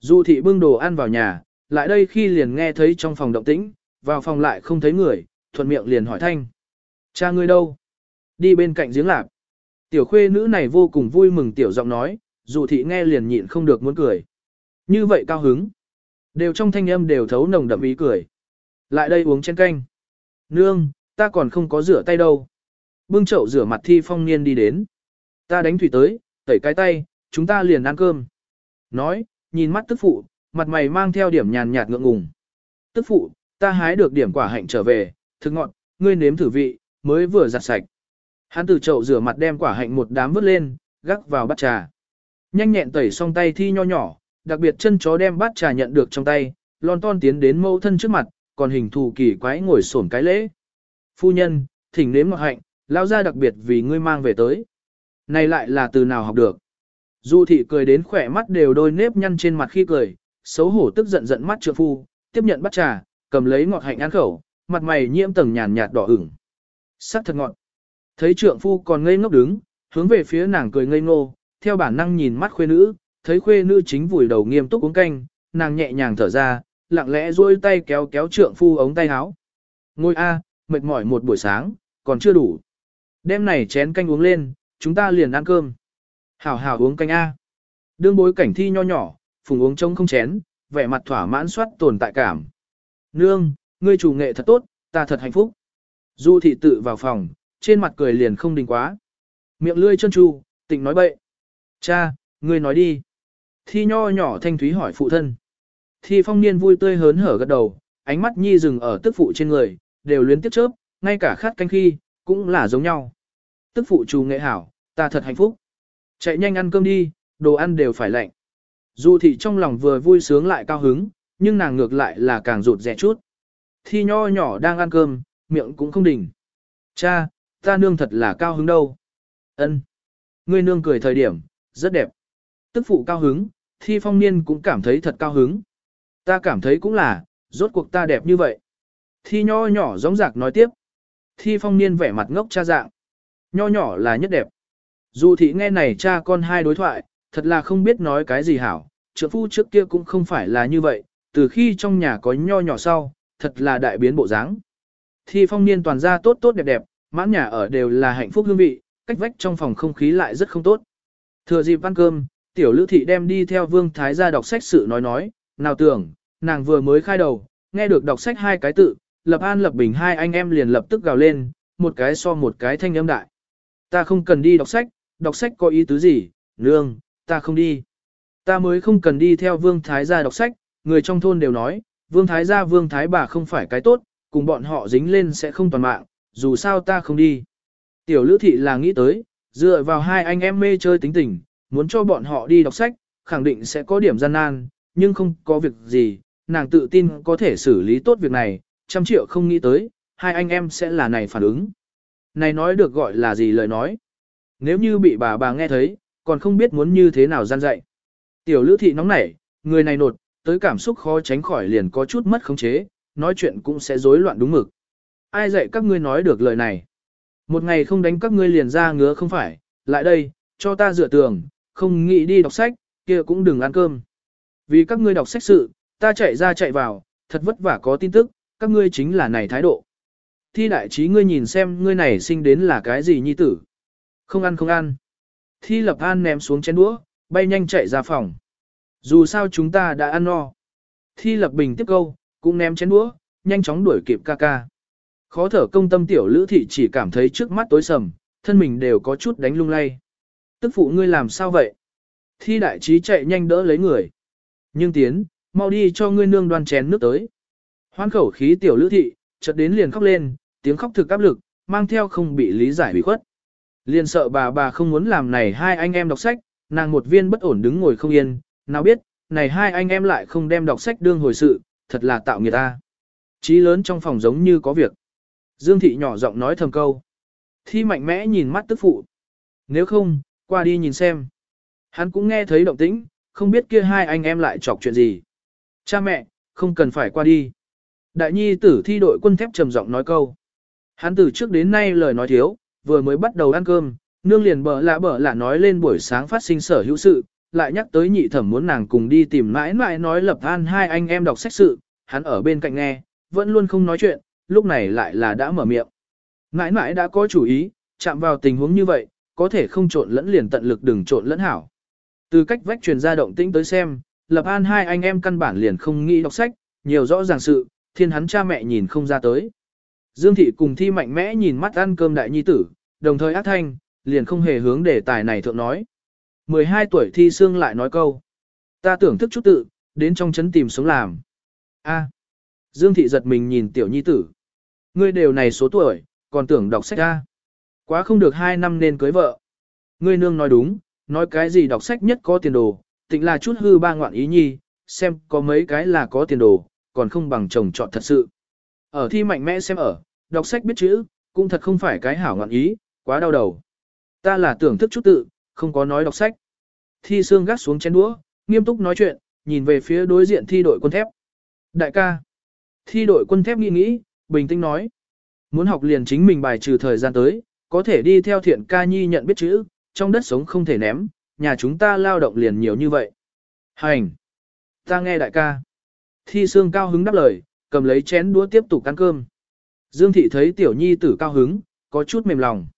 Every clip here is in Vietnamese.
Du thị bưng đồ ăn vào nhà, lại đây khi liền nghe thấy trong phòng động tĩnh, vào phòng lại không thấy người, thuận miệng liền hỏi thanh. Cha ngươi đâu? Đi bên cạnh giếng lạp. Tiểu khuê nữ này vô cùng vui mừng tiểu giọng nói, dù thị nghe liền nhịn không được muốn cười. Như vậy cao hứng. Đều trong thanh âm đều thấu nồng đậm ý cười. Lại đây uống chén canh. Nương, ta còn không có rửa tay đâu. Bưng chậu rửa mặt thi phong niên đi đến. Ta đánh thủy tới, tẩy cái tay, chúng ta liền ăn cơm. Nói, nhìn mắt tức phụ, mặt mày mang theo điểm nhàn nhạt ngượng ngùng. Tức phụ, ta hái được điểm quả hạnh trở về, thức ngọn, ngươi nếm thử vị, mới vừa giặt sạch. Hắn từ chậu rửa mặt đem quả hạnh một đám vứt lên, gắc vào bát trà. Nhanh nhẹn tẩy xong tay thi nho nhỏ, đặc biệt chân chó đem bát trà nhận được trong tay, lon ton tiến đến mẫu thân trước mặt, còn hình thù kỳ quái ngồi xổm cái lễ. Phu nhân, thỉnh nếm ngọt hạnh, lao ra đặc biệt vì ngươi mang về tới. Này lại là từ nào học được. Du thị cười đến khỏe mắt đều đôi nếp nhăn trên mặt khi cười, xấu hổ tức giận giận mắt trượng phu, tiếp nhận bắt trà, cầm lấy ngọt hạnh ăn khẩu, mặt mày nhiễm tầng nhàn nhạt đỏ ửng. Sắc thật ngọt. Thấy trượng phu còn ngây ngốc đứng, hướng về phía nàng cười ngây ngô, theo bản năng nhìn mắt khuê nữ, thấy khuê nữ chính vùi đầu nghiêm túc uống canh, nàng nhẹ nhàng thở ra, lặng lẽ duỗi tay kéo kéo trượng phu ống tay áo. Ngôi a, mệt mỏi một buổi sáng, còn chưa đủ. Đêm này chén canh uống lên, chúng ta liền ăn cơm. Hảo hảo uống canh A. Đương bối cảnh thi nho nhỏ, phùng uống trông không chén, vẻ mặt thỏa mãn soát tồn tại cảm. Nương, ngươi chủ nghệ thật tốt, ta thật hạnh phúc. Du thị tự vào phòng, trên mặt cười liền không đình quá. Miệng lươi chân tru, tịnh nói bậy. Cha, ngươi nói đi. Thi nho nhỏ thanh thúy hỏi phụ thân. Thi phong niên vui tươi hớn hở gật đầu, ánh mắt nhi dừng ở tức phụ trên người, đều luyến tiếp chớp, ngay cả khát canh khi, cũng là giống nhau. Tức phụ chủ nghệ hảo, ta thật hạnh phúc. Chạy nhanh ăn cơm đi, đồ ăn đều phải lạnh. Dù thị trong lòng vừa vui sướng lại cao hứng, nhưng nàng ngược lại là càng rụt rẻ chút. Thi nho nhỏ đang ăn cơm, miệng cũng không đỉnh. Cha, ta nương thật là cao hứng đâu. Ân, Ngươi nương cười thời điểm, rất đẹp. Tức phụ cao hứng, thi phong niên cũng cảm thấy thật cao hứng. Ta cảm thấy cũng là, rốt cuộc ta đẹp như vậy. Thi nho nhỏ giống giặc nói tiếp. Thi phong niên vẻ mặt ngốc cha dạng. Nho nhỏ là nhất đẹp. Dù thị nghe này cha con hai đối thoại, thật là không biết nói cái gì hảo, trượng phu trước kia cũng không phải là như vậy, từ khi trong nhà có nho nhỏ sau, thật là đại biến bộ dáng. Thi phong niên toàn ra tốt tốt đẹp đẹp, mãn nhà ở đều là hạnh phúc hương vị, cách vách trong phòng không khí lại rất không tốt. Thừa dịp ăn cơm, tiểu lữ thị đem đi theo vương thái gia đọc sách sự nói nói, nào tưởng, nàng vừa mới khai đầu, nghe được đọc sách hai cái tự, lập an lập bình hai anh em liền lập tức gào lên, một cái so một cái thanh âm đại. Ta không cần đi đọc sách, đọc sách có ý tứ gì, nương, ta không đi. Ta mới không cần đi theo vương thái gia đọc sách, người trong thôn đều nói, vương thái gia vương thái bà không phải cái tốt, cùng bọn họ dính lên sẽ không toàn mạng, dù sao ta không đi. Tiểu lữ thị là nghĩ tới, dựa vào hai anh em mê chơi tính tình, muốn cho bọn họ đi đọc sách, khẳng định sẽ có điểm gian nan, nhưng không có việc gì, nàng tự tin có thể xử lý tốt việc này, trăm triệu không nghĩ tới, hai anh em sẽ là này phản ứng. Này nói được gọi là gì lời nói. Nếu như bị bà bà nghe thấy, còn không biết muốn như thế nào gian dạy. Tiểu lữ thị nóng nảy, người này nột, tới cảm xúc khó tránh khỏi liền có chút mất khống chế, nói chuyện cũng sẽ rối loạn đúng mực. Ai dạy các ngươi nói được lời này? Một ngày không đánh các ngươi liền ra ngứa không phải, lại đây, cho ta dựa tường, không nghĩ đi đọc sách, kia cũng đừng ăn cơm. Vì các ngươi đọc sách sự, ta chạy ra chạy vào, thật vất vả có tin tức, các ngươi chính là này thái độ. Thi đại trí ngươi nhìn xem ngươi này sinh đến là cái gì nhi tử. Không ăn không ăn. Thi lập an ném xuống chén đũa, bay nhanh chạy ra phòng. Dù sao chúng ta đã ăn no. Thi lập bình tiếp câu, cũng ném chén đũa, nhanh chóng đuổi kịp ca ca. Khó thở công tâm tiểu lữ thị chỉ cảm thấy trước mắt tối sầm, thân mình đều có chút đánh lung lay. Tức phụ ngươi làm sao vậy? Thi đại trí chạy nhanh đỡ lấy người. Nhưng tiến, mau đi cho ngươi nương đoan chén nước tới. Hoan khẩu khí tiểu lữ thị, chợt đến liền khóc lên, tiếng khóc thực áp lực, mang theo không bị lý giải bị khuất. Liền sợ bà bà không muốn làm này hai anh em đọc sách, nàng một viên bất ổn đứng ngồi không yên, nào biết, này hai anh em lại không đem đọc sách đương hồi sự, thật là tạo người ta. Chí lớn trong phòng giống như có việc. Dương thị nhỏ giọng nói thầm câu. Thi mạnh mẽ nhìn mắt tức phụ. Nếu không, qua đi nhìn xem. Hắn cũng nghe thấy động tĩnh, không biết kia hai anh em lại chọc chuyện gì. Cha mẹ, không cần phải qua đi. Đại nhi tử thi đội quân thép trầm giọng nói câu. Hắn từ trước đến nay lời nói thiếu, vừa mới bắt đầu ăn cơm, nương liền bở lạ bở lạ nói lên buổi sáng phát sinh sở hữu sự, lại nhắc tới nhị thẩm muốn nàng cùng đi tìm mãi mãi nói lập an hai anh em đọc sách sự, hắn ở bên cạnh nghe, vẫn luôn không nói chuyện, lúc này lại là đã mở miệng. Mãi mãi đã có chủ ý, chạm vào tình huống như vậy, có thể không trộn lẫn liền tận lực đừng trộn lẫn hảo. Từ cách vách truyền ra động tĩnh tới xem, lập an hai anh em căn bản liền không nghĩ đọc sách, nhiều rõ ràng sự, thiên hắn cha mẹ nhìn không ra tới. Dương thị cùng thi mạnh mẽ nhìn mắt ăn cơm đại nhi tử, đồng thời ác thanh, liền không hề hướng đề tài này thượng nói. 12 tuổi thi xương lại nói câu. Ta tưởng thức chút tự, đến trong chấn tìm sống làm. A. Dương thị giật mình nhìn tiểu nhi tử. Ngươi đều này số tuổi, còn tưởng đọc sách ra. Quá không được 2 năm nên cưới vợ. Ngươi nương nói đúng, nói cái gì đọc sách nhất có tiền đồ, tịnh là chút hư ba ngoạn ý nhi, xem có mấy cái là có tiền đồ, còn không bằng chồng chọn thật sự. Ở thi mạnh mẽ xem ở, đọc sách biết chữ, cũng thật không phải cái hảo ngoạn ý, quá đau đầu. Ta là tưởng thức chút tự, không có nói đọc sách. Thi xương gác xuống chén đũa, nghiêm túc nói chuyện, nhìn về phía đối diện thi đội quân thép. Đại ca. Thi đội quân thép nghĩ nghĩ, bình tĩnh nói. Muốn học liền chính mình bài trừ thời gian tới, có thể đi theo thiện ca nhi nhận biết chữ, trong đất sống không thể ném, nhà chúng ta lao động liền nhiều như vậy. Hành! Ta nghe đại ca. Thi Sương cao hứng đáp lời, cầm lấy chén đũa tiếp tục ăn cơm. Dương thị thấy tiểu nhi tử cao hứng, có chút mềm lòng.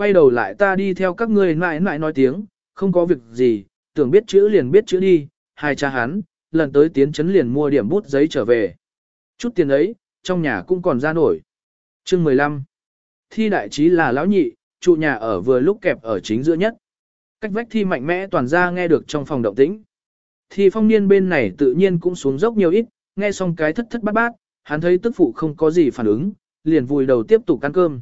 Quay đầu lại ta đi theo các ngươi mãi mãi nói tiếng, không có việc gì, tưởng biết chữ liền biết chữ đi, hai cha hắn, lần tới tiến chấn liền mua điểm bút giấy trở về. Chút tiền ấy, trong nhà cũng còn ra nổi. Chương 15 Thi đại trí là lão nhị, trụ nhà ở vừa lúc kẹp ở chính giữa nhất. Cách vách thi mạnh mẽ toàn ra nghe được trong phòng động tĩnh. Thi phong niên bên này tự nhiên cũng xuống dốc nhiều ít, nghe xong cái thất thất bát bát, hắn thấy tức phụ không có gì phản ứng, liền vùi đầu tiếp tục ăn cơm.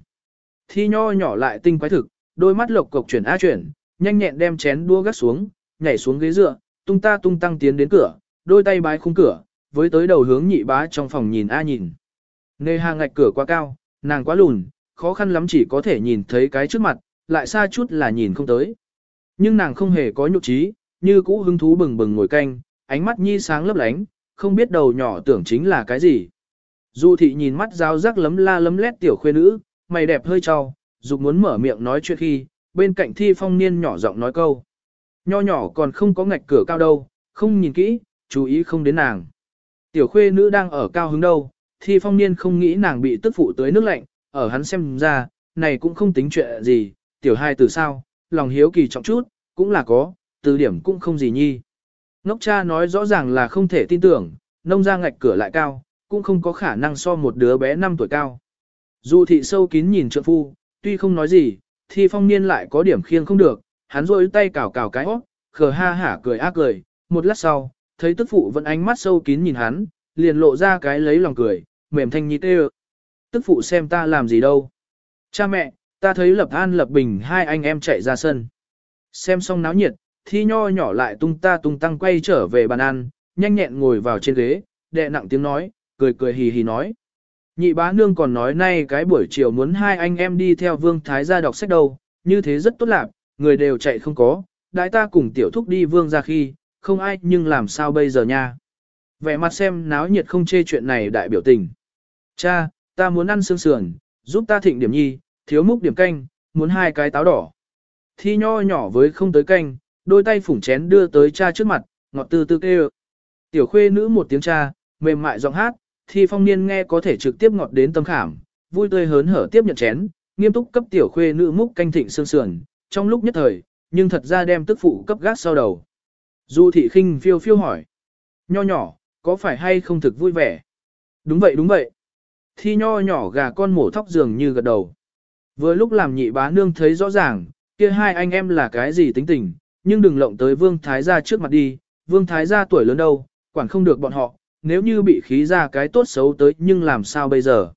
Thi nho nhỏ lại tinh quái thực, đôi mắt lộc cộc chuyển á chuyển, nhanh nhẹn đem chén đua gắt xuống, nhảy xuống ghế dựa, tung ta tung tăng tiến đến cửa, đôi tay bái khung cửa, với tới đầu hướng nhị bá trong phòng nhìn a nhìn. Nề hà ngạch cửa quá cao, nàng quá lùn, khó khăn lắm chỉ có thể nhìn thấy cái trước mặt, lại xa chút là nhìn không tới. Nhưng nàng không hề có nhục trí, như cũ hứng thú bừng bừng ngồi canh, ánh mắt nhi sáng lấp lánh, không biết đầu nhỏ tưởng chính là cái gì. Du thị nhìn mắt giao rắc lấm la lấm lét tiểu khuê nữ, mày đẹp hơi trao, dục muốn mở miệng nói chuyện khi, bên cạnh thi phong niên nhỏ giọng nói câu. Nho nhỏ còn không có ngạch cửa cao đâu, không nhìn kỹ, chú ý không đến nàng. Tiểu khuê nữ đang ở cao hứng đâu, thi phong niên không nghĩ nàng bị tức phụ tới nước lạnh, ở hắn xem ra, này cũng không tính chuyện gì, tiểu hai từ sao, lòng hiếu kỳ trọng chút, cũng là có, từ điểm cũng không gì nhi. Ngốc cha nói rõ ràng là không thể tin tưởng, nông ra ngạch cửa lại cao, cũng không có khả năng so một đứa bé 5 tuổi cao. Dù thị sâu kín nhìn trượng phu, tuy không nói gì, thì phong niên lại có điểm khiêng không được, hắn rôi tay cào cào cái hót, khờ ha hả cười ác cười, một lát sau, thấy tức phụ vẫn ánh mắt sâu kín nhìn hắn, liền lộ ra cái lấy lòng cười, mềm thanh nhị tê Tức phụ xem ta làm gì đâu. Cha mẹ, ta thấy Lập An Lập Bình hai anh em chạy ra sân. Xem xong náo nhiệt, thi nho nhỏ lại tung ta tung tăng quay trở về bàn ăn, nhanh nhẹn ngồi vào trên ghế, đệ nặng tiếng nói, cười cười hì hì nói. Nhị bá nương còn nói nay cái buổi chiều muốn hai anh em đi theo vương thái gia đọc sách đâu, như thế rất tốt lạc, người đều chạy không có, đại ta cùng tiểu thúc đi vương ra khi, không ai nhưng làm sao bây giờ nha. Vẻ mặt xem náo nhiệt không chê chuyện này đại biểu tình. Cha, ta muốn ăn xương sườn, giúp ta thịnh điểm nhi, thiếu múc điểm canh, muốn hai cái táo đỏ. Thi nho nhỏ với không tới canh, đôi tay phủng chén đưa tới cha trước mặt, ngọt tư tư kêu. Tiểu khuê nữ một tiếng cha, mềm mại giọng hát, thi phong niên nghe có thể trực tiếp ngọt đến tâm khảm, vui tươi hớn hở tiếp nhận chén, nghiêm túc cấp tiểu khuê nữ múc canh thịnh sương sườn, trong lúc nhất thời, nhưng thật ra đem tức phụ cấp gác sau đầu. Du thị khinh phiêu phiêu hỏi. Nho nhỏ, có phải hay không thực vui vẻ? Đúng vậy đúng vậy. Thi nho nhỏ gà con mổ thóc dường như gật đầu. Vừa lúc làm nhị bá nương thấy rõ ràng, kia hai anh em là cái gì tính tình, nhưng đừng lộng tới vương thái gia trước mặt đi, vương thái gia tuổi lớn đâu, quản không được bọn họ, nếu như bị khí ra cái tốt xấu tới nhưng làm sao bây giờ.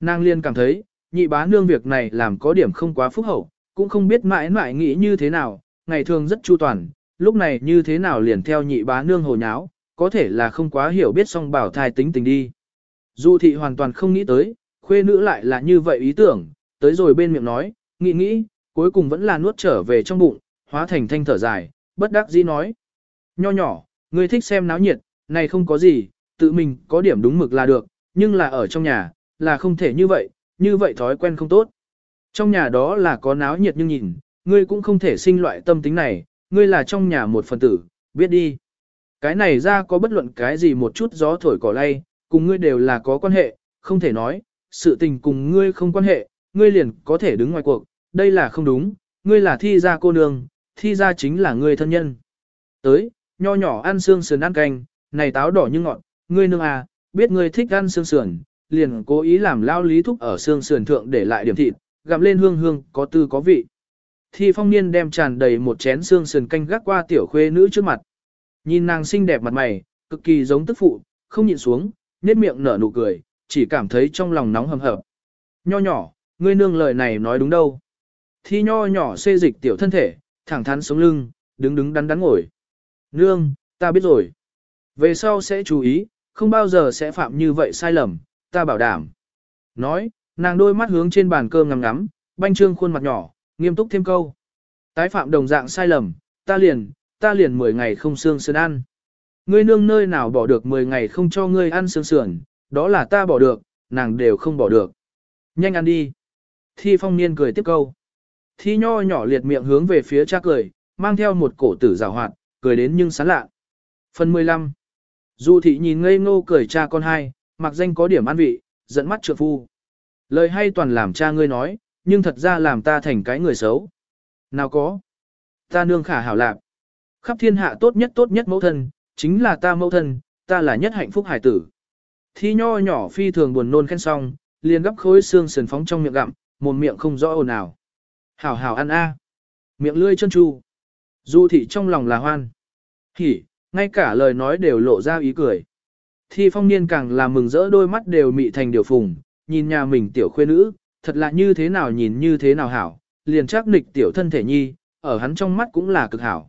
Nàng liên cảm thấy, nhị bá nương việc này làm có điểm không quá phúc hậu, cũng không biết mãi mãi nghĩ như thế nào, ngày thường rất chu toàn, lúc này như thế nào liền theo nhị bá nương hồ nháo, có thể là không quá hiểu biết song bảo thai tính tình đi. Dù thị hoàn toàn không nghĩ tới, khuê nữ lại là như vậy ý tưởng, tới rồi bên miệng nói, nghĩ nghĩ, cuối cùng vẫn là nuốt trở về trong bụng, hóa thành thanh thở dài, bất đắc dĩ nói. Nho nhỏ, ngươi thích xem náo nhiệt, này không có gì, tự mình có điểm đúng mực là được, nhưng là ở trong nhà, là không thể như vậy, như vậy thói quen không tốt. Trong nhà đó là có náo nhiệt nhưng nhìn, ngươi cũng không thể sinh loại tâm tính này, ngươi là trong nhà một phần tử, biết đi. Cái này ra có bất luận cái gì một chút gió thổi cỏ lay, cùng ngươi đều là có quan hệ, không thể nói, sự tình cùng ngươi không quan hệ, ngươi liền có thể đứng ngoài cuộc, đây là không đúng, ngươi là thi gia cô nương, thi gia chính là ngươi thân nhân. Tới, nho nhỏ ăn xương sườn ăn canh, này táo đỏ như ngọn, ngươi nương à, biết ngươi thích ăn xương sườn, liền cố ý làm lao lý thúc ở xương sườn thượng để lại điểm thịt, gặm lên hương hương, có tư có vị. Thi phong niên đem tràn đầy một chén xương sườn canh gác qua tiểu khuê nữ trước mặt. Nhìn nàng xinh đẹp mặt mày, cực kỳ giống tức phụ, không nhịn xuống, nét miệng nở nụ cười, chỉ cảm thấy trong lòng nóng hầm hập. Nho nhỏ, ngươi nương lời này nói đúng đâu. Thi nho nhỏ xê dịch tiểu thân thể, thẳng thắn sống lưng, đứng đứng đắn đắn ngồi. Nương, ta biết rồi. Về sau sẽ chú ý, không bao giờ sẽ phạm như vậy sai lầm, ta bảo đảm. Nói, nàng đôi mắt hướng trên bàn cơm ngắm ngắm, banh trương khuôn mặt nhỏ, nghiêm túc thêm câu. Tái phạm đồng dạng sai lầm, ta liền, ta liền 10 ngày không xương sườn ăn. Ngươi nương nơi nào bỏ được 10 ngày không cho ngươi ăn xương sườn, đó là ta bỏ được, nàng đều không bỏ được. Nhanh ăn đi. Thi phong niên cười tiếp câu. Thi nho nhỏ liệt miệng hướng về phía cha cười, mang theo một cổ tử rào hoạt, cười đến nhưng sán lạ. Phần 15. Du thị nhìn ngây ngô cười cha con hai, mặc danh có điểm ăn vị, dẫn mắt trượng phu. Lời hay toàn làm cha ngươi nói, nhưng thật ra làm ta thành cái người xấu. Nào có. Ta nương khả hảo lạc. Khắp thiên hạ tốt nhất tốt nhất mẫu thân, chính là ta mẫu thân, ta là nhất hạnh phúc hải tử. Thi nho nhỏ phi thường buồn nôn khen xong, liền gấp khối xương sườn phóng trong miệng gặm, một miệng không rõ ồn nào. Hảo hảo ăn a. Miệng lươi chân chu. Du thị trong lòng là hoan. Hỉ, ngay cả lời nói đều lộ ra ý cười. Thi phong niên càng là mừng rỡ đôi mắt đều mị thành điều phùng, nhìn nhà mình tiểu khuê nữ, thật là như thế nào nhìn như thế nào hảo, liền chắc nịch tiểu thân thể nhi, ở hắn trong mắt cũng là cực hảo.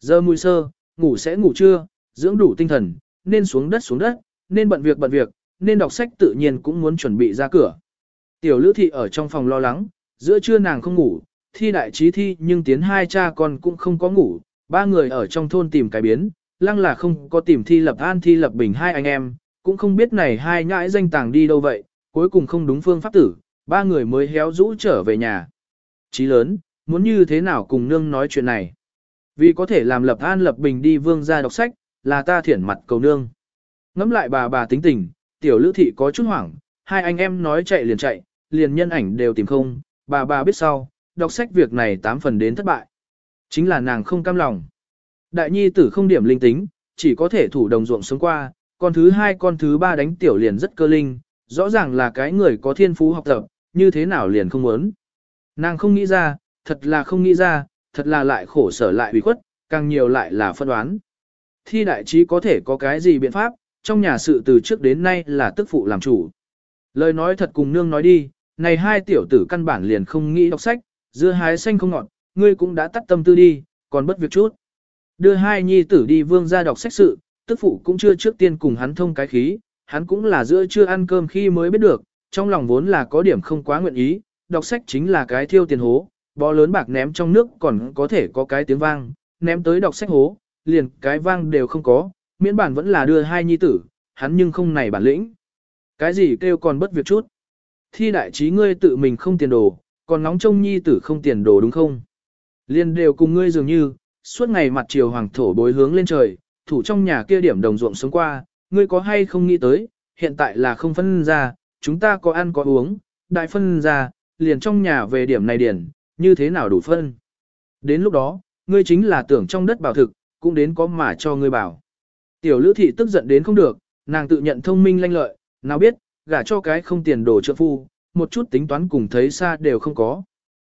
Giờ mùi sơ, ngủ sẽ ngủ trưa, dưỡng đủ tinh thần, nên xuống đất xuống đất, nên bận việc bận việc, nên đọc sách tự nhiên cũng muốn chuẩn bị ra cửa. Tiểu lữ thị ở trong phòng lo lắng, giữa trưa nàng không ngủ, thi đại trí thi nhưng tiến hai cha con cũng không có ngủ, ba người ở trong thôn tìm cái biến, lăng là không có tìm thi lập an thi lập bình hai anh em, cũng không biết này hai nhãi danh tàng đi đâu vậy, cuối cùng không đúng phương pháp tử, ba người mới héo rũ trở về nhà. Chí lớn, muốn như thế nào cùng nương nói chuyện này. Vì có thể làm lập an lập bình đi vương ra đọc sách, là ta thiển mặt cầu nương. Ngắm lại bà bà tính tình, tiểu lữ thị có chút hoảng, hai anh em nói chạy liền chạy, liền nhân ảnh đều tìm không, bà bà biết sau, đọc sách việc này tám phần đến thất bại. Chính là nàng không cam lòng. Đại nhi tử không điểm linh tính, chỉ có thể thủ đồng ruộng sống qua, con thứ hai con thứ ba đánh tiểu liền rất cơ linh, rõ ràng là cái người có thiên phú học tập, như thế nào liền không muốn. Nàng không nghĩ ra, thật là không nghĩ ra, thật là lại khổ sở lại bị khuất, càng nhiều lại là phân đoán. Thi đại trí có thể có cái gì biện pháp, trong nhà sự từ trước đến nay là tức phụ làm chủ. Lời nói thật cùng nương nói đi, này hai tiểu tử căn bản liền không nghĩ đọc sách, dưa hái xanh không ngọt, ngươi cũng đã tắt tâm tư đi, còn bất việc chút. Đưa hai nhi tử đi vương ra đọc sách sự, tức phụ cũng chưa trước tiên cùng hắn thông cái khí, hắn cũng là giữa chưa ăn cơm khi mới biết được, trong lòng vốn là có điểm không quá nguyện ý, đọc sách chính là cái thiêu tiền hố, bó lớn bạc ném trong nước còn có thể có cái tiếng vang, ném tới đọc sách hố, liền cái vang đều không có, miễn bản vẫn là đưa hai nhi tử, hắn nhưng không này bản lĩnh. Cái gì kêu còn bất việc chút. Thi đại trí ngươi tự mình không tiền đồ, còn nóng trông nhi tử không tiền đồ đúng không? Liên đều cùng ngươi dường như, suốt ngày mặt chiều hoàng thổ bối hướng lên trời, thủ trong nhà kia điểm đồng ruộng sống qua, ngươi có hay không nghĩ tới, hiện tại là không phân ra, chúng ta có ăn có uống, đại phân ra, liền trong nhà về điểm này điển, như thế nào đủ phân. Đến lúc đó, ngươi chính là tưởng trong đất bảo thực, cũng đến có mà cho ngươi bảo. Tiểu lữ thị tức giận đến không được, nàng tự nhận thông minh lanh lợi, nào biết, gả cho cái không tiền đồ trợ phu, một chút tính toán cùng thấy xa đều không có.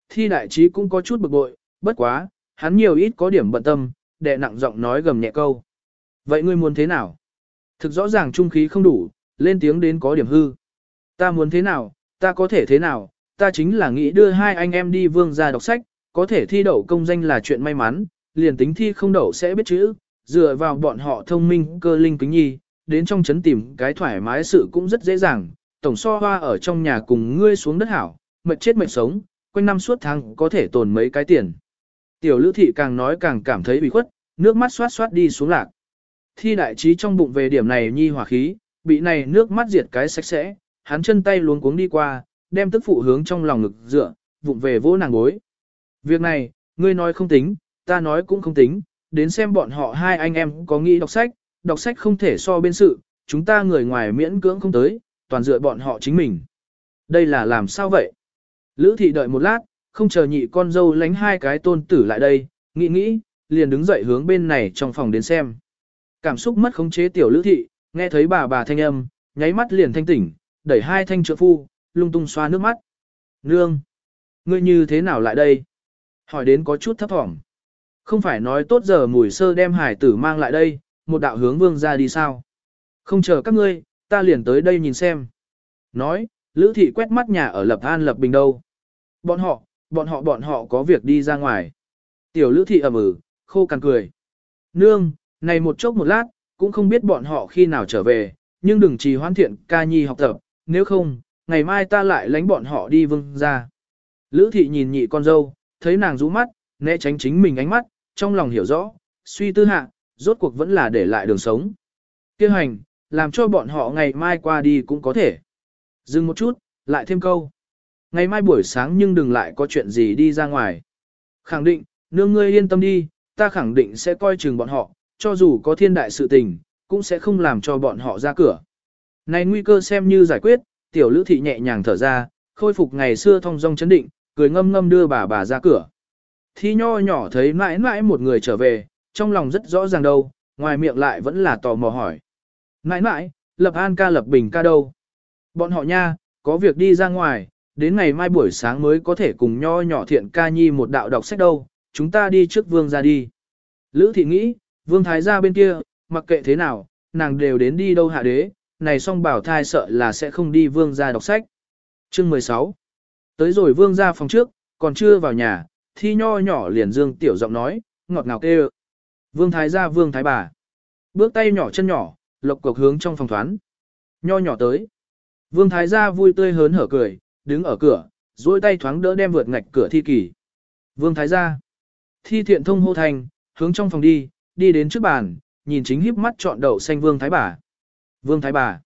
Thi đại trí cũng có chút bực bội, bất quá, hắn nhiều ít có điểm bận tâm, đệ nặng giọng nói gầm nhẹ câu. Vậy ngươi muốn thế nào? Thực rõ ràng trung khí không đủ, lên tiếng đến có điểm hư. Ta muốn thế nào, ta có thể thế nào, ta chính là nghĩ đưa hai anh em đi vương ra đọc sách, có thể thi đậu công danh là chuyện may mắn, liền tính thi không đậu sẽ biết chữ, dựa vào bọn họ thông minh cơ linh kính nhi, đến trong chấn tìm cái thoải mái sự cũng rất dễ dàng, tổng so hoa ở trong nhà cùng ngươi xuống đất hảo, mệt chết mệt sống, quanh năm suốt tháng có thể tồn mấy cái tiền. Tiểu lữ thị càng nói càng cảm thấy bị khuất, nước mắt xoát xoát đi xuống lạc. Thi đại trí trong bụng về điểm này nhi hỏa khí, bị này nước mắt diệt cái sạch sẽ, hắn chân tay luống cuống đi qua, đem tức phụ hướng trong lòng ngực dựa, vụng về vỗ nàng gối. Việc này, ngươi nói không tính, ta nói cũng không tính, đến xem bọn họ hai anh em có nghĩ đọc sách, đọc sách không thể so bên sự, chúng ta người ngoài miễn cưỡng không tới, toàn dựa bọn họ chính mình. Đây là làm sao vậy? Lữ thị đợi một lát, không chờ nhị con dâu lánh hai cái tôn tử lại đây, nghĩ nghĩ, liền đứng dậy hướng bên này trong phòng đến xem. Cảm xúc mất khống chế tiểu lữ thị, nghe thấy bà bà thanh âm, nháy mắt liền thanh tỉnh, đẩy hai thanh trợ phu, lung tung xoa nước mắt. Nương! Ngươi như thế nào lại đây? Hỏi đến có chút thấp thỏm. Không phải nói tốt giờ mùi sơ đem hải tử mang lại đây, một đạo hướng vương ra đi sao? Không chờ các ngươi, ta liền tới đây nhìn xem. Nói, Lữ thị quét mắt nhà ở Lập An Lập Bình đâu. Bọn họ, bọn họ bọn họ có việc đi ra ngoài. Tiểu Lữ thị ẩm ử, ừ, khô cằn cười. Nương, này một chốc một lát, cũng không biết bọn họ khi nào trở về, nhưng đừng trì hoãn thiện ca nhi học tập, nếu không, ngày mai ta lại lánh bọn họ đi vương ra. Lữ thị nhìn nhị con dâu, thấy nàng rũ mắt, né tránh chính mình ánh mắt, trong lòng hiểu rõ, suy tư hạ, rốt cuộc vẫn là để lại đường sống. Kêu hành, làm cho bọn họ ngày mai qua đi cũng có thể. Dừng một chút, lại thêm câu. Ngày mai buổi sáng nhưng đừng lại có chuyện gì đi ra ngoài. Khẳng định, nương ngươi yên tâm đi, ta khẳng định sẽ coi chừng bọn họ, cho dù có thiên đại sự tình, cũng sẽ không làm cho bọn họ ra cửa. Này nguy cơ xem như giải quyết, tiểu lữ thị nhẹ nhàng thở ra, khôi phục ngày xưa thông dong chấn định, cười ngâm ngâm đưa bà bà ra cửa. Thi nho nhỏ thấy mãi mãi một người trở về, trong lòng rất rõ ràng đâu, ngoài miệng lại vẫn là tò mò hỏi. Mãi mãi, lập an ca lập bình ca đâu? Bọn họ nha, có việc đi ra ngoài, đến ngày mai buổi sáng mới có thể cùng nho nhỏ thiện ca nhi một đạo đọc sách đâu, chúng ta đi trước vương ra đi. Lữ thị nghĩ, vương thái gia bên kia, mặc kệ thế nào, nàng đều đến đi đâu hạ đế, này song bảo thai sợ là sẽ không đi vương ra đọc sách. Chương 16 Tới rồi vương ra phòng trước, còn chưa vào nhà, thi nho nhỏ liền dương tiểu giọng nói, ngọt ngào kêu. Vương thái gia vương thái bà. Bước tay nhỏ chân nhỏ, lộc cộc hướng trong phòng thoán. Nho nhỏ tới. Vương thái gia vui tươi hớn hở cười, đứng ở cửa, duỗi tay thoáng đỡ đem vượt ngạch cửa thi kỳ. Vương thái gia. Thi thiện thông hô thành, hướng trong phòng đi, đi đến trước bàn, nhìn chính híp mắt chọn đậu xanh vương thái bà. Vương thái bà.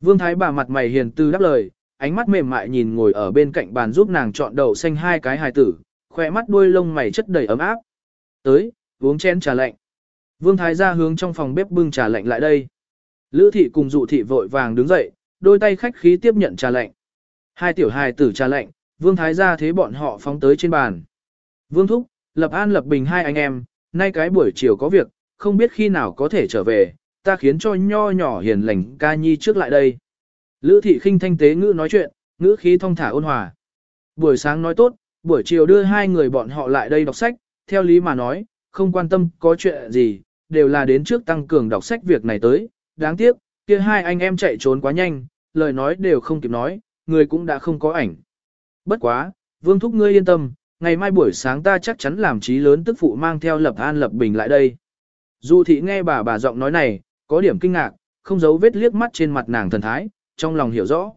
Vương thái bà mặt mày hiền từ đáp lời, ánh mắt mềm mại nhìn ngồi ở bên cạnh bàn giúp nàng chọn đậu xanh hai cái hài tử, khỏe mắt đuôi lông mày chất đầy ấm áp. Tới, uống chén trà lạnh. Vương thái gia hướng trong phòng bếp bưng trà lạnh lại đây. Lữ thị cùng dụ thị vội vàng đứng dậy, đôi tay khách khí tiếp nhận trà lạnh. Hai tiểu hài tử trà lệnh vương thái gia thế bọn họ phóng tới trên bàn. Vương thúc, lập an lập bình hai anh em, nay cái buổi chiều có việc, không biết khi nào có thể trở về, ta khiến cho nho nhỏ hiền lành ca nhi trước lại đây. Lữ thị khinh thanh tế ngữ nói chuyện, ngữ khí thông thả ôn hòa. Buổi sáng nói tốt, buổi chiều đưa hai người bọn họ lại đây đọc sách, theo lý mà nói, không quan tâm có chuyện gì, đều là đến trước tăng cường đọc sách việc này tới. Đáng tiếc, kia hai anh em chạy trốn quá nhanh, lời nói đều không kịp nói, người cũng đã không có ảnh. Bất quá, vương thúc ngươi yên tâm, ngày mai buổi sáng ta chắc chắn làm trí lớn tức phụ mang theo lập an lập bình lại đây. Dù thị nghe bà bà giọng nói này, có điểm kinh ngạc, không giấu vết liếc mắt trên mặt nàng thần thái, trong lòng hiểu rõ.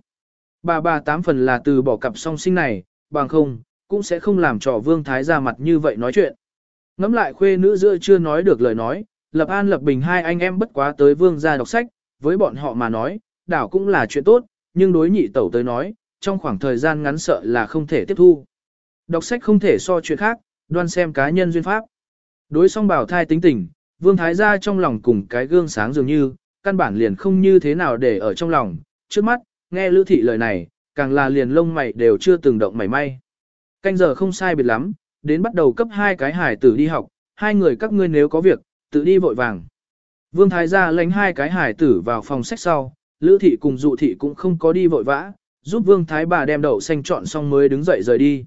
Bà bà tám phần là từ bỏ cặp song sinh này, bằng không, cũng sẽ không làm trò vương thái ra mặt như vậy nói chuyện. Ngắm lại khuê nữ giữa chưa nói được lời nói, lập an lập bình hai anh em bất quá tới vương ra đọc sách, với bọn họ mà nói, đảo cũng là chuyện tốt, nhưng đối nhị tẩu tới nói, trong khoảng thời gian ngắn sợ là không thể tiếp thu. Đọc sách không thể so chuyện khác, đoan xem cá nhân duyên pháp. Đối song bảo thai tính tình, vương thái gia trong lòng cùng cái gương sáng dường như, căn bản liền không như thế nào để ở trong lòng, trước mắt, nghe lữ thị lời này, càng là liền lông mày đều chưa từng động mảy may. Canh giờ không sai biệt lắm, đến bắt đầu cấp hai cái hải tử đi học, hai người các ngươi nếu có việc, tự đi vội vàng. Vương Thái gia lãnh hai cái hải tử vào phòng sách sau, Lữ thị cùng dụ thị cũng không có đi vội vã, giúp Vương Thái bà đem đậu xanh chọn xong mới đứng dậy rời đi.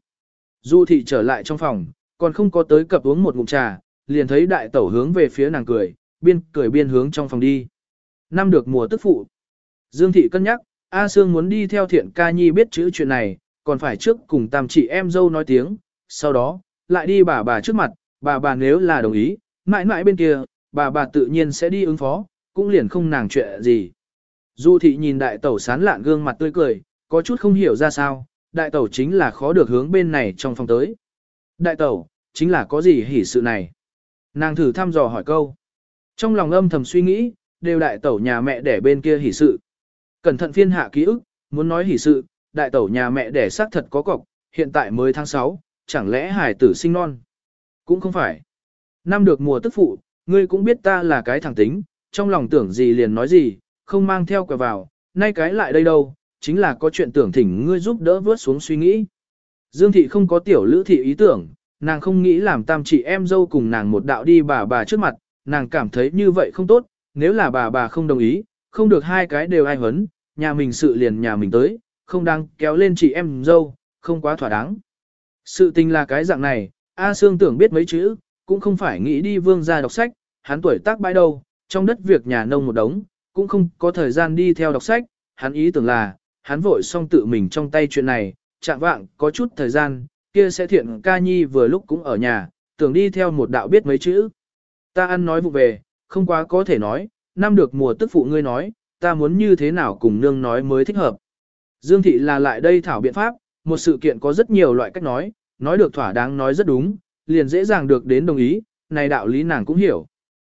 Dụ thị trở lại trong phòng, còn không có tới cập uống một ngụm trà, liền thấy đại tẩu hướng về phía nàng cười, biên cười biên hướng trong phòng đi. Năm được mùa tức phụ. Dương thị cân nhắc, A Sương muốn đi theo thiện ca nhi biết chữ chuyện này, còn phải trước cùng tam chị em dâu nói tiếng, sau đó, lại đi bà bà trước mặt, bà bà nếu là đồng ý, mãi mãi bên kia, bà bà tự nhiên sẽ đi ứng phó, cũng liền không nàng chuyện gì. Du thị nhìn đại tẩu sán lạn gương mặt tươi cười, có chút không hiểu ra sao, đại tẩu chính là khó được hướng bên này trong phòng tới. Đại tẩu, chính là có gì hỉ sự này? Nàng thử thăm dò hỏi câu. Trong lòng âm thầm suy nghĩ, đều đại tẩu nhà mẹ đẻ bên kia hỉ sự. Cẩn thận phiên hạ ký ức, muốn nói hỉ sự, đại tẩu nhà mẹ đẻ xác thật có cọc, hiện tại mới tháng 6, chẳng lẽ hải tử sinh non? Cũng không phải. Năm được mùa tức phụ, ngươi cũng biết ta là cái thẳng tính, trong lòng tưởng gì liền nói gì, không mang theo quẹo vào, nay cái lại đây đâu, chính là có chuyện tưởng thỉnh ngươi giúp đỡ vớt xuống suy nghĩ. Dương thị không có tiểu lữ thị ý tưởng, nàng không nghĩ làm tam chị em dâu cùng nàng một đạo đi bà bà trước mặt, nàng cảm thấy như vậy không tốt, nếu là bà bà không đồng ý, không được hai cái đều ai hấn, nhà mình sự liền nhà mình tới, không đang kéo lên chị em dâu, không quá thỏa đáng. Sự tình là cái dạng này, A Sương tưởng biết mấy chữ, cũng không phải nghĩ đi vương gia đọc sách, hắn tuổi tác bãi đâu, trong đất việc nhà nông một đống, cũng không có thời gian đi theo đọc sách, hắn ý tưởng là, hắn vội xong tự mình trong tay chuyện này, chạm vạng, có chút thời gian, kia sẽ thiện ca nhi vừa lúc cũng ở nhà, tưởng đi theo một đạo biết mấy chữ. Ta ăn nói vụ về, không quá có thể nói, năm được mùa tức phụ ngươi nói, ta muốn như thế nào cùng nương nói mới thích hợp. Dương thị là lại đây thảo biện pháp, một sự kiện có rất nhiều loại cách nói, nói được thỏa đáng nói rất đúng, liền dễ dàng được đến đồng ý, này đạo lý nàng cũng hiểu.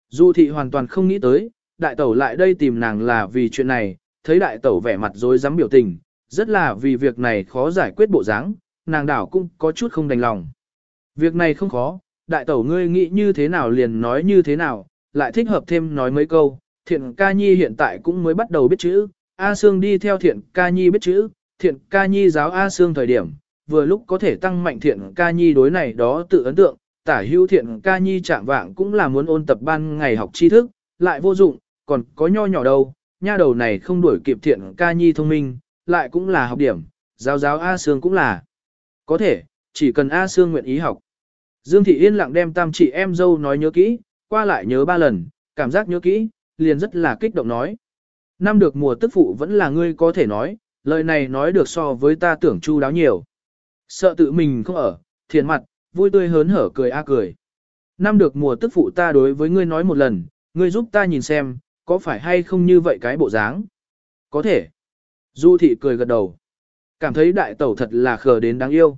Du thị hoàn toàn không nghĩ tới, đại tẩu lại đây tìm nàng là vì chuyện này, thấy đại tẩu vẻ mặt dối dám biểu tình, rất là vì việc này khó giải quyết bộ dáng, nàng đảo cũng có chút không đành lòng. Việc này không khó, đại tẩu ngươi nghĩ như thế nào liền nói như thế nào, lại thích hợp thêm nói mấy câu, thiện ca nhi hiện tại cũng mới bắt đầu biết chữ, A Sương đi theo thiện ca nhi biết chữ, thiện ca nhi giáo A Sương thời điểm, vừa lúc có thể tăng mạnh thiện ca nhi đối này đó tự ấn tượng, tả hữu thiện ca nhi chạm vạng cũng là muốn ôn tập ban ngày học tri thức, lại vô dụng, còn có nho nhỏ đâu, nha đầu này không đuổi kịp thiện ca nhi thông minh, lại cũng là học điểm, giáo giáo A Sương cũng là. Có thể, chỉ cần A Sương nguyện ý học. Dương Thị Yên lặng đem tam chị em dâu nói nhớ kỹ, qua lại nhớ ba lần, cảm giác nhớ kỹ, liền rất là kích động nói. Năm được mùa tức phụ vẫn là ngươi có thể nói, lời này nói được so với ta tưởng chu đáo nhiều. Sợ tự mình không ở, thiền mặt, vui tươi hớn hở cười a cười. Năm được mùa tức phụ ta đối với ngươi nói một lần, ngươi giúp ta nhìn xem, có phải hay không như vậy cái bộ dáng? Có thể. Du thị cười gật đầu. Cảm thấy đại tẩu thật là khờ đến đáng yêu.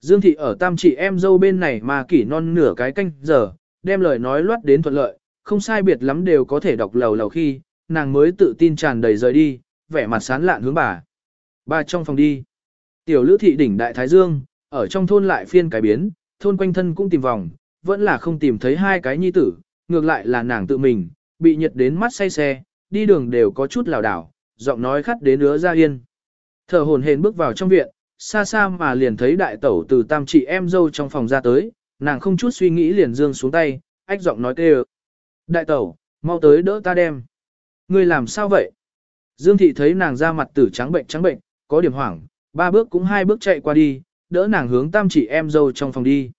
Dương thị ở tam chị em dâu bên này mà kỷ non nửa cái canh giờ, đem lời nói loát đến thuận lợi, không sai biệt lắm đều có thể đọc lầu lầu khi, nàng mới tự tin tràn đầy rời đi, vẻ mặt sán lạn hướng bà. Bà trong phòng đi. Tiểu lữ thị đỉnh đại thái dương, ở trong thôn lại phiên cái biến, thôn quanh thân cũng tìm vòng, vẫn là không tìm thấy hai cái nhi tử, ngược lại là nàng tự mình, bị nhiệt đến mắt say xe, đi đường đều có chút lảo đảo, giọng nói khắt đến đứa ra yên. Thở hồn hển bước vào trong viện, xa xa mà liền thấy đại tẩu từ tam chị em dâu trong phòng ra tới, nàng không chút suy nghĩ liền dương xuống tay, ách giọng nói kêu. Đại tẩu, mau tới đỡ ta đem. Ngươi làm sao vậy? Dương thị thấy nàng ra mặt tử trắng bệnh trắng bệnh, có điểm hoảng, ba bước cũng hai bước chạy qua đi, đỡ nàng hướng tam chị em dâu trong phòng đi.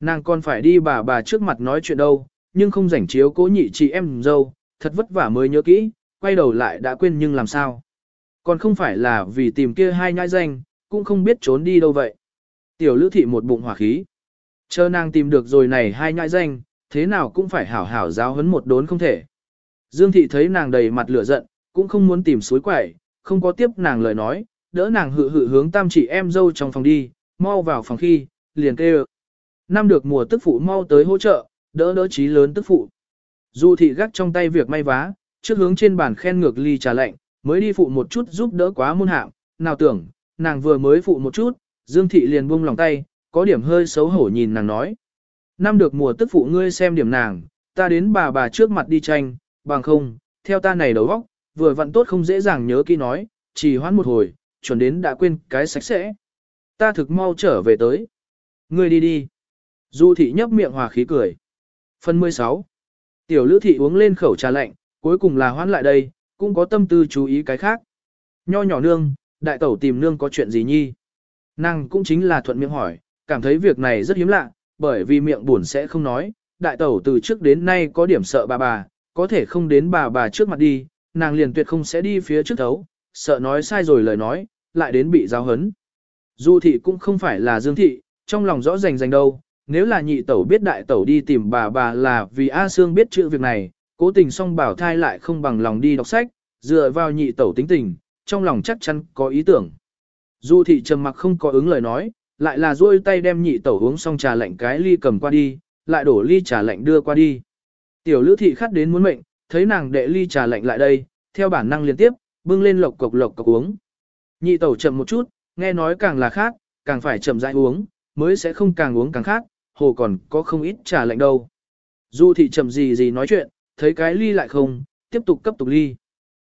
Nàng còn phải đi bà bà trước mặt nói chuyện đâu, nhưng không rảnh chiếu cố nhị chị em dâu, thật vất vả mới nhớ kỹ, quay đầu lại đã quên nhưng làm sao. Còn không phải là vì tìm kia hai nhãi danh, cũng không biết trốn đi đâu vậy. Tiểu lữ thị một bụng hỏa khí. Chờ nàng tìm được rồi này hai nhãi danh, thế nào cũng phải hảo hảo giáo huấn một đốn không thể. Dương thị thấy nàng đầy mặt lửa giận, cũng không muốn tìm suối quẩy, không có tiếp nàng lời nói, đỡ nàng hự hự hướng tam chị em dâu trong phòng đi, mau vào phòng khi, liền kêu. Năm được mùa tức phụ mau tới hỗ trợ, đỡ đỡ trí lớn tức phụ. Dù thị gắt trong tay việc may vá, trước hướng trên bàn khen ngược ly trà lạnh, mới đi phụ một chút giúp đỡ quá môn hạng, nào tưởng, nàng vừa mới phụ một chút, Dương thị liền buông lòng tay, có điểm hơi xấu hổ nhìn nàng nói. Năm được mùa tức phụ ngươi xem điểm nàng, ta đến bà bà trước mặt đi tranh, bằng không, theo ta này đầu vóc, vừa vặn tốt không dễ dàng nhớ kỹ nói, chỉ hoãn một hồi, chuẩn đến đã quên cái sạch sẽ. Ta thực mau trở về tới. Ngươi đi đi. Du thị nhấp miệng hòa khí cười. Phần 16. Tiểu lữ thị uống lên khẩu trà lạnh, cuối cùng là hoán lại đây, cũng có tâm tư chú ý cái khác. Nho nhỏ nương, đại tẩu tìm nương có chuyện gì nhi? Nàng cũng chính là thuận miệng hỏi, cảm thấy việc này rất hiếm lạ, bởi vì miệng buồn sẽ không nói, đại tẩu từ trước đến nay có điểm sợ bà bà, có thể không đến bà bà trước mặt đi, nàng liền tuyệt không sẽ đi phía trước thấu, sợ nói sai rồi lời nói, lại đến bị giáo hấn. Du thị cũng không phải là dương thị, trong lòng rõ rành rành đâu, nếu là nhị tẩu biết đại tẩu đi tìm bà bà là vì A Sương biết chữ việc này, cố tình song bảo thai lại không bằng lòng đi đọc sách, dựa vào nhị tẩu tính tình, trong lòng chắc chắn có ý tưởng. Du thị trầm mặc không có ứng lời nói, lại là duỗi tay đem nhị tẩu uống xong trà lạnh cái ly cầm qua đi, lại đổ ly trà lạnh đưa qua đi. Tiểu lữ thị khát đến muốn mệnh, thấy nàng đệ ly trà lạnh lại đây, theo bản năng liên tiếp, bưng lên lộc cộc lộc cộc uống. Nhị tẩu chậm một chút, nghe nói càng là khác, càng phải chậm rãi uống, mới sẽ không càng uống càng khác, hồ còn có không ít trà lạnh đâu. Du thị chậm gì gì nói chuyện, thấy cái ly lại không, tiếp tục cấp tục ly.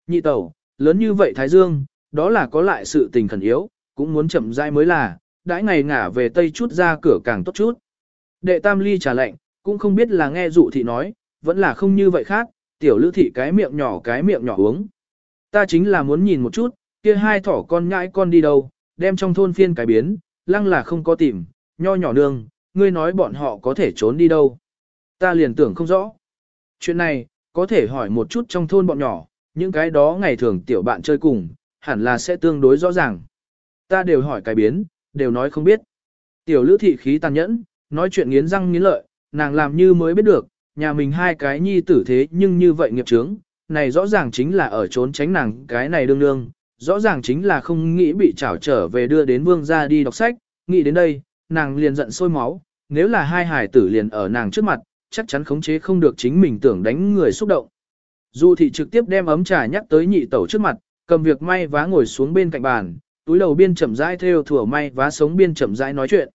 Nhị tẩu, lớn như vậy Thái Dương, đó là có lại sự tình khẩn yếu, cũng muốn chậm rãi mới là, đãi ngày ngả về tây chút ra cửa càng tốt chút. Đệ tam ly trà lạnh, cũng không biết là nghe dụ thị nói, vẫn là không như vậy khác, tiểu lữ thị cái miệng nhỏ cái miệng nhỏ uống. Ta chính là muốn nhìn một chút, kia hai thỏ con nhãi con đi đâu, đem trong thôn phiên cái biến, lăng là không có tìm, nho nhỏ nương, ngươi nói bọn họ có thể trốn đi đâu. Ta liền tưởng không rõ. Chuyện này, có thể hỏi một chút trong thôn bọn nhỏ, những cái đó ngày thường tiểu bạn chơi cùng, hẳn là sẽ tương đối rõ ràng. Ta đều hỏi cái biến, đều nói không biết. Tiểu lữ thị khí tàn nhẫn, nói chuyện nghiến răng nghiến lợi, nàng làm như mới biết được, nhà mình hai cái nhi tử thế nhưng như vậy nghiệp trướng, này rõ ràng chính là ở trốn tránh nàng cái này đương đương, rõ ràng chính là không nghĩ bị trảo trở về đưa đến vương gia đi đọc sách, nghĩ đến đây, nàng liền giận sôi máu, nếu là hai hải tử liền ở nàng trước mặt, chắc chắn khống chế không được chính mình tưởng đánh người xúc động. Dù thị trực tiếp đem ấm trà nhắc tới nhị tẩu trước mặt, cầm việc may vá ngồi xuống bên cạnh bàn, túi đầu biên chậm rãi theo thủa may vá sống biên chậm rãi nói chuyện.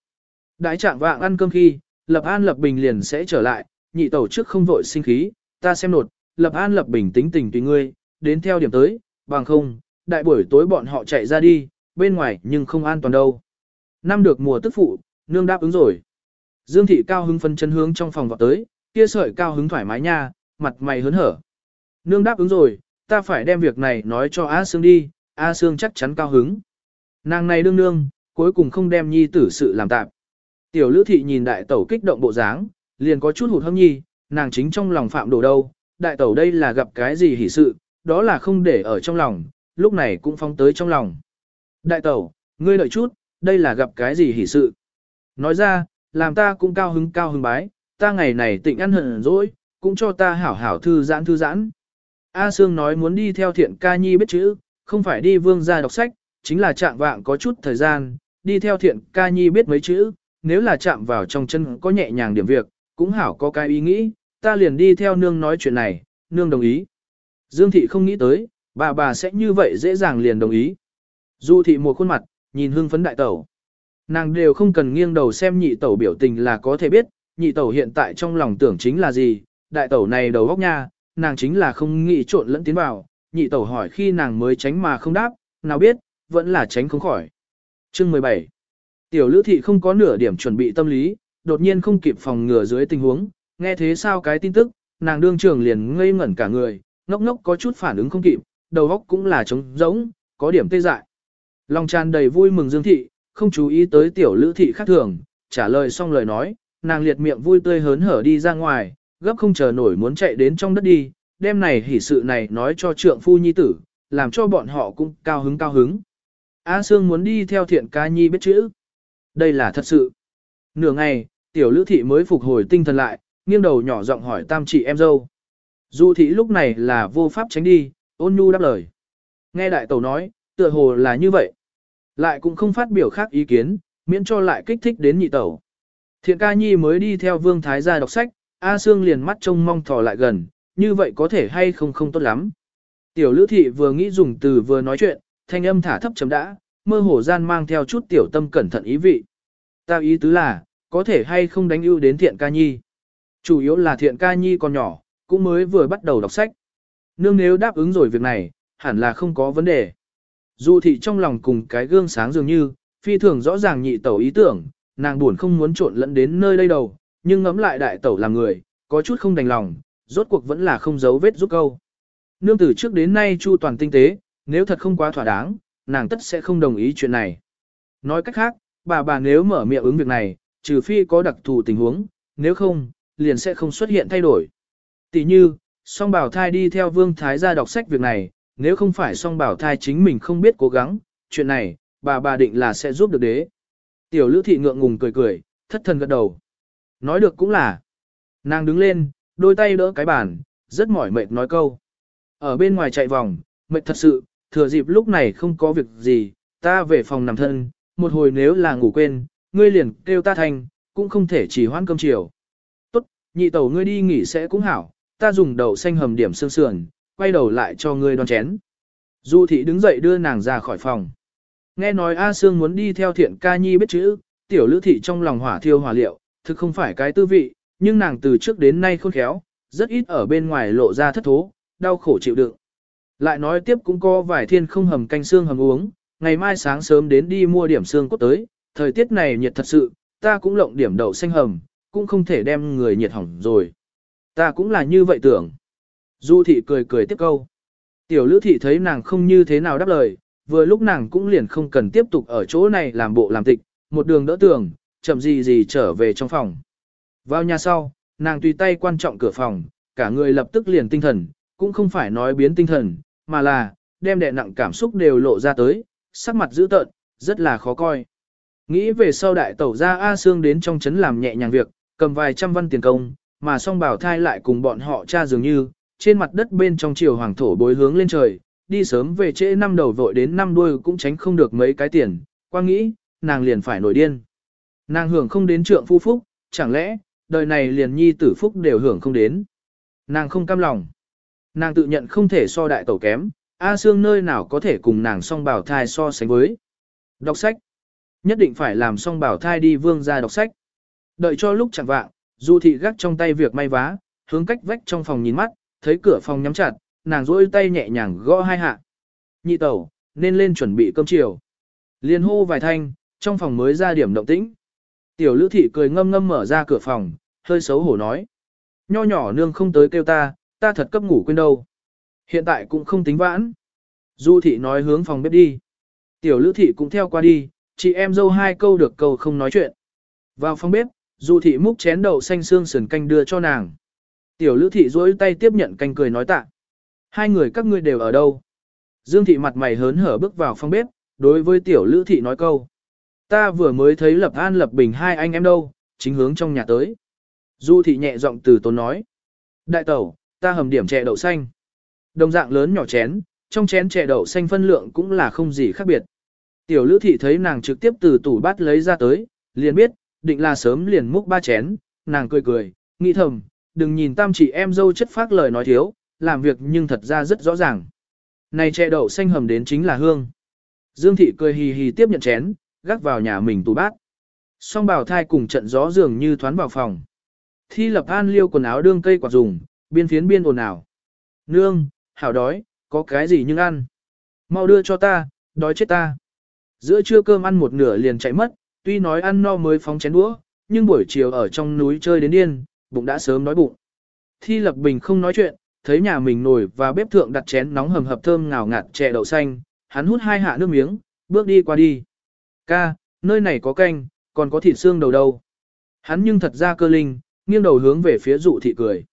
Đãi trạng vạng ăn cơm khi, Lập An Lập Bình liền sẽ trở lại, nhị tẩu trước không vội sinh khí, ta xem nột, Lập An Lập Bình tính tình tùy ngươi, đến theo điểm tới, bằng không, đại buổi tối bọn họ chạy ra đi, bên ngoài nhưng không an toàn đâu. Năm được mùa tức phụ, nương đáp ứng rồi. Dương thị cao hứng phân chân hướng trong phòng vào tới, kia sợi cao hứng thoải mái nha, mặt mày hớn hở. Nương đáp ứng rồi, ta phải đem việc này nói cho A Sương đi, A Sương chắc chắn cao hứng. Nàng này đương nương, cuối cùng không đem nhi tử sự làm tạm. Tiểu lữ thị nhìn đại tẩu kích động bộ dáng, liền có chút hụt hâm nhi, nàng chính trong lòng phạm đồ đâu, đại tẩu đây là gặp cái gì hỉ sự, đó là không để ở trong lòng, lúc này cũng phong tới trong lòng. Đại tẩu, ngươi đợi chút, đây là gặp cái gì hỉ sự. Nói ra, làm ta cũng cao hứng cao hứng bái, ta ngày này tịnh ăn hận rồi, cũng cho ta hảo hảo thư giãn thư giãn. A Sương nói muốn đi theo thiện ca nhi biết chữ, không phải đi vương gia đọc sách, chính là chạm vạng có chút thời gian, đi theo thiện ca nhi biết mấy chữ, nếu là chạm vào trong chân có nhẹ nhàng điểm việc, cũng hảo có cái ý nghĩ, ta liền đi theo nương nói chuyện này, nương đồng ý. Dương thị không nghĩ tới, bà bà sẽ như vậy dễ dàng liền đồng ý. Du thị một khuôn mặt, nhìn hương phấn đại tẩu. Nàng đều không cần nghiêng đầu xem nhị tẩu biểu tình là có thể biết, nhị tẩu hiện tại trong lòng tưởng chính là gì, đại tẩu này đầu góc nha, nàng chính là không nghĩ trộn lẫn tiến vào, nhị tẩu hỏi khi nàng mới tránh mà không đáp, nào biết, vẫn là tránh không khỏi. Chương 17 Tiểu lữ thị không có nửa điểm chuẩn bị tâm lý, đột nhiên không kịp phòng ngừa dưới tình huống, nghe thế sao cái tin tức, nàng đương trường liền ngây ngẩn cả người, ngốc ngốc có chút phản ứng không kịp, đầu óc cũng là trống rỗng, có điểm tê dại. Lòng tràn đầy vui mừng Dương thị, không chú ý tới tiểu lữ thị khác thường, trả lời xong lời nói, nàng liệt miệng vui tươi hớn hở đi ra ngoài, gấp không chờ nổi muốn chạy đến trong đất đi, đêm này hỉ sự này nói cho trượng phu nhi tử, làm cho bọn họ cũng cao hứng cao hứng. A Sương muốn đi theo thiện ca nhi biết chữ. Đây là thật sự. Nửa ngày, tiểu lữ thị mới phục hồi tinh thần lại, nghiêng đầu nhỏ giọng hỏi tam chị em dâu. Du thị lúc này là vô pháp tránh đi, ôn nhu đáp lời. Nghe đại tẩu nói, tựa hồ là như vậy. Lại cũng không phát biểu khác ý kiến, miễn cho lại kích thích đến nhị tẩu. Thiện ca nhi mới đi theo vương thái gia đọc sách, A Sương liền mắt trông mong thò lại gần, như vậy có thể hay không không tốt lắm. Tiểu lữ thị vừa nghĩ dùng từ vừa nói chuyện, thanh âm thả thấp chấm đã, mơ hồ gian mang theo chút tiểu tâm cẩn thận ý vị. Ta ý tứ là, có thể hay không đánh ưu đến thiện ca nhi. Chủ yếu là thiện ca nhi còn nhỏ, cũng mới vừa bắt đầu đọc sách. Nương nếu đáp ứng rồi việc này, hẳn là không có vấn đề. Dù thị trong lòng cùng cái gương sáng dường như, phi thường rõ ràng nhị tẩu ý tưởng, nàng buồn không muốn trộn lẫn đến nơi đây đầu, nhưng ngẫm lại đại tẩu là người, có chút không đành lòng, rốt cuộc vẫn là không giấu vết giúp câu. Nương từ trước đến nay chu toàn tinh tế, nếu thật không quá thỏa đáng, nàng tất sẽ không đồng ý chuyện này. Nói cách khác, bà bà nếu mở miệng ứng việc này, trừ phi có đặc thù tình huống, nếu không, liền sẽ không xuất hiện thay đổi. Tỷ như, song bảo thai đi theo vương thái gia đọc sách việc này, nếu không phải song bảo thai chính mình không biết cố gắng, chuyện này, bà bà định là sẽ giúp được đế. Tiểu lữ thị ngượng ngùng cười cười, thất thần gật đầu. Nói được cũng là. Nàng đứng lên, đôi tay đỡ cái bàn, rất mỏi mệt nói câu. Ở bên ngoài chạy vòng, mệt thật sự, thừa dịp lúc này không có việc gì, ta về phòng nằm thân, một hồi nếu là ngủ quên, ngươi liền kêu ta thành, cũng không thể chỉ hoãn cơm chiều. Tốt, nhị tẩu ngươi đi nghỉ sẽ cũng hảo, ta dùng đậu xanh hầm điểm sương sườn, quay đầu lại cho ngươi đoan chén. Du thị đứng dậy đưa nàng ra khỏi phòng. Nghe nói A Sương muốn đi theo thiện ca nhi biết chữ, tiểu lữ thị trong lòng hỏa thiêu hỏa liệu, thực không phải cái tư vị, nhưng nàng từ trước đến nay khôn khéo, rất ít ở bên ngoài lộ ra thất thố, đau khổ chịu đựng. Lại nói tiếp cũng có vài thiên không hầm canh xương hầm uống, ngày mai sáng sớm đến đi mua điểm xương cốt tới, thời tiết này nhiệt thật sự, ta cũng lộng điểm đậu xanh hầm, cũng không thể đem người nhiệt hỏng rồi. Ta cũng là như vậy tưởng. Du thị cười cười tiếp câu. Tiểu lữ thị thấy nàng không như thế nào đáp lời, vừa lúc nàng cũng liền không cần tiếp tục ở chỗ này làm bộ làm tịch, một đường đỡ tường, chậm gì gì trở về trong phòng. Vào nhà sau, nàng tùy tay quan trọng cửa phòng, cả người lập tức liền tinh thần, cũng không phải nói biến tinh thần, mà là, đem đè nặng cảm xúc đều lộ ra tới, sắc mặt dữ tợn, rất là khó coi. Nghĩ về sau đại tẩu ra A Sương đến trong trấn làm nhẹ nhàng việc, cầm vài trăm văn tiền công, mà song bảo thai lại cùng bọn họ cha dường như, trên mặt đất bên trong chiều hoàng thổ bối hướng lên trời, đi sớm về trễ năm đầu vội đến năm đuôi cũng tránh không được mấy cái tiền, qua nghĩ, nàng liền phải nổi điên. Nàng hưởng không đến trượng phu phúc, chẳng lẽ, đời này liền nhi tử phúc đều hưởng không đến. Nàng không cam lòng. Nàng tự nhận không thể so đại tẩu kém, A Sương nơi nào có thể cùng nàng song bảo thai so sánh với. Đọc sách. Nhất định phải làm song bảo thai đi vương ra đọc sách. Đợi cho lúc chẳng vạng, Du thị gắt trong tay việc may vá, hướng cách vách trong phòng nhìn mắt, thấy cửa phòng nhắm chặt, nàng rỗi tay nhẹ nhàng gõ hai hạ. Nhị tẩu, nên lên chuẩn bị cơm chiều. Liên hô vài thanh, trong phòng mới ra điểm động tĩnh. Tiểu lữ thị cười ngâm ngâm mở ra cửa phòng, hơi xấu hổ nói. Nho nhỏ nương không tới kêu ta, ta thật cấp ngủ quên đâu. Hiện tại cũng không tính vãn. Du thị nói hướng phòng bếp đi. Tiểu lữ thị cũng theo qua đi, chị em dâu hai câu được câu không nói chuyện. Vào phòng bếp, du thị múc chén đậu xanh xương sườn canh đưa cho nàng. Tiểu lữ thị duỗi tay tiếp nhận canh cười nói tạ. Hai người các ngươi đều ở đâu? Dương thị mặt mày hớn hở bước vào phòng bếp, đối với tiểu lữ thị nói câu. Ta vừa mới thấy lập an lập bình hai anh em đâu, chính hướng trong nhà tới. Du thị nhẹ giọng từ tốn nói. Đại tẩu, ta hầm điểm chè đậu xanh. Đồng dạng lớn nhỏ chén, trong chén chè đậu xanh phân lượng cũng là không gì khác biệt. Tiểu lữ thị thấy nàng trực tiếp từ tủ bát lấy ra tới, liền biết, định là sớm liền múc ba chén, nàng cười cười, nghĩ thầm, đừng nhìn tam chị em dâu chất phác lời nói thiếu, làm việc nhưng thật ra rất rõ ràng. Này chè đậu xanh hầm đến chính là hương. Dương thị cười hì hì tiếp nhận chén, gác vào nhà mình tủ bát. Song bảo thai cùng trận gió dường như thoán vào phòng. Thi lập an liêu quần áo đương cây quạt dùng, biên phiến biên ồn ào. Nương, hảo đói, có cái gì nhưng ăn. Mau đưa cho ta, đói chết ta. Giữa trưa cơm ăn một nửa liền chạy mất, tuy nói ăn no mới phóng chén đũa, nhưng buổi chiều ở trong núi chơi đến điên, bụng đã sớm nói bụng. Thi lập bình không nói chuyện, thấy nhà mình nổi và bếp thượng đặt chén nóng hầm hập thơm ngào ngạt chè đậu xanh, hắn hút hai hạ nước miếng, bước đi qua đi. Ca, nơi này có canh, còn có thịt xương đầu đâu. Hắn nhưng thật ra cơ linh, nghiêng đầu hướng về phía dụ thị cười.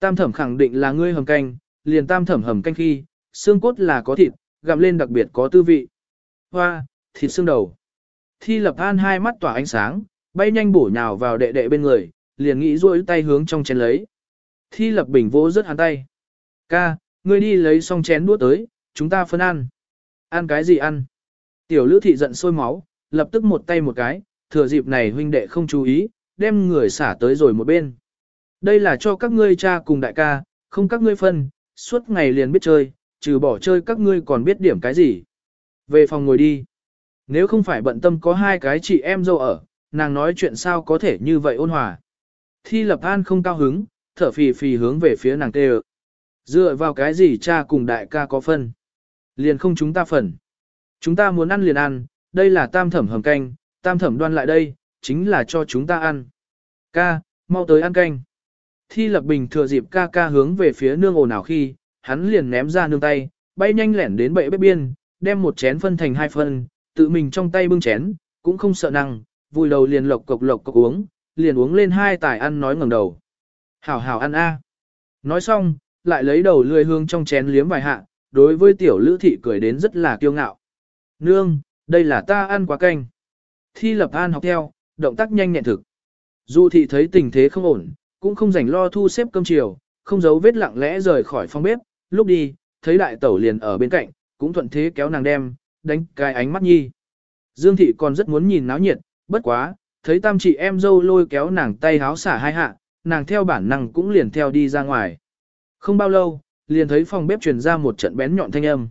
Tam thẩm khẳng định là ngươi hầm canh, liền tam thẩm hầm canh khi, xương cốt là có thịt, gặm lên đặc biệt có tư vị. Hoa, thịt xương đầu. Thi lập an hai mắt tỏa ánh sáng, bay nhanh bổ nhào vào đệ đệ bên người, liền nghĩ duỗi tay hướng trong chén lấy. Thi lập bình vô rất hắn tay. Ca, ngươi đi lấy xong chén đũa tới, chúng ta phân ăn. Ăn cái gì ăn? Tiểu lữ thị giận sôi máu, lập tức một tay một cái, thừa dịp này huynh đệ không chú ý, đem người xả tới rồi một bên. Đây là cho các ngươi cha cùng đại ca, không các ngươi phân, suốt ngày liền biết chơi, trừ bỏ chơi các ngươi còn biết điểm cái gì. Về phòng ngồi đi. Nếu không phải bận tâm có hai cái chị em dâu ở, nàng nói chuyện sao có thể như vậy ôn hòa. Thi lập an không cao hứng, thở phì phì hướng về phía nàng tê Dựa vào cái gì cha cùng đại ca có phân. Liền không chúng ta phần. Chúng ta muốn ăn liền ăn, đây là tam thẩm hầm canh, tam thẩm đoan lại đây, chính là cho chúng ta ăn. Ca, mau tới ăn canh. Thi lập bình thừa dịp ca ca hướng về phía nương ồn ào khi, hắn liền ném ra nương tay, bay nhanh lẻn đến bệ bếp biên, đem một chén phân thành hai phân, tự mình trong tay bưng chén, cũng không sợ năng, vùi đầu liền lộc cộc lộc cộc uống, liền uống lên hai tài ăn nói ngẩng đầu. Hảo hảo ăn a. Nói xong, lại lấy đầu lươi hương trong chén liếm vài hạ, đối với tiểu lữ thị cười đến rất là kiêu ngạo. Nương, đây là ta ăn quá canh. Thi lập an học theo, động tác nhanh nhẹn thực. Dù thị thấy tình thế không ổn, cũng không rảnh lo thu xếp cơm chiều, không giấu vết lặng lẽ rời khỏi phòng bếp, lúc đi, thấy đại tẩu liền ở bên cạnh, cũng thuận thế kéo nàng đem, đánh cái ánh mắt nhi. Dương thị còn rất muốn nhìn náo nhiệt, bất quá, thấy tam chị em dâu lôi kéo nàng tay háo xả hai hạ, nàng theo bản năng cũng liền theo đi ra ngoài. Không bao lâu, liền thấy phòng bếp truyền ra một trận bén nhọn thanh âm.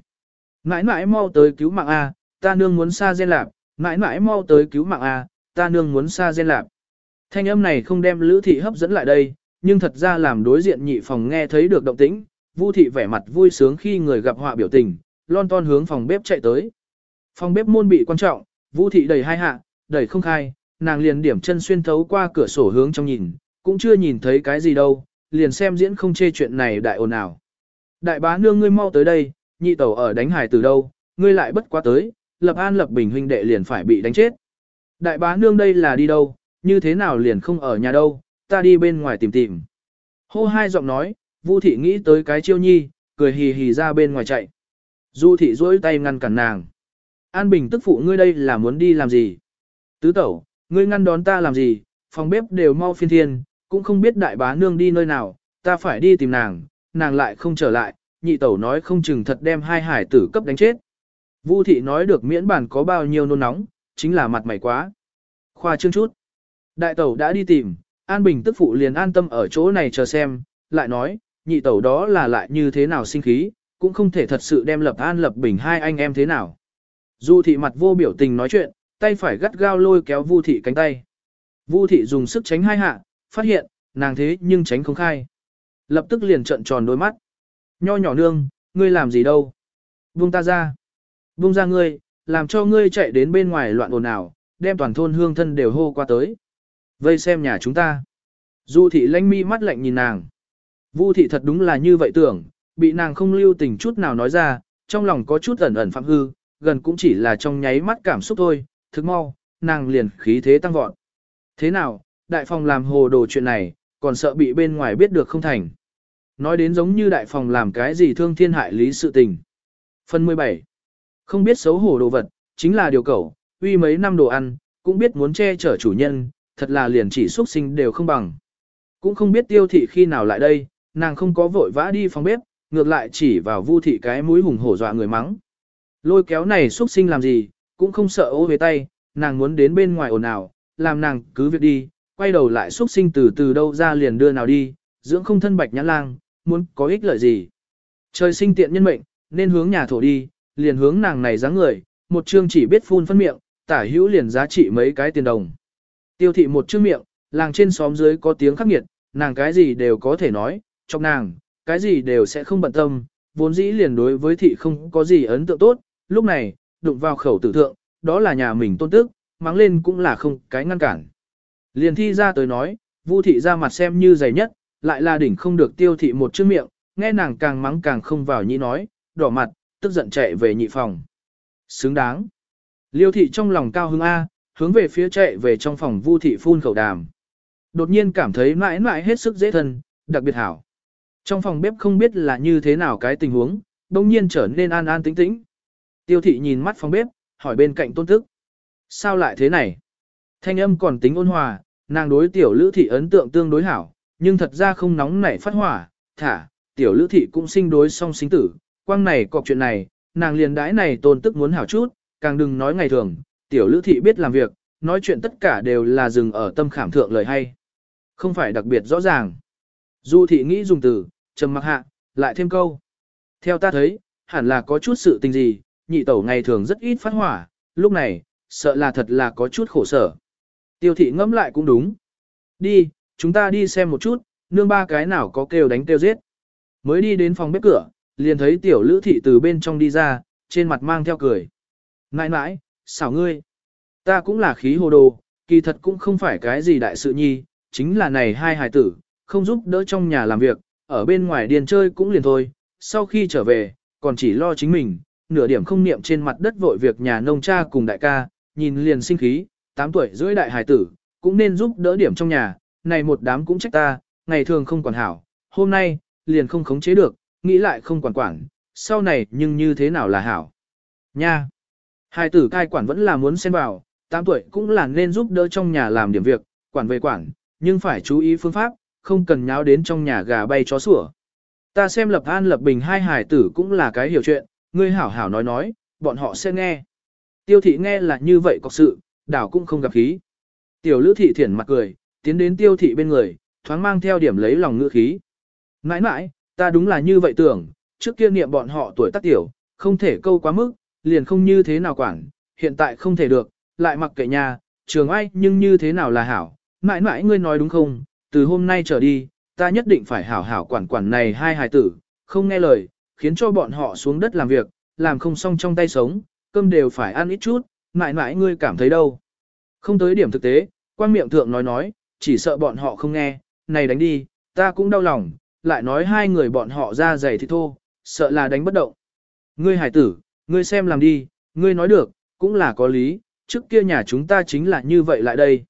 Mãi mãi mau tới cứu mạng A, ta nương muốn xa gen lạp, mãi mãi mau tới cứu mạng A, ta nương muốn xa gen lạp. Thanh âm này không đem Lữ thị hấp dẫn lại đây, nhưng thật ra làm đối diện nhị phòng nghe thấy được động tĩnh, Vu thị vẻ mặt vui sướng khi người gặp họa biểu tình, lon ton hướng phòng bếp chạy tới. Phòng bếp môn bị quan trọng, Vu thị đẩy hai hạ, đẩy không khai, nàng liền điểm chân xuyên thấu qua cửa sổ hướng trong nhìn, cũng chưa nhìn thấy cái gì đâu, liền xem diễn không chê chuyện này đại ồn ào. Đại bá nương ngươi mau tới đây, nhị tẩu ở đánh hải từ đâu, ngươi lại bất quá tới, lập an lập bình huynh đệ liền phải bị đánh chết. Đại bá nương đây là đi đâu, như thế nào liền không ở nhà đâu, ta đi bên ngoài tìm tìm. Hô hai giọng nói, Vu thị nghĩ tới cái chiêu nhi, cười hì hì ra bên ngoài chạy. Du thị duỗi tay ngăn cản nàng. An Bình tức phụ ngươi đây là muốn đi làm gì? Tứ tẩu, ngươi ngăn đón ta làm gì? Phòng bếp đều mau phiên thiên, cũng không biết đại bá nương đi nơi nào, ta phải đi tìm nàng, nàng lại không trở lại, nhị tẩu nói không chừng thật đem hai hải tử cấp đánh chết. Vu thị nói được miễn bản có bao nhiêu nôn nóng, chính là mặt mày quá. Khoa trương chút. Đại tẩu đã đi tìm, An Bình tức phụ liền an tâm ở chỗ này chờ xem, lại nói, nhị tẩu đó là lại như thế nào sinh khí, cũng không thể thật sự đem lập An lập Bình hai anh em thế nào. Du thị mặt vô biểu tình nói chuyện, tay phải gắt gao lôi kéo Vu thị cánh tay. Vu thị dùng sức tránh hai hạ, phát hiện, nàng thế nhưng tránh không khai. Lập tức liền trợn tròn đôi mắt. Nho nhỏ nương, ngươi làm gì đâu? Buông ta ra. Buông ra ngươi, làm cho ngươi chạy đến bên ngoài loạn ồn ào, đem toàn thôn hương thân đều hô qua tới. Vây xem nhà chúng ta. Du thị lanh mi mắt lạnh nhìn nàng. Vu thị thật đúng là như vậy tưởng, bị nàng không lưu tình chút nào nói ra, trong lòng có chút ẩn ẩn phạm hư, gần cũng chỉ là trong nháy mắt cảm xúc thôi, thức mau, nàng liền khí thế tăng vọt. Thế nào, đại phòng làm hồ đồ chuyện này, còn sợ bị bên ngoài biết được không thành. Nói đến giống như đại phòng làm cái gì thương thiên hại lý sự tình. Phần 17. Không biết xấu hổ đồ vật, chính là điều cẩu, uy mấy năm đồ ăn, cũng biết muốn che chở chủ nhân, thật là liền chỉ xuất sinh đều không bằng. Cũng không biết tiêu thị khi nào lại đây, nàng không có vội vã đi phòng bếp, ngược lại chỉ vào vu thị cái mũi hùng hổ dọa người mắng. Lôi kéo này xuất sinh làm gì, cũng không sợ ô về tay, nàng muốn đến bên ngoài ồn ào, làm nàng cứ việc đi, quay đầu lại xuất sinh từ từ đâu ra liền đưa nào đi, dưỡng không thân bạch nhãn lang, muốn có ích lợi gì. Trời sinh tiện nhân mệnh, nên hướng nhà thổ đi, liền hướng nàng này dáng người, một chương chỉ biết phun phân miệng, tả hữu liền giá trị mấy cái tiền đồng. Tiêu thị một chương miệng, làng trên xóm dưới có tiếng khắc nghiệt, nàng cái gì đều có thể nói, trong nàng, cái gì đều sẽ không bận tâm, vốn dĩ liền đối với thị không có gì ấn tượng tốt, lúc này, đụng vào khẩu tử thượng, đó là nhà mình tôn tức, mắng lên cũng là không cái ngăn cản. Liền thi ra tới nói, Vu thị ra mặt xem như dày nhất, lại là đỉnh không được tiêu thị một chữ miệng, nghe nàng càng mắng càng không vào nhĩ nói, đỏ mặt, tức giận chạy về nhị phòng. Xứng đáng. Liêu thị trong lòng cao hứng A, hướng về phía chạy về trong phòng Vu thị phun khẩu đàm. Đột nhiên cảm thấy mãi mãi hết sức dễ thân, đặc biệt hảo. Trong phòng bếp không biết là như thế nào cái tình huống, đông nhiên trở nên an an tĩnh tĩnh. Tiêu thị nhìn mắt phòng bếp, hỏi bên cạnh tôn tức. Sao lại thế này? Thanh âm còn tính ôn hòa, nàng đối tiểu lữ thị ấn tượng tương đối hảo, nhưng thật ra không nóng nảy phát hỏa, thả, tiểu lữ thị cũng sinh đối song sinh tử, quang này cọc chuyện này, nàng liền đãi này tôn tức muốn hảo chút, càng đừng nói ngày thường, tiểu lữ thị biết làm việc, nói chuyện tất cả đều là dừng ở tâm khảm thượng lời hay. Không phải đặc biệt rõ ràng. Du thị nghĩ dùng từ, trầm mặc hạ, lại thêm câu. Theo ta thấy, hẳn là có chút sự tình gì, nhị tẩu ngày thường rất ít phát hỏa, lúc này, sợ là thật là có chút khổ sở. Tiêu thị ngẫm lại cũng đúng. Đi, chúng ta đi xem một chút, nương ba cái nào có kêu đánh kêu giết. Mới đi đến phòng bếp cửa, liền thấy tiểu lữ thị từ bên trong đi ra, trên mặt mang theo cười. Nãi nãi, xảo ngươi. Ta cũng là khí hồ đồ, kỳ thật cũng không phải cái gì đại sự nhi, chính là này hai hài tử, không giúp đỡ trong nhà làm việc, ở bên ngoài điền chơi cũng liền thôi, sau khi trở về, còn chỉ lo chính mình, nửa điểm không niệm trên mặt đất vội việc nhà nông cha cùng đại ca, nhìn liền sinh khí, 8 tuổi rưỡi đại hài tử, cũng nên giúp đỡ điểm trong nhà, này một đám cũng trách ta, ngày thường không quản hảo, hôm nay, liền không khống chế được, nghĩ lại không quản quản, sau này nhưng như thế nào là hảo. Nha! Hài tử cai quản vẫn là muốn xen vào, 8 tuổi cũng là nên giúp đỡ trong nhà làm điểm việc, quản về quản, nhưng phải chú ý phương pháp, không cần nháo đến trong nhà gà bay chó sủa. Ta xem lập an lập bình hai hải tử cũng là cái hiểu chuyện, ngươi hảo hảo nói nói, bọn họ sẽ nghe. Tiêu thị nghe là như vậy có sự, đảo cũng không gặp khí. Tiểu lữ thị thiển mặt cười, tiến đến tiêu thị bên người, thoáng mang theo điểm lấy lòng ngữ khí. Nãi nãi, ta đúng là như vậy tưởng, trước kia niệm bọn họ tuổi tác tiểu, không thể câu quá mức, liền không như thế nào quản, hiện tại không thể được, lại mặc kệ nhà, trường ai nhưng như thế nào là hảo, mãi mãi ngươi nói đúng không, từ hôm nay trở đi, ta nhất định phải hảo hảo quản quản này hai hài tử, không nghe lời, khiến cho bọn họ xuống đất làm việc, làm không xong trong tay sống, cơm đều phải ăn ít chút, mãi mãi ngươi cảm thấy đâu. Không tới điểm thực tế, quan miệng thượng nói nói, chỉ sợ bọn họ không nghe, này đánh đi, ta cũng đau lòng, lại nói hai người bọn họ ra giày thì thô, sợ là đánh bất động. Ngươi hải tử, ngươi xem làm đi, ngươi nói được, cũng là có lý, trước kia nhà chúng ta chính là như vậy lại đây.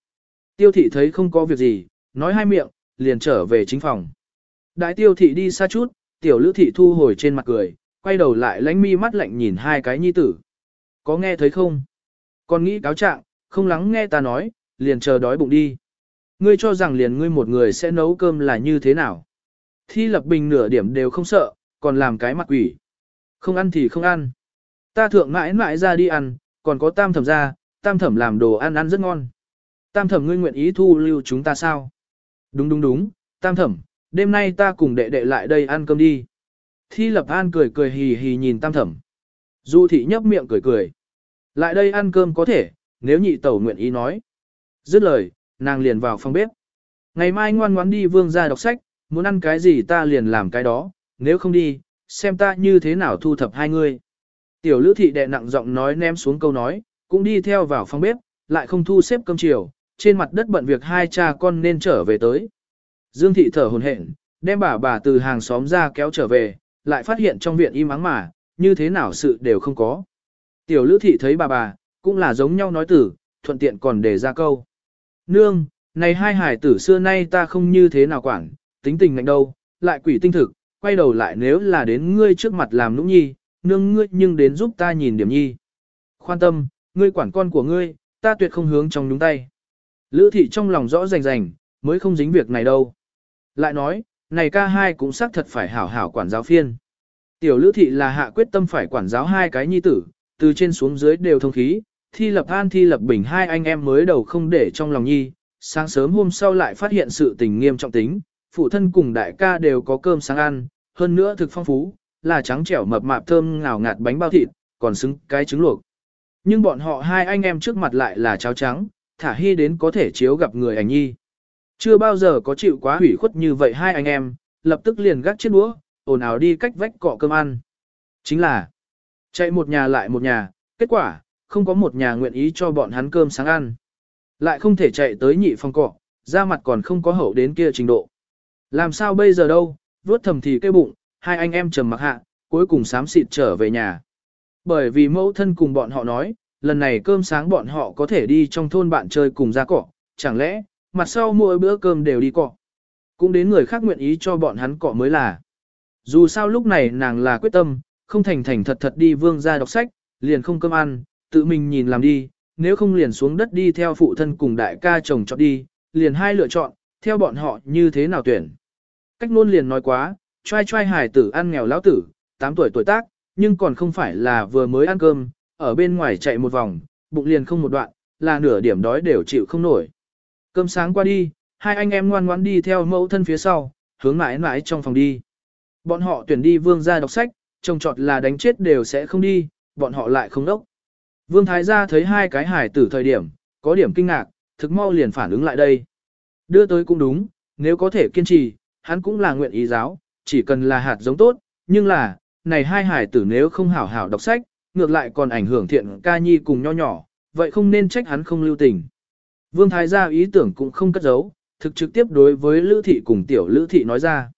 Tiêu thị thấy không có việc gì, nói hai miệng, liền trở về chính phòng. Đại tiêu thị đi xa chút, tiểu lữ thị thu hồi trên mặt cười, quay đầu lại lánh mi mắt lạnh nhìn hai cái nhi tử. Có nghe thấy không? Con nghĩ cáo trạng, không lắng nghe ta nói, liền chờ đói bụng đi. Ngươi cho rằng liền ngươi một người sẽ nấu cơm là như thế nào? Thi lập bình nửa điểm đều không sợ, còn làm cái mặt quỷ. Không ăn thì không ăn. Ta thượng mãi mãi ra đi ăn, còn có tam thẩm ra, tam thẩm làm đồ ăn ăn rất ngon. Tam thẩm ngươi nguyện ý thu lưu chúng ta sao? Đúng đúng đúng, tam thẩm, đêm nay ta cùng đệ đệ lại đây ăn cơm đi. Thi lập an cười cười hì hì nhìn tam thẩm. Du thị nhấp miệng cười cười. Lại đây ăn cơm có thể, nếu nhị tẩu nguyện ý nói. Dứt lời, nàng liền vào phòng bếp. Ngày mai ngoan ngoãn đi vương ra đọc sách, muốn ăn cái gì ta liền làm cái đó, nếu không đi, xem ta như thế nào thu thập hai người. Tiểu lữ thị đệ nặng giọng nói ném xuống câu nói, cũng đi theo vào phòng bếp, lại không thu xếp cơm chiều, trên mặt đất bận việc hai cha con nên trở về tới. Dương thị thở hồn hển, đem bà bà từ hàng xóm ra kéo trở về, lại phát hiện trong viện im ắng mà, như thế nào sự đều không có. Tiểu lữ thị thấy bà bà, cũng là giống nhau nói tử, thuận tiện còn để ra câu. Nương, này hai hải tử xưa nay ta không như thế nào quản, tính tình ngạnh đâu, lại quỷ tinh thực, quay đầu lại nếu là đến ngươi trước mặt làm nũng nhi, nương ngươi nhưng đến giúp ta nhìn điểm nhi. Khoan tâm, ngươi quản con của ngươi, ta tuyệt không hướng trong nhúng tay. Lữ thị trong lòng rõ rành rành, mới không dính việc này đâu. Lại nói, này ca hai cũng xác thật phải hảo hảo quản giáo phiên. Tiểu lữ thị là hạ quyết tâm phải quản giáo hai cái nhi tử, từ trên xuống dưới đều thông khí, thi lập an thi lập bình hai anh em mới đầu không để trong lòng nhi, sáng sớm hôm sau lại phát hiện sự tình nghiêm trọng tính, phụ thân cùng đại ca đều có cơm sáng ăn, hơn nữa thực phong phú, là trắng trẻo mập mạp thơm ngào ngạt bánh bao thịt, còn xứng cái trứng luộc. Nhưng bọn họ hai anh em trước mặt lại là cháo trắng, thả hy đến có thể chiếu gặp người ảnh nhi. Chưa bao giờ có chịu quá hủy khuất như vậy hai anh em, lập tức liền gác chiếc đũa, ồn ào đi cách vách cọ cơm ăn. Chính là, chạy một nhà lại một nhà, kết quả, không có một nhà nguyện ý cho bọn hắn cơm sáng ăn. Lại không thể chạy tới nhị phòng cọ, da mặt còn không có hậu đến kia trình độ. Làm sao bây giờ đâu, vuốt thầm thì kêu bụng, hai anh em trầm mặc hạ, cuối cùng sám xịt trở về nhà. Bởi vì mẫu thân cùng bọn họ nói, lần này cơm sáng bọn họ có thể đi trong thôn bạn chơi cùng ra cọ, chẳng lẽ, mặt sau mỗi bữa cơm đều đi cọ. Cũng đến người khác nguyện ý cho bọn hắn cọ mới là. Dù sao lúc này nàng là quyết tâm, không thành thành thật thật đi vương ra đọc sách, liền không cơm ăn, tự mình nhìn làm đi, nếu không liền xuống đất đi theo phụ thân cùng đại ca chồng chọn đi, liền hai lựa chọn, theo bọn họ như thế nào tuyển. Cách luôn liền nói quá, trai trai hải tử ăn nghèo lão tử, 8 tuổi tuổi tác, nhưng còn không phải là vừa mới ăn cơm, ở bên ngoài chạy một vòng, bụng liền không một đoạn, là nửa điểm đói đều chịu không nổi. Cơm sáng qua đi, hai anh em ngoan ngoãn đi theo mẫu thân phía sau, hướng mãi mãi trong phòng đi. Bọn họ tuyển đi vương gia đọc sách, trông trọt là đánh chết đều sẽ không đi, bọn họ lại không đốc. Vương Thái gia thấy hai cái hải tử thời điểm, có điểm kinh ngạc, thực mau liền phản ứng lại đây. Đưa tới cũng đúng, nếu có thể kiên trì, hắn cũng là nguyện ý giáo, chỉ cần là hạt giống tốt, nhưng là, này hai hải tử nếu không hảo hảo đọc sách, ngược lại còn ảnh hưởng thiện ca nhi cùng nho nhỏ, vậy không nên trách hắn không lưu tình. Vương Thái gia ý tưởng cũng không cất giấu, thực trực tiếp đối với Lữ Thị cùng Tiểu Lữ Thị nói ra.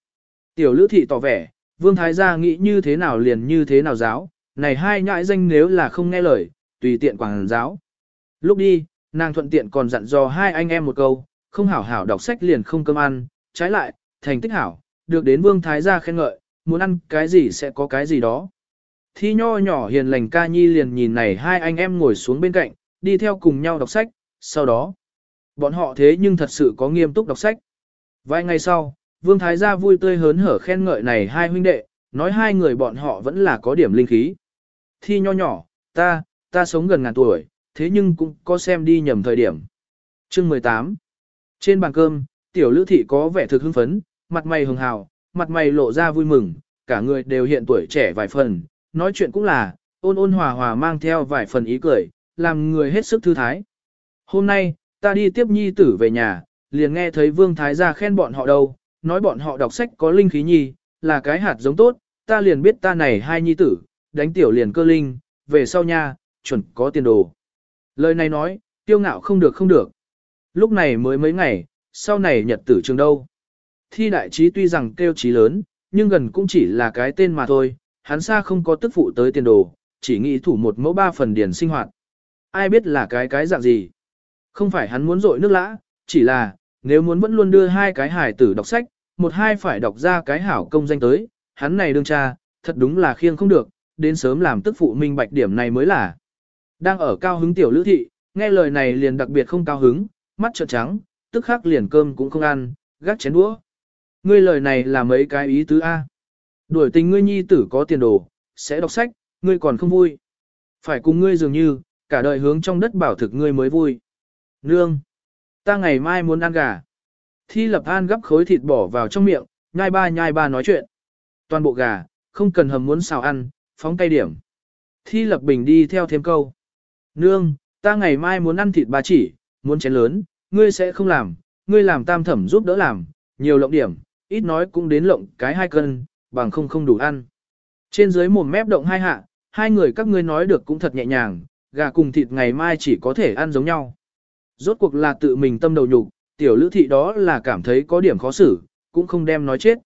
Tiểu Lữ Thị tỏ vẻ, Vương Thái gia nghĩ như thế nào liền như thế nào giáo, này hai nhãi danh nếu là không nghe lời, tùy tiện quảng giáo. Lúc đi, nàng thuận tiện còn dặn dò hai anh em một câu, không hảo hảo đọc sách liền không cơm ăn, trái lại, thành tích hảo, được đến Vương Thái gia khen ngợi, muốn ăn cái gì sẽ có cái gì đó. Thi nho nhỏ hiền lành ca nhi liền nhìn này hai anh em ngồi xuống bên cạnh, đi theo cùng nhau đọc sách, sau đó, bọn họ thế nhưng thật sự có nghiêm túc đọc sách. Vài ngày sau, Vương Thái gia vui tươi hớn hở khen ngợi này hai huynh đệ, nói hai người bọn họ vẫn là có điểm linh khí. Thi nho nhỏ, ta, ta sống gần ngàn tuổi, thế nhưng cũng có xem đi nhầm thời điểm. Chương 18 Trên bàn cơm, tiểu lữ thị có vẻ thực hưng phấn, mặt mày hường hào, mặt mày lộ ra vui mừng, cả người đều hiện tuổi trẻ vài phần, nói chuyện cũng là, ôn ôn hòa hòa mang theo vài phần ý cười, làm người hết sức thư thái. Hôm nay, ta đi tiếp nhi tử về nhà, liền nghe thấy Vương Thái gia khen bọn họ đâu, nói bọn họ đọc sách có linh khí nhi, là cái hạt giống tốt, ta liền biết ta này hai nhi tử, đánh tiểu liền cơ linh, về sau nha, chuẩn có tiền đồ. Lời này nói, tiêu ngạo không được không được. Lúc này mới mấy ngày, sau này nhật tử trường đâu. Thi đại trí tuy rằng kêu trí lớn, nhưng gần cũng chỉ là cái tên mà thôi, hắn xa không có tức phụ tới tiền đồ, chỉ nghĩ thủ một mẫu ba phần điển sinh hoạt. Ai biết là cái cái dạng gì. Không phải hắn muốn dội nước lã, chỉ là, nếu muốn vẫn luôn đưa hai cái hải tử đọc sách, một hai phải đọc ra cái hảo công danh tới, hắn này đương cha, thật đúng là khiêng không được, đến sớm làm tức phụ minh bạch điểm này mới là. Đang ở cao hứng tiểu lữ thị, nghe lời này liền đặc biệt không cao hứng, mắt trợn trắng, tức khắc liền cơm cũng không ăn, gác chén đũa. Ngươi lời này là mấy cái ý tứ A. Đuổi tình ngươi nhi tử có tiền đồ, sẽ đọc sách, ngươi còn không vui. Phải cùng ngươi dường như, cả đời hướng trong đất bảo thực ngươi mới vui. Nương, ta ngày mai muốn ăn gà. Thi lập an gấp khối thịt bỏ vào trong miệng, nhai ba nhai ba nói chuyện. Toàn bộ gà, không cần hầm muốn xào ăn, phóng tay điểm. Thi lập bình đi theo thêm câu. Nương, ta ngày mai muốn ăn thịt ba chỉ, muốn chén lớn, ngươi sẽ không làm, ngươi làm tam thẩm giúp đỡ làm, nhiều lộng điểm, ít nói cũng đến lộng cái hai cân, bằng không không đủ ăn. Trên dưới mồm mép động hai hạ, hai người các ngươi nói được cũng thật nhẹ nhàng, gà cùng thịt ngày mai chỉ có thể ăn giống nhau. Rốt cuộc là tự mình tâm đầu nhục, tiểu lữ thị đó là cảm thấy có điểm khó xử, cũng không đem nói chết.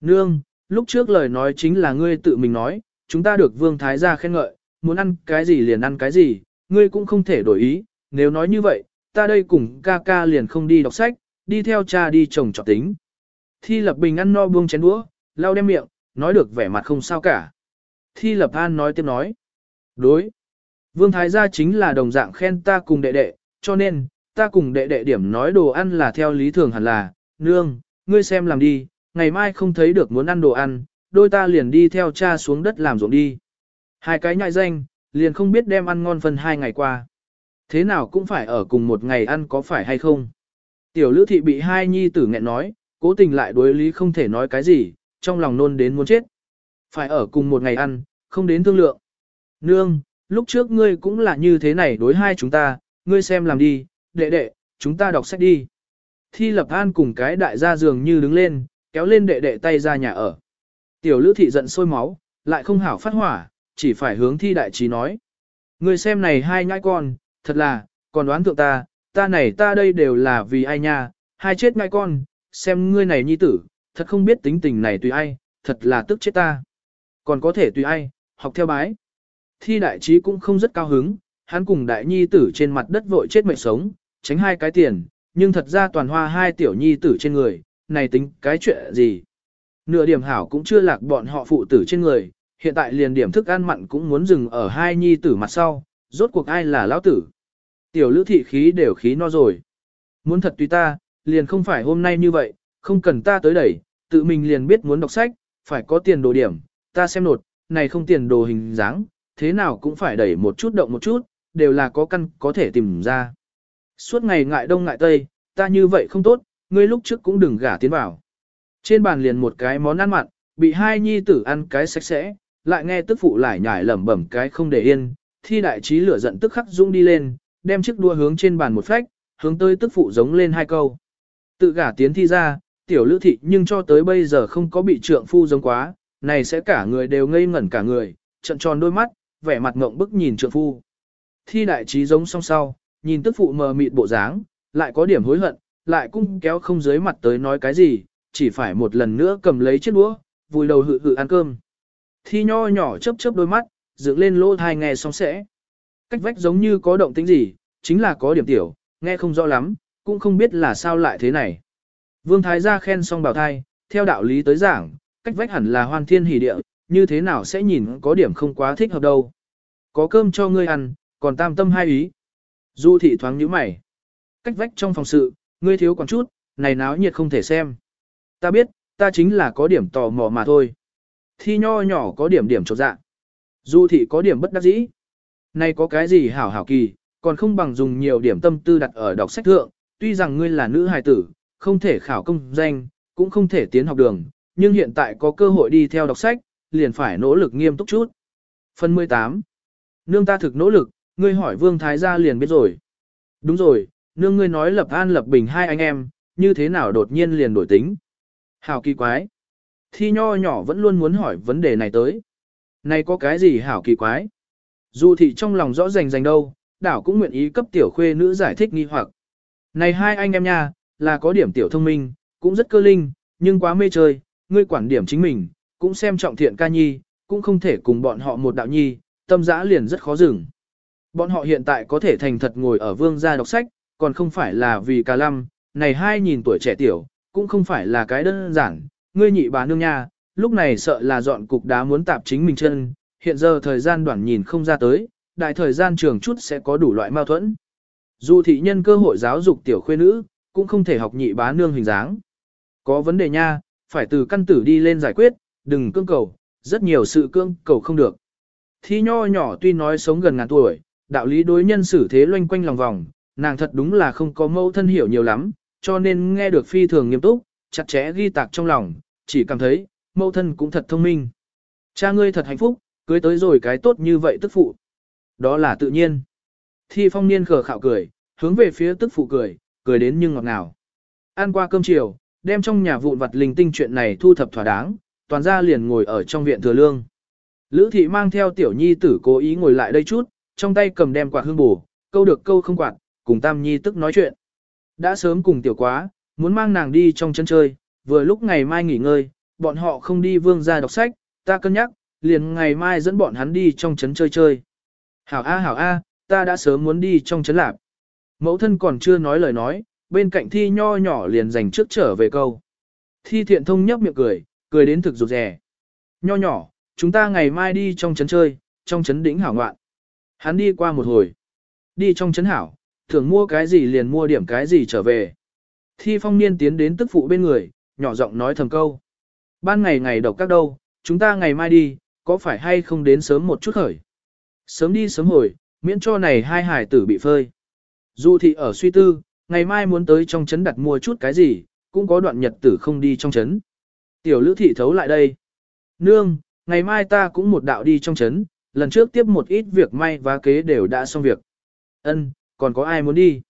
Nương, lúc trước lời nói chính là ngươi tự mình nói, chúng ta được vương thái gia khen ngợi, muốn ăn cái gì liền ăn cái gì, ngươi cũng không thể đổi ý, nếu nói như vậy, ta đây cùng ca ca liền không đi đọc sách, đi theo cha đi trồng trọt tính. Thi lập bình ăn no buông chén đũa, lau đem miệng, nói được vẻ mặt không sao cả. Thi lập an nói tiếp nói. Đối. Vương Thái gia chính là đồng dạng khen ta cùng đệ đệ, cho nên, ta cùng đệ đệ điểm nói đồ ăn là theo lý thường hẳn là, nương, ngươi xem làm đi, ngày mai không thấy được muốn ăn đồ ăn, đôi ta liền đi theo cha xuống đất làm ruộng đi. Hai cái nhại danh, liền không biết đem ăn ngon phần hai ngày qua. Thế nào cũng phải ở cùng một ngày ăn có phải hay không. Tiểu lữ thị bị hai nhi tử nghẹn nói, cố tình lại đối lý không thể nói cái gì, trong lòng nôn đến muốn chết. Phải ở cùng một ngày ăn, không đến thương lượng. Nương, lúc trước ngươi cũng là như thế này đối hai chúng ta, ngươi xem làm đi, đệ đệ, chúng ta đọc sách đi. Thi lập an cùng cái đại gia dường như đứng lên, kéo lên đệ đệ tay ra nhà ở. Tiểu lữ thị giận sôi máu, lại không hảo phát hỏa, chỉ phải hướng thi đại trí nói. Ngươi xem này hai nhãi con, thật là, còn đoán thượng ta, ta này ta đây đều là vì ai nha, hai chết nhãi con, xem ngươi này nhi tử, thật không biết tính tình này tùy ai, thật là tức chết ta. Còn có thể tùy ai, học theo bái. Thi đại trí cũng không rất cao hứng, hắn cùng đại nhi tử trên mặt đất vội chết mệnh sống, tránh hai cái tiền, nhưng thật ra toàn hoa hai tiểu nhi tử trên người, này tính cái chuyện gì. Nửa điểm hảo cũng chưa lạc bọn họ phụ tử trên người, hiện tại liền điểm thức ăn mặn cũng muốn dừng ở hai nhi tử mặt sau, rốt cuộc ai là lão tử. Tiểu lữ thị khí đều khí no rồi. Muốn thật tùy ta, liền không phải hôm nay như vậy, không cần ta tới đẩy, tự mình liền biết muốn đọc sách, phải có tiền đồ điểm, ta xem nột, này không tiền đồ hình dáng, thế nào cũng phải đẩy một chút động một chút, đều là có căn có thể tìm ra. Suốt ngày ngại đông ngại tây, ta như vậy không tốt, ngươi lúc trước cũng đừng gả tiến vào. Trên bàn liền một cái món ăn mặn, bị hai nhi tử ăn cái sạch sẽ, lại nghe tức phụ lại nhải lẩm bẩm cái không để yên, thi đại trí lửa giận tức khắc dũng đi lên, đem chiếc đua hướng trên bàn một phách, hướng tới tức phụ giống lên hai câu. Tự gả tiến thi ra, tiểu lữ thị nhưng cho tới bây giờ không có bị trượng phu giống quá, này sẽ cả người đều ngây ngẩn cả người, trận tròn đôi mắt, vẻ mặt ngộng bức nhìn trượng phu. Thi đại trí giống song sau, nhìn tức phụ mờ mịt bộ dáng, lại có điểm hối hận, lại cũng kéo không dưới mặt tới nói cái gì, chỉ phải một lần nữa cầm lấy chiếc đũa, vùi đầu hự hự ăn cơm. Thi nho nhỏ chớp chớp đôi mắt, dựng lên lỗ thai nghe xong sẽ. Cách vách giống như có động tĩnh gì, chính là có điểm tiểu, nghe không rõ lắm, cũng không biết là sao lại thế này. Vương Thái gia khen xong bảo thai, theo đạo lý tới giảng, cách vách hẳn là hoan thiên hỷ địa, như thế nào sẽ nhìn có điểm không quá thích hợp đâu. Có cơm cho ngươi ăn, còn tam tâm hai ý. Du thị thoáng nhíu mày. Cách vách trong phòng sự, ngươi thiếu còn chút, này náo nhiệt không thể xem. Ta biết, ta chính là có điểm tò mò mà thôi. Thi nho nhỏ có điểm điểm trột dạ. Du thị có điểm bất đắc dĩ. Này có cái gì hảo hảo kỳ, còn không bằng dùng nhiều điểm tâm tư đặt ở đọc sách thượng, tuy rằng ngươi là nữ hài tử, không thể khảo công danh, cũng không thể tiến học đường, nhưng hiện tại có cơ hội đi theo đọc sách, liền phải nỗ lực nghiêm túc chút. Phần 18. Nương ta thực nỗ lực, ngươi hỏi Vương Thái gia liền biết rồi. Đúng rồi, nương ngươi nói lập an lập bình hai anh em, như thế nào đột nhiên liền đổi tính. Hảo kỳ quái. Thi nho nhỏ vẫn luôn muốn hỏi vấn đề này tới. Này có cái gì hảo kỳ quái? Dù thị trong lòng rõ rành rành đâu, đảo cũng nguyện ý cấp tiểu khuê nữ giải thích nghi hoặc. Này hai anh em nha, là có điểm tiểu thông minh, cũng rất cơ linh, nhưng quá mê chơi, ngươi quản điểm chính mình, cũng xem trọng thiện ca nhi, cũng không thể cùng bọn họ một đạo nhi, tâm dã liền rất khó dừng. Bọn họ hiện tại có thể thành thật ngồi ở vương gia đọc sách, còn không phải là vì cả lâm, này hai nhìn tuổi trẻ tiểu, cũng không phải là cái đơn giản, ngươi nhị bà nương nha, lúc này sợ là dọn cục đá muốn tạp chính mình chân, hiện giờ thời gian đoạn nhìn không ra tới, đại thời gian trường chút sẽ có đủ loại mâu thuẫn. Dù thị nhân cơ hội giáo dục tiểu khuê nữ, cũng không thể học nhị bá nương hình dáng. Có vấn đề nha, phải từ căn tử đi lên giải quyết, đừng cương cầu, rất nhiều sự cương cầu không được. Thi nho nhỏ tuy nói sống gần ngàn tuổi, đạo lý đối nhân xử thế loanh quanh lòng vòng, nàng thật đúng là không có mâu thân hiểu nhiều lắm, cho nên nghe được phi thường nghiêm túc, chặt chẽ ghi tạc trong lòng, chỉ cảm thấy, mâu thân cũng thật thông minh. Cha ngươi thật hạnh phúc, cưới tới rồi cái tốt như vậy tức phụ. Đó là tự nhiên. Thi phong niên khờ khạo cười, hướng về phía tức phụ cười, cười đến nhưng ngọt ngào. Ăn qua cơm chiều, đem trong nhà vụn vặt linh tinh chuyện này thu thập thỏa đáng, toàn gia liền ngồi ở trong viện thừa lương. Lữ thị mang theo tiểu nhi tử cố ý ngồi lại đây chút, trong tay cầm đem quạt hương bù, câu được câu không quạt, cùng tam nhi tức nói chuyện. Đã sớm cùng tiểu quá, muốn mang nàng đi trong chân chơi, vừa lúc ngày mai nghỉ ngơi, bọn họ không đi vương ra đọc sách, ta cân nhắc, liền ngày mai dẫn bọn hắn đi trong trấn chơi chơi. Hảo A hảo A, ta đã sớm muốn đi trong trấn lạp. Mẫu thân còn chưa nói lời nói, bên cạnh thi nho nhỏ liền dành trước trở về câu. Thi thiện thông nhấp miệng cười, cười đến thực rụt rè. Nho nhỏ, chúng ta ngày mai đi trong trấn chơi, trong trấn đỉnh hảo ngoạn. Hắn đi qua một hồi. Đi trong trấn hảo, thường mua cái gì liền mua điểm cái gì trở về. Thi phong niên tiến đến tức phụ bên người, nhỏ giọng nói thầm câu. Ban ngày ngày độc các đâu, chúng ta ngày mai đi, có phải hay không đến sớm một chút khởi. Sớm đi sớm hồi, miễn cho này hai hải tử bị phơi. Dù thị ở suy tư, ngày mai muốn tới trong trấn đặt mua chút cái gì, cũng có đoạn nhật tử không đi trong trấn. Tiểu lữ thị thấu lại đây. Nương, ngày mai ta cũng một đạo đi trong trấn, lần trước tiếp một ít việc may và kế đều đã xong việc. Ân, còn có ai muốn đi?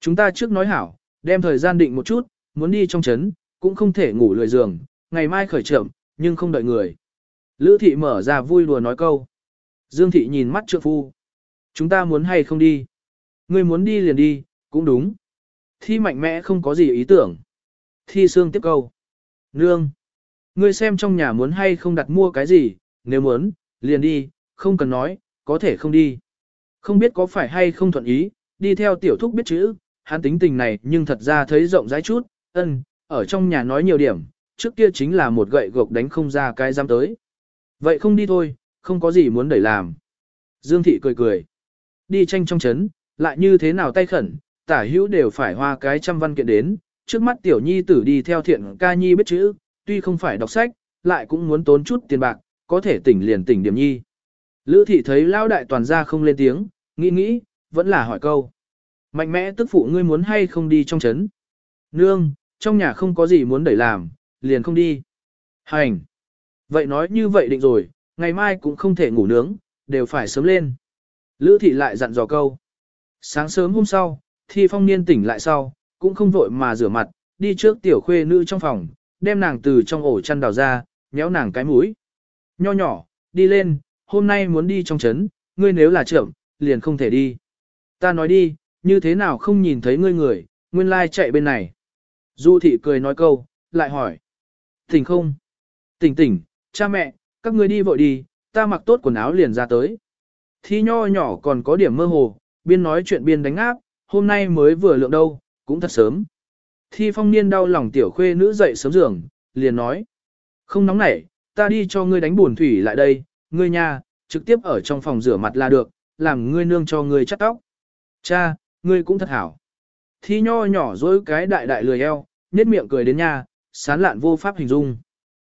Chúng ta trước nói hảo, đem thời gian định một chút, muốn đi trong trấn, cũng không thể ngủ lười giường, ngày mai khởi chậm, nhưng không đợi người. Lữ thị mở ra vui đùa nói câu. Dương thị nhìn mắt trượng phu. Chúng ta muốn hay không đi? Ngươi muốn đi liền đi, cũng đúng. Thi mạnh mẽ không có gì ý tưởng. Thi xương tiếp câu. Nương. Ngươi xem trong nhà muốn hay không đặt mua cái gì, nếu muốn, liền đi, không cần nói, có thể không đi. Không biết có phải hay không thuận ý, đi theo tiểu thúc biết chữ, hắn tính tình này nhưng thật ra thấy rộng rãi chút, ân, ở trong nhà nói nhiều điểm, trước kia chính là một gậy gộc đánh không ra cái giam tới. Vậy không đi thôi, không có gì muốn đẩy làm. Dương thị cười cười. Đi tranh trong chấn, lại như thế nào tay khẩn, tả hữu đều phải hoa cái trăm văn kiện đến, trước mắt tiểu nhi tử đi theo thiện ca nhi biết chữ, tuy không phải đọc sách, lại cũng muốn tốn chút tiền bạc, có thể tỉnh liền tỉnh điểm nhi. Lữ thị thấy lao đại toàn ra không lên tiếng, nghĩ nghĩ, vẫn là hỏi câu. Mạnh mẽ tức phụ ngươi muốn hay không đi trong chấn. Nương, trong nhà không có gì muốn đẩy làm, liền không đi. Hành. Vậy nói như vậy định rồi, ngày mai cũng không thể ngủ nướng, đều phải sớm lên. Lữ thị lại dặn dò câu. Sáng sớm hôm sau, thi phong niên tỉnh lại sau, cũng không vội mà rửa mặt, đi trước tiểu khuê nữ trong phòng, đem nàng từ trong ổ chăn đào ra, nhéo nàng cái mũi. Nho nhỏ, đi lên, hôm nay muốn đi trong trấn, ngươi nếu là trưởng, liền không thể đi. Ta nói đi, như thế nào không nhìn thấy ngươi người, nguyên lai chạy bên này. Du thị cười nói câu, lại hỏi. Tỉnh không? Tỉnh tỉnh, cha mẹ, các ngươi đi vội đi, ta mặc tốt quần áo liền ra tới. Thi nho nhỏ còn có điểm mơ hồ, biên nói chuyện biên đánh áp, hôm nay mới vừa lượng đâu, cũng thật sớm. Thi phong niên đau lòng tiểu khuê nữ dậy sớm giường, liền nói. Không nóng nảy, ta đi cho ngươi đánh buồn thủy lại đây, ngươi nha, trực tiếp ở trong phòng rửa mặt là được, làm ngươi nương cho ngươi chắt tóc. Cha, ngươi cũng thật hảo. Thi nho nhỏ dối cái đại đại lười eo, nết miệng cười đến nha, sán lạn vô pháp hình dung.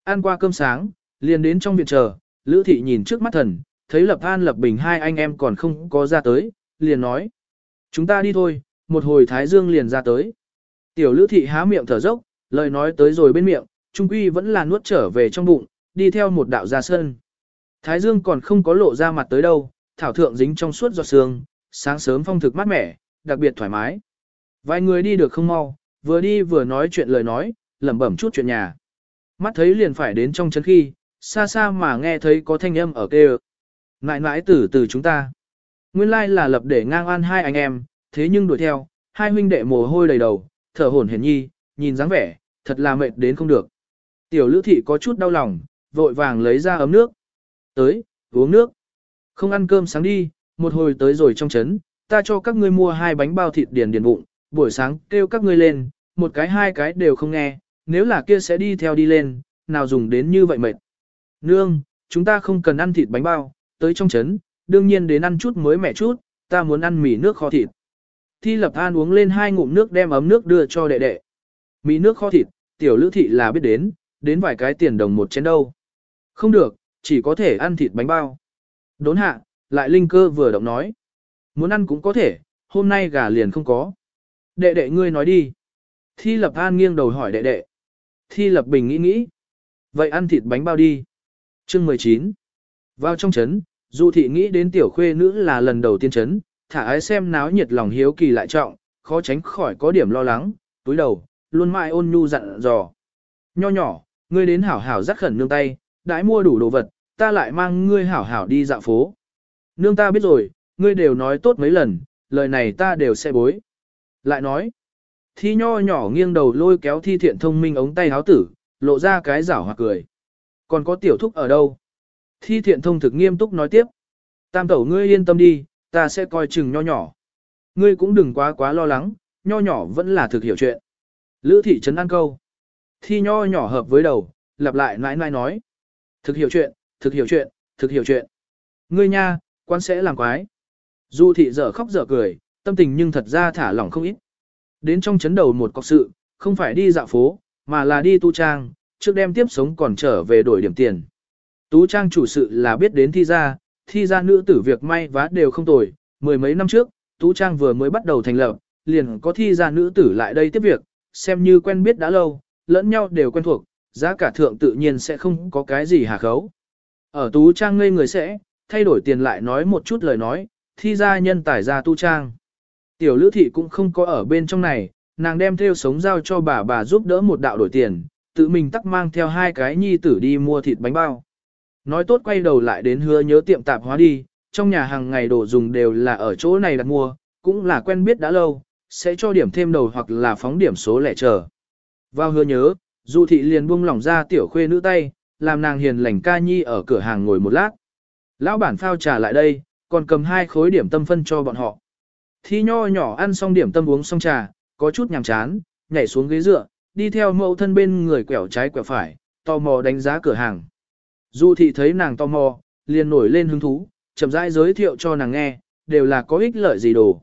Ăn qua cơm sáng, liền đến trong viện chờ, Lữ thị nhìn trước mắt thần, thấy Lập An Lập Bình hai anh em còn không có ra tới, liền nói. Chúng ta đi thôi, một hồi Thái Dương liền ra tới. Tiểu Lữ thị há miệng thở dốc, lời nói tới rồi bên miệng, trung quy vẫn là nuốt trở về trong bụng, đi theo một đạo ra sơn. Thái Dương còn không có lộ ra mặt tới đâu, thảo thượng dính trong suốt giọt sương, sáng sớm phong thực mát mẻ, đặc biệt thoải mái. Vài người đi được không mau, vừa đi vừa nói chuyện lời nói, lẩm bẩm chút chuyện nhà. Mắt thấy liền phải đến trong chấn khi, xa xa mà nghe thấy có thanh âm ở kêu. Nãi nãi tử từ chúng ta. Nguyên lai là lập để ngang an hai anh em, thế nhưng đuổi theo, hai huynh đệ mồ hôi đầy đầu, thở hổn hển nhi, nhìn dáng vẻ, thật là mệt đến không được. Tiểu lữ thị có chút đau lòng, vội vàng lấy ra ấm nước. Tới, uống nước. Không ăn cơm sáng đi, một hồi tới rồi trong trấn, ta cho các ngươi mua hai bánh bao thịt điền điền bụng, buổi sáng kêu các ngươi lên, một cái hai cái đều không nghe, nếu là kia sẽ đi theo đi lên, nào dùng đến như vậy mệt. Nương, chúng ta không cần ăn thịt bánh bao, tới trong trấn, đương nhiên đến ăn chút mới mẻ chút, ta muốn ăn mì nước kho thịt. Thi lập an uống lên hai ngụm nước đem ấm nước đưa cho đệ đệ. Mì nước kho thịt, tiểu lữ thị là biết đến, đến vài cái tiền đồng một chén đâu. Không được, chỉ có thể ăn thịt bánh bao. Đốn hạ, lại linh cơ vừa động nói. Muốn ăn cũng có thể, hôm nay gà liền không có. Đệ đệ ngươi nói đi. Thi lập an nghiêng đầu hỏi đệ đệ. Thi lập bình nghĩ nghĩ. Vậy ăn thịt bánh bao đi. Chương 19. Vào trong chấn, dù thị nghĩ đến tiểu khuê nữ là lần đầu tiên chấn, thả ái xem náo nhiệt lòng hiếu kỳ lại trọng, khó tránh khỏi có điểm lo lắng, túi đầu, luôn mãi ôn nhu dặn dò. Nho nhỏ, ngươi đến hảo hảo dắt khẩn nương tay, đãi mua đủ đồ vật, ta lại mang ngươi hảo hảo đi dạo phố. Nương ta biết rồi, ngươi đều nói tốt mấy lần, lời này ta đều sẽ bối. Lại nói, thi nho nhỏ nghiêng đầu lôi kéo thi thiện thông minh ống tay háo tử, lộ ra cái rảo hoặc cười. Còn có tiểu thúc ở đâu? Thi thiện thông thực nghiêm túc nói tiếp. Tam tẩu ngươi yên tâm đi, ta sẽ coi chừng nho nhỏ. Ngươi cũng đừng quá quá lo lắng, nho nhỏ vẫn là thực hiểu chuyện. Lữ thị trấn ăn câu. Thi nho nhỏ hợp với đầu, lặp lại nãi nãi nói. Thực hiểu chuyện, thực hiểu chuyện, thực hiểu chuyện. Ngươi nha, quan sẽ làm quái. Du thị dở khóc dở cười, tâm tình nhưng thật ra thả lỏng không ít. Đến trong chấn đầu một cọc sự, không phải đi dạo phố, mà là đi tu trang, trước đem tiếp sống còn trở về đổi điểm tiền. Tú trang chủ sự là biết đến thi gia, thi gia nữ tử việc may vá đều không tồi, mười mấy năm trước, tú trang vừa mới bắt đầu thành lập, liền có thi gia nữ tử lại đây tiếp việc, xem như quen biết đã lâu, lẫn nhau đều quen thuộc, giá cả thượng tự nhiên sẽ không có cái gì hà khấu. Ở tú trang ngây người sẽ, thay đổi tiền lại nói một chút lời nói, thi ra nhân tài ra tu trang. Tiểu lữ thị cũng không có ở bên trong này, nàng đem theo sống giao cho bà bà giúp đỡ một đạo đổi tiền, tự mình tắc mang theo hai cái nhi tử đi mua thịt bánh bao. Nói tốt quay đầu lại đến hứa nhớ tiệm tạp hóa đi, trong nhà hàng ngày đồ dùng đều là ở chỗ này đặt mua, cũng là quen biết đã lâu, sẽ cho điểm thêm đầu hoặc là phóng điểm số lẻ chờ. Vào hứa nhớ, Dụ thị liền buông lỏng ra tiểu khuê nữ tay, làm nàng hiền lành ca nhi ở cửa hàng ngồi một lát. Lão bản phao trà lại đây, còn cầm hai khối điểm tâm phân cho bọn họ. Thi nho nhỏ ăn xong điểm tâm uống xong trà, có chút nhàm chán, nhảy xuống ghế dựa, đi theo mẫu thân bên người quẹo trái quẹo phải, tò mò đánh giá cửa hàng. Dụ thị thấy nàng tò mò, liền nổi lên hứng thú, chậm rãi giới thiệu cho nàng nghe, đều là có ích lợi gì đồ.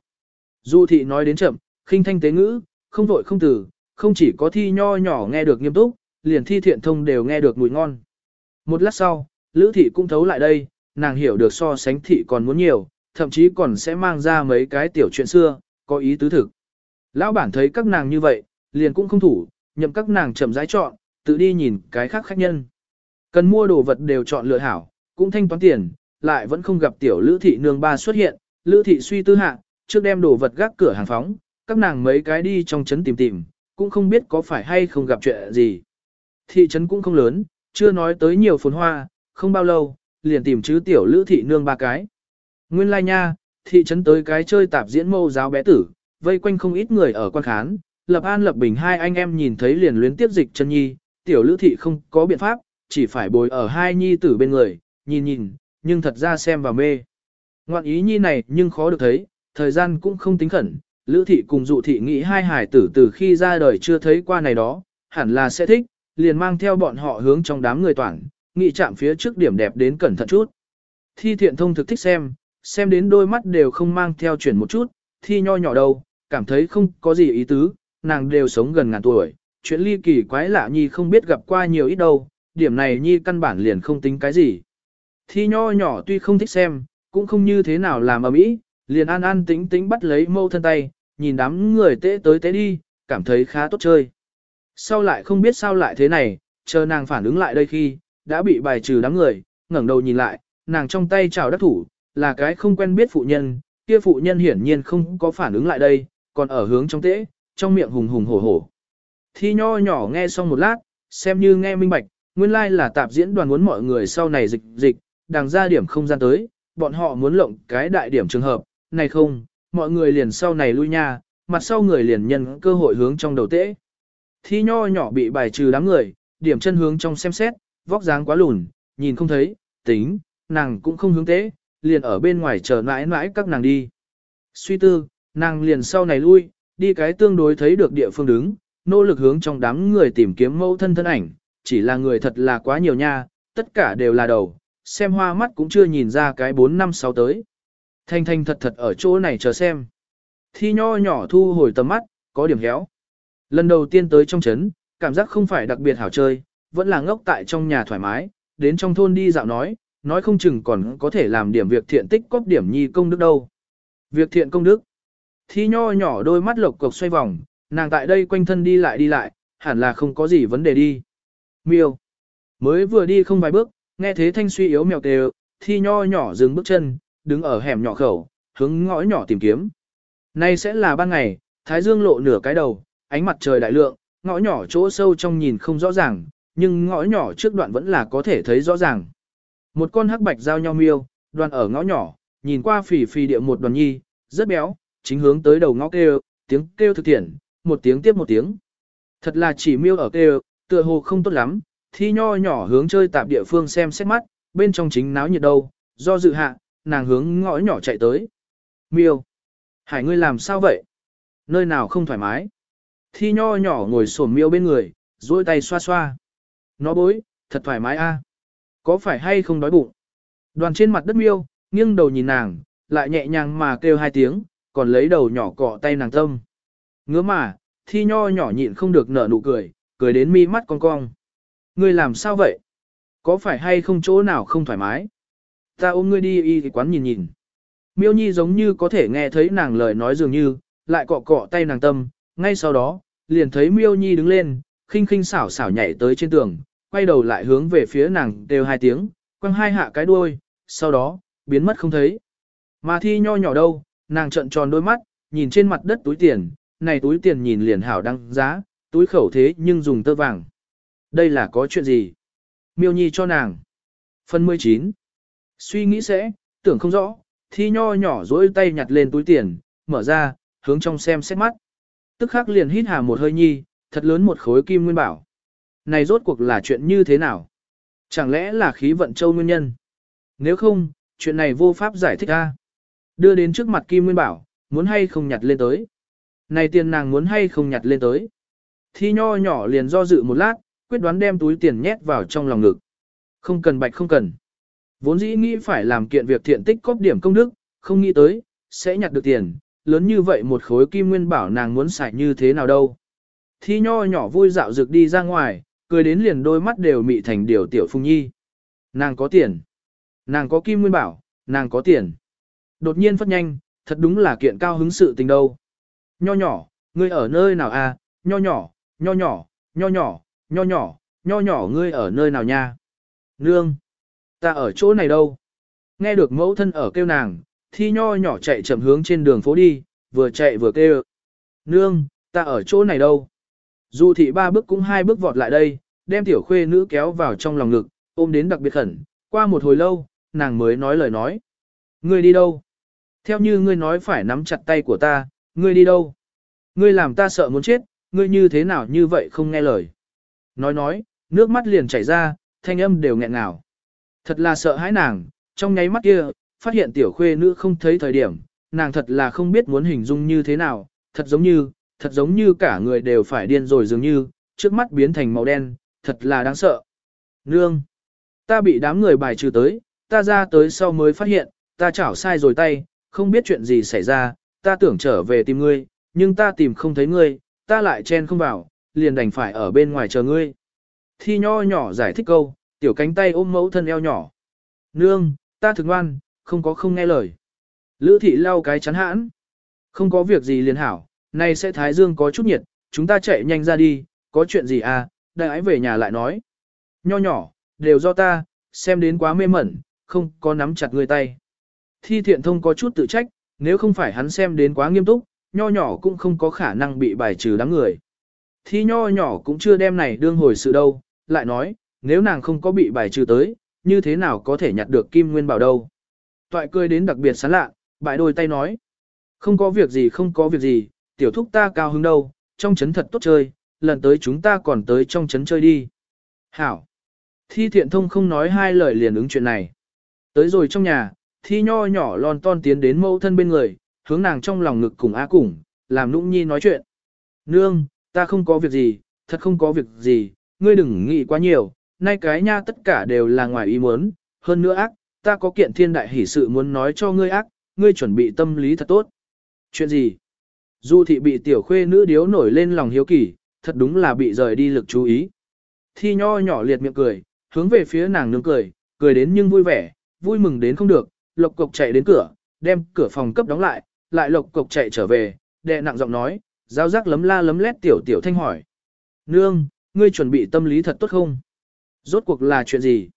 Dụ thị nói đến chậm, khinh thanh tế ngữ, không vội không từ, không chỉ có thi nho nhỏ nghe được nghiêm túc, liền thi thiện thông đều nghe được mùi ngon. Một lát sau, Lữ thị cũng thấu lại đây, nàng hiểu được so sánh thị còn muốn nhiều, thậm chí còn sẽ mang ra mấy cái tiểu chuyện xưa, có ý tứ thực. Lão bản thấy các nàng như vậy, liền cũng không thủ, nhậm các nàng chậm rãi chọn, tự đi nhìn cái khác khách nhân. Cần mua đồ vật đều chọn lựa hảo, cũng thanh toán tiền, lại vẫn không gặp tiểu lữ thị nương ba xuất hiện, lữ thị suy tư hạ, trước đem đồ vật gác cửa hàng phóng, các nàng mấy cái đi trong trấn tìm tìm, cũng không biết có phải hay không gặp chuyện gì. Thị trấn cũng không lớn, chưa nói tới nhiều phồn hoa, không bao lâu, liền tìm chứ tiểu lữ thị nương ba cái. Nguyên lai nha, thị trấn tới cái chơi tạp diễn mâu giáo bé tử, vây quanh không ít người ở quan khán, lập an lập bình hai anh em nhìn thấy liền luyến tiếp dịch chân nhi, tiểu lữ thị không có biện pháp, chỉ phải bồi ở hai nhi tử bên người, nhìn nhìn, nhưng thật ra xem và mê. Ngoạn ý nhi này nhưng khó được thấy, thời gian cũng không tính khẩn, lữ thị cùng dụ thị nghĩ hai hải tử từ khi ra đời chưa thấy qua này đó, hẳn là sẽ thích, liền mang theo bọn họ hướng trong đám người toàn, nghị chạm phía trước điểm đẹp đến cẩn thận chút. Thi thiện thông thực thích xem, xem đến đôi mắt đều không mang theo chuyển một chút, thi nho nhỏ đâu, cảm thấy không có gì ý tứ, nàng đều sống gần ngàn tuổi, chuyện ly kỳ quái lạ nhi không biết gặp qua nhiều ít đâu, điểm này nhi căn bản liền không tính cái gì. Thi nho nhỏ tuy không thích xem, cũng không như thế nào làm ở mỹ, liền an an tính tính bắt lấy mâu thân tay, nhìn đám người tế tới tế đi, cảm thấy khá tốt chơi. Sau lại không biết sao lại thế này, chờ nàng phản ứng lại đây khi, đã bị bài trừ đám người, ngẩng đầu nhìn lại, nàng trong tay chào đắc thủ, là cái không quen biết phụ nhân, kia phụ nhân hiển nhiên không có phản ứng lại đây, còn ở hướng trong tễ, trong miệng hùng hùng hổ hổ. Thi nho nhỏ nghe xong một lát, xem như nghe minh bạch, nguyên lai like là tạp diễn đoàn muốn mọi người sau này dịch dịch, đang ra điểm không gian tới, bọn họ muốn lộng cái đại điểm trường hợp, này không, mọi người liền sau này lui nha, mặt sau người liền nhân cơ hội hướng trong đầu tễ. Thi nho nhỏ bị bài trừ đám người, điểm chân hướng trong xem xét, vóc dáng quá lùn, nhìn không thấy, tính, nàng cũng không hướng tế, liền ở bên ngoài chờ mãi mãi các nàng đi. Suy tư, nàng liền sau này lui, đi cái tương đối thấy được địa phương đứng, nỗ lực hướng trong đám người tìm kiếm mẫu thân thân ảnh, chỉ là người thật là quá nhiều nha, tất cả đều là đầu, xem hoa mắt cũng chưa nhìn ra cái 4 năm 6 tới. Thanh thanh thật thật ở chỗ này chờ xem. Thi nho nhỏ thu hồi tầm mắt, có điểm héo. Lần đầu tiên tới trong trấn, cảm giác không phải đặc biệt hảo chơi, vẫn là ngốc tại trong nhà thoải mái, đến trong thôn đi dạo nói, nói không chừng còn có thể làm điểm việc thiện tích cóp điểm nhi công đức đâu. Việc thiện công đức. Thi nho nhỏ đôi mắt lộc cộc xoay vòng, nàng tại đây quanh thân đi lại đi lại, hẳn là không có gì vấn đề đi. Miêu. Mới vừa đi không vài bước, nghe thế thanh suy yếu mèo kêu, thi nho nhỏ dừng bước chân, đứng ở hẻm nhỏ khẩu, hướng ngõ nhỏ tìm kiếm. Nay sẽ là ban ngày, thái dương lộ nửa cái đầu, ánh mặt trời đại lượng, ngõ nhỏ chỗ sâu trong nhìn không rõ ràng, nhưng ngõ nhỏ trước đoạn vẫn là có thể thấy rõ ràng. Một con hắc bạch giao nhau miêu, đoàn ở ngõ nhỏ, nhìn qua phì phì địa một đoàn nhi, rất béo, chính hướng tới đầu ngõ kêu, tiếng kêu thực thiện, một tiếng tiếp một tiếng. Thật là chỉ miêu ở kêu, tựa hồ không tốt lắm, thi nho nhỏ hướng chơi tạp địa phương xem xét mắt, bên trong chính náo nhiệt đâu, do dự hạ, nàng hướng ngõ nhỏ chạy tới. Miêu, hải ngươi làm sao vậy? Nơi nào không thoải mái? Thi nho nhỏ ngồi sổm miêu bên người, duỗi tay xoa xoa. Nó bối, thật thoải mái a. À? Có phải hay không đói bụng? Đoàn trên mặt đất miêu, nghiêng đầu nhìn nàng, lại nhẹ nhàng mà kêu hai tiếng, còn lấy đầu nhỏ cọ tay nàng tâm. Ngứa mà, thi nho nhỏ nhịn không được nở nụ cười, cười đến mi mắt cong cong. Ngươi làm sao vậy? Có phải hay không chỗ nào không thoải mái? Ta ôm ngươi đi y quán nhìn nhìn. Miêu Nhi giống như có thể nghe thấy nàng lời nói dường như, lại cọ cọ tay nàng tâm, ngay sau đó, liền thấy Miêu Nhi đứng lên, khinh khinh xảo xảo nhảy tới trên tường, quay đầu lại hướng về phía nàng đều hai tiếng, quăng hai hạ cái đuôi, sau đó, biến mất không thấy. Mà thi nho nhỏ đâu, nàng trợn tròn đôi mắt, nhìn trên mặt đất túi tiền, này túi tiền nhìn liền hảo đăng giá, túi khẩu thế nhưng dùng tơ vàng. Đây là có chuyện gì? Miêu Nhi cho nàng. Phần 19. Suy nghĩ sẽ, tưởng không rõ, thi nho nhỏ dối tay nhặt lên túi tiền, mở ra, hướng trong xem xét mắt. Tức khắc liền hít hà một hơi nhi, thật lớn một khối kim nguyên bảo. Này rốt cuộc là chuyện như thế nào? Chẳng lẽ là khí vận châu nguyên nhân? Nếu không, chuyện này vô pháp giải thích ra. Đưa đến trước mặt kim nguyên bảo, muốn hay không nhặt lên tới. Này tiền nàng muốn hay không nhặt lên tới. Thi nho nhỏ liền do dự một lát, quyết đoán đem túi tiền nhét vào trong lòng ngực. Không cần bạch không cần. Vốn dĩ nghĩ phải làm kiện việc thiện tích cóp điểm công đức, không nghĩ tới, sẽ nhặt được tiền, lớn như vậy một khối kim nguyên bảo nàng muốn xài như thế nào đâu. Thi nho nhỏ vui dạo rực đi ra ngoài, cười đến liền đôi mắt đều mị thành điều tiểu phùng nhi. Nàng có tiền. Nàng có kim nguyên bảo, nàng có tiền. Đột nhiên phát nhanh, thật đúng là kiện cao hứng sự tình đâu. Nho nhỏ, ngươi ở nơi nào à, nho nhỏ, nho nhỏ, nho nhỏ, nho nhỏ, nho nhỏ ngươi ở nơi nào nha? Nương, ta ở chỗ này đâu? Nghe được mẫu thân ở kêu nàng, thi nho nhỏ chạy chậm hướng trên đường phố đi, vừa chạy vừa kêu. Nương, ta ở chỗ này đâu? Dù thị ba bước cũng hai bước vọt lại đây, đem tiểu khuê nữ kéo vào trong lòng ngực, ôm đến đặc biệt khẩn, qua một hồi lâu, nàng mới nói lời nói. Ngươi đi đâu? Theo như ngươi nói phải nắm chặt tay của ta, ngươi đi đâu? Ngươi làm ta sợ muốn chết, ngươi như thế nào như vậy không nghe lời. Nói nói, nước mắt liền chảy ra, thanh âm đều nghẹn ngào. Thật là sợ hãi nàng, trong nháy mắt kia, phát hiện tiểu khuê nữ không thấy thời điểm, nàng thật là không biết muốn hình dung như thế nào, thật giống như, thật giống như cả người đều phải điên rồi dường như, trước mắt biến thành màu đen, thật là đáng sợ. Nương! Ta bị đám người bài trừ tới, ta ra tới sau mới phát hiện, ta chảo sai rồi tay, không biết chuyện gì xảy ra, ta tưởng trở về tìm ngươi, nhưng ta tìm không thấy ngươi, ta lại chen không vào, liền đành phải ở bên ngoài chờ ngươi. Thi nho nhỏ giải thích câu, tiểu cánh tay ôm mẫu thân eo nhỏ. Nương, ta thực ngoan, không có không nghe lời. Lữ thị lau cái chắn hãn. Không có việc gì liền hảo, nay sẽ thái dương có chút nhiệt, chúng ta chạy nhanh ra đi, có chuyện gì à, đại ái về nhà lại nói. Nho nhỏ, đều do ta, xem đến quá mê mẩn, không có nắm chặt người tay. Thi thiện thông có chút tự trách, nếu không phải hắn xem đến quá nghiêm túc, nho nhỏ cũng không có khả năng bị bài trừ đám người. Thi nho nhỏ cũng chưa đem này đương hồi sự đâu, lại nói, nếu nàng không có bị bài trừ tới, như thế nào có thể nhặt được kim nguyên bảo đâu. Toại cười đến đặc biệt sán lạ, bại đôi tay nói. Không có việc gì không có việc gì, tiểu thúc ta cao hứng đâu, trong chấn thật tốt chơi, lần tới chúng ta còn tới trong chấn chơi đi. Hảo. Thi thiện thông không nói hai lời liền ứng chuyện này. Tới rồi trong nhà, thi nho nhỏ lon ton tiến đến mẫu thân bên người, hướng nàng trong lòng ngực cùng á cùng, làm nũng nhi nói chuyện. Nương, ta không có việc gì, thật không có việc gì, ngươi đừng nghĩ quá nhiều, nay cái nha tất cả đều là ngoài ý muốn, hơn nữa ác, ta có kiện thiên đại hỷ sự muốn nói cho ngươi ác, ngươi chuẩn bị tâm lý thật tốt. Chuyện gì? Du thị bị tiểu khuê nữ điếu nổi lên lòng hiếu kỳ, thật đúng là bị rời đi lực chú ý. Thi nho nhỏ liệt miệng cười, hướng về phía nàng nương cười, cười đến nhưng vui vẻ, vui mừng đến không được, lộc cộc chạy đến cửa, đem cửa phòng cấp đóng lại, lại lộc cộc chạy trở về, đệ nặng giọng nói, giao giác lấm la lấm lét tiểu tiểu thanh hỏi. Nương, ngươi chuẩn bị tâm lý thật tốt không? Rốt cuộc là chuyện gì?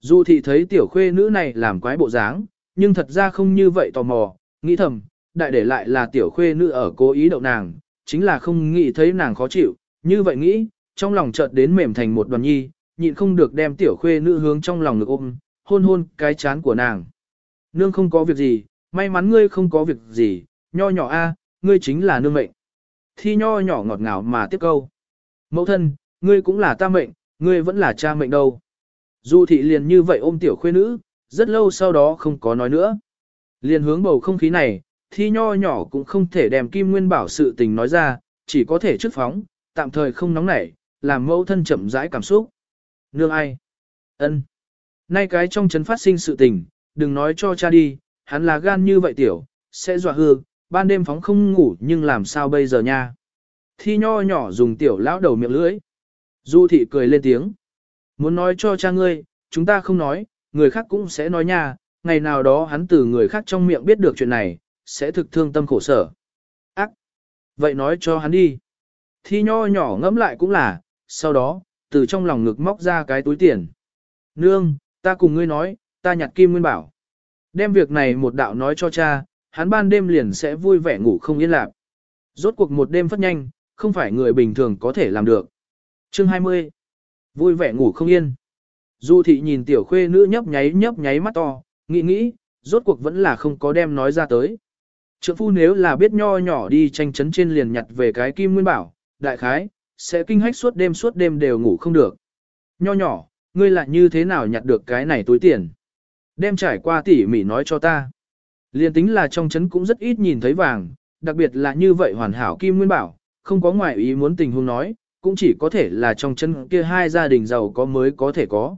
Dù thị thấy tiểu khuê nữ này làm quái bộ dáng, nhưng thật ra không như vậy tò mò, nghĩ thầm, đại để lại là tiểu khuê nữ ở cố ý đậu nàng, chính là không nghĩ thấy nàng khó chịu, như vậy nghĩ, trong lòng chợt đến mềm thành một đoàn nhi, nhịn không được đem tiểu khuê nữ hướng trong lòng ngực ôm, hôn hôn cái chán của nàng. Nương không có việc gì, may mắn ngươi không có việc gì, nho nhỏ a, ngươi chính là nương mệnh. Thi nho nhỏ ngọt ngào mà tiếp câu. Mẫu thân, ngươi cũng là ta mệnh, ngươi vẫn là cha mệnh đâu. Du thị liền như vậy ôm tiểu khuê nữ, rất lâu sau đó không có nói nữa. Liền hướng bầu không khí này, thi nho nhỏ cũng không thể đem kim nguyên bảo sự tình nói ra, chỉ có thể trước phóng, tạm thời không nóng nảy, làm mẫu thân chậm rãi cảm xúc. Nương ai? ân Nay cái trong chấn phát sinh sự tình, đừng nói cho cha đi, hắn là gan như vậy tiểu, sẽ dọa hư, ban đêm phóng không ngủ nhưng làm sao bây giờ nha. Thi nho nhỏ dùng tiểu lão đầu miệng lưỡi. Du thị cười lên tiếng. Muốn nói cho cha ngươi, chúng ta không nói, người khác cũng sẽ nói nha, ngày nào đó hắn từ người khác trong miệng biết được chuyện này, sẽ thực thương tâm khổ sở. Ác! Vậy nói cho hắn đi. Thi nho nhỏ ngẫm lại cũng là, sau đó, từ trong lòng ngực móc ra cái túi tiền. Nương, ta cùng ngươi nói, ta nhặt kim nguyên bảo. Đem việc này một đạo nói cho cha, hắn ban đêm liền sẽ vui vẻ ngủ không yên lạc. Rốt cuộc một đêm phất nhanh, không phải người bình thường có thể làm được. Chương 20. Vui vẻ ngủ không yên. Du thị nhìn tiểu khuê nữ nhấp nháy nhấp nháy mắt to, nghĩ nghĩ, rốt cuộc vẫn là không có đem nói ra tới. Trượng phu nếu là biết nho nhỏ đi tranh chấn trên liền nhặt về cái kim nguyên bảo, đại khái, sẽ kinh hách suốt đêm suốt đêm đều ngủ không được. Nho nhỏ, ngươi lại như thế nào nhặt được cái này túi tiền? Đem trải qua tỉ mỉ nói cho ta. Liên tính là trong chấn cũng rất ít nhìn thấy vàng, đặc biệt là như vậy hoàn hảo kim nguyên bảo, không có ngoại ý muốn tình huống nói, cũng chỉ có thể là trong chân kia hai gia đình giàu có mới có thể có.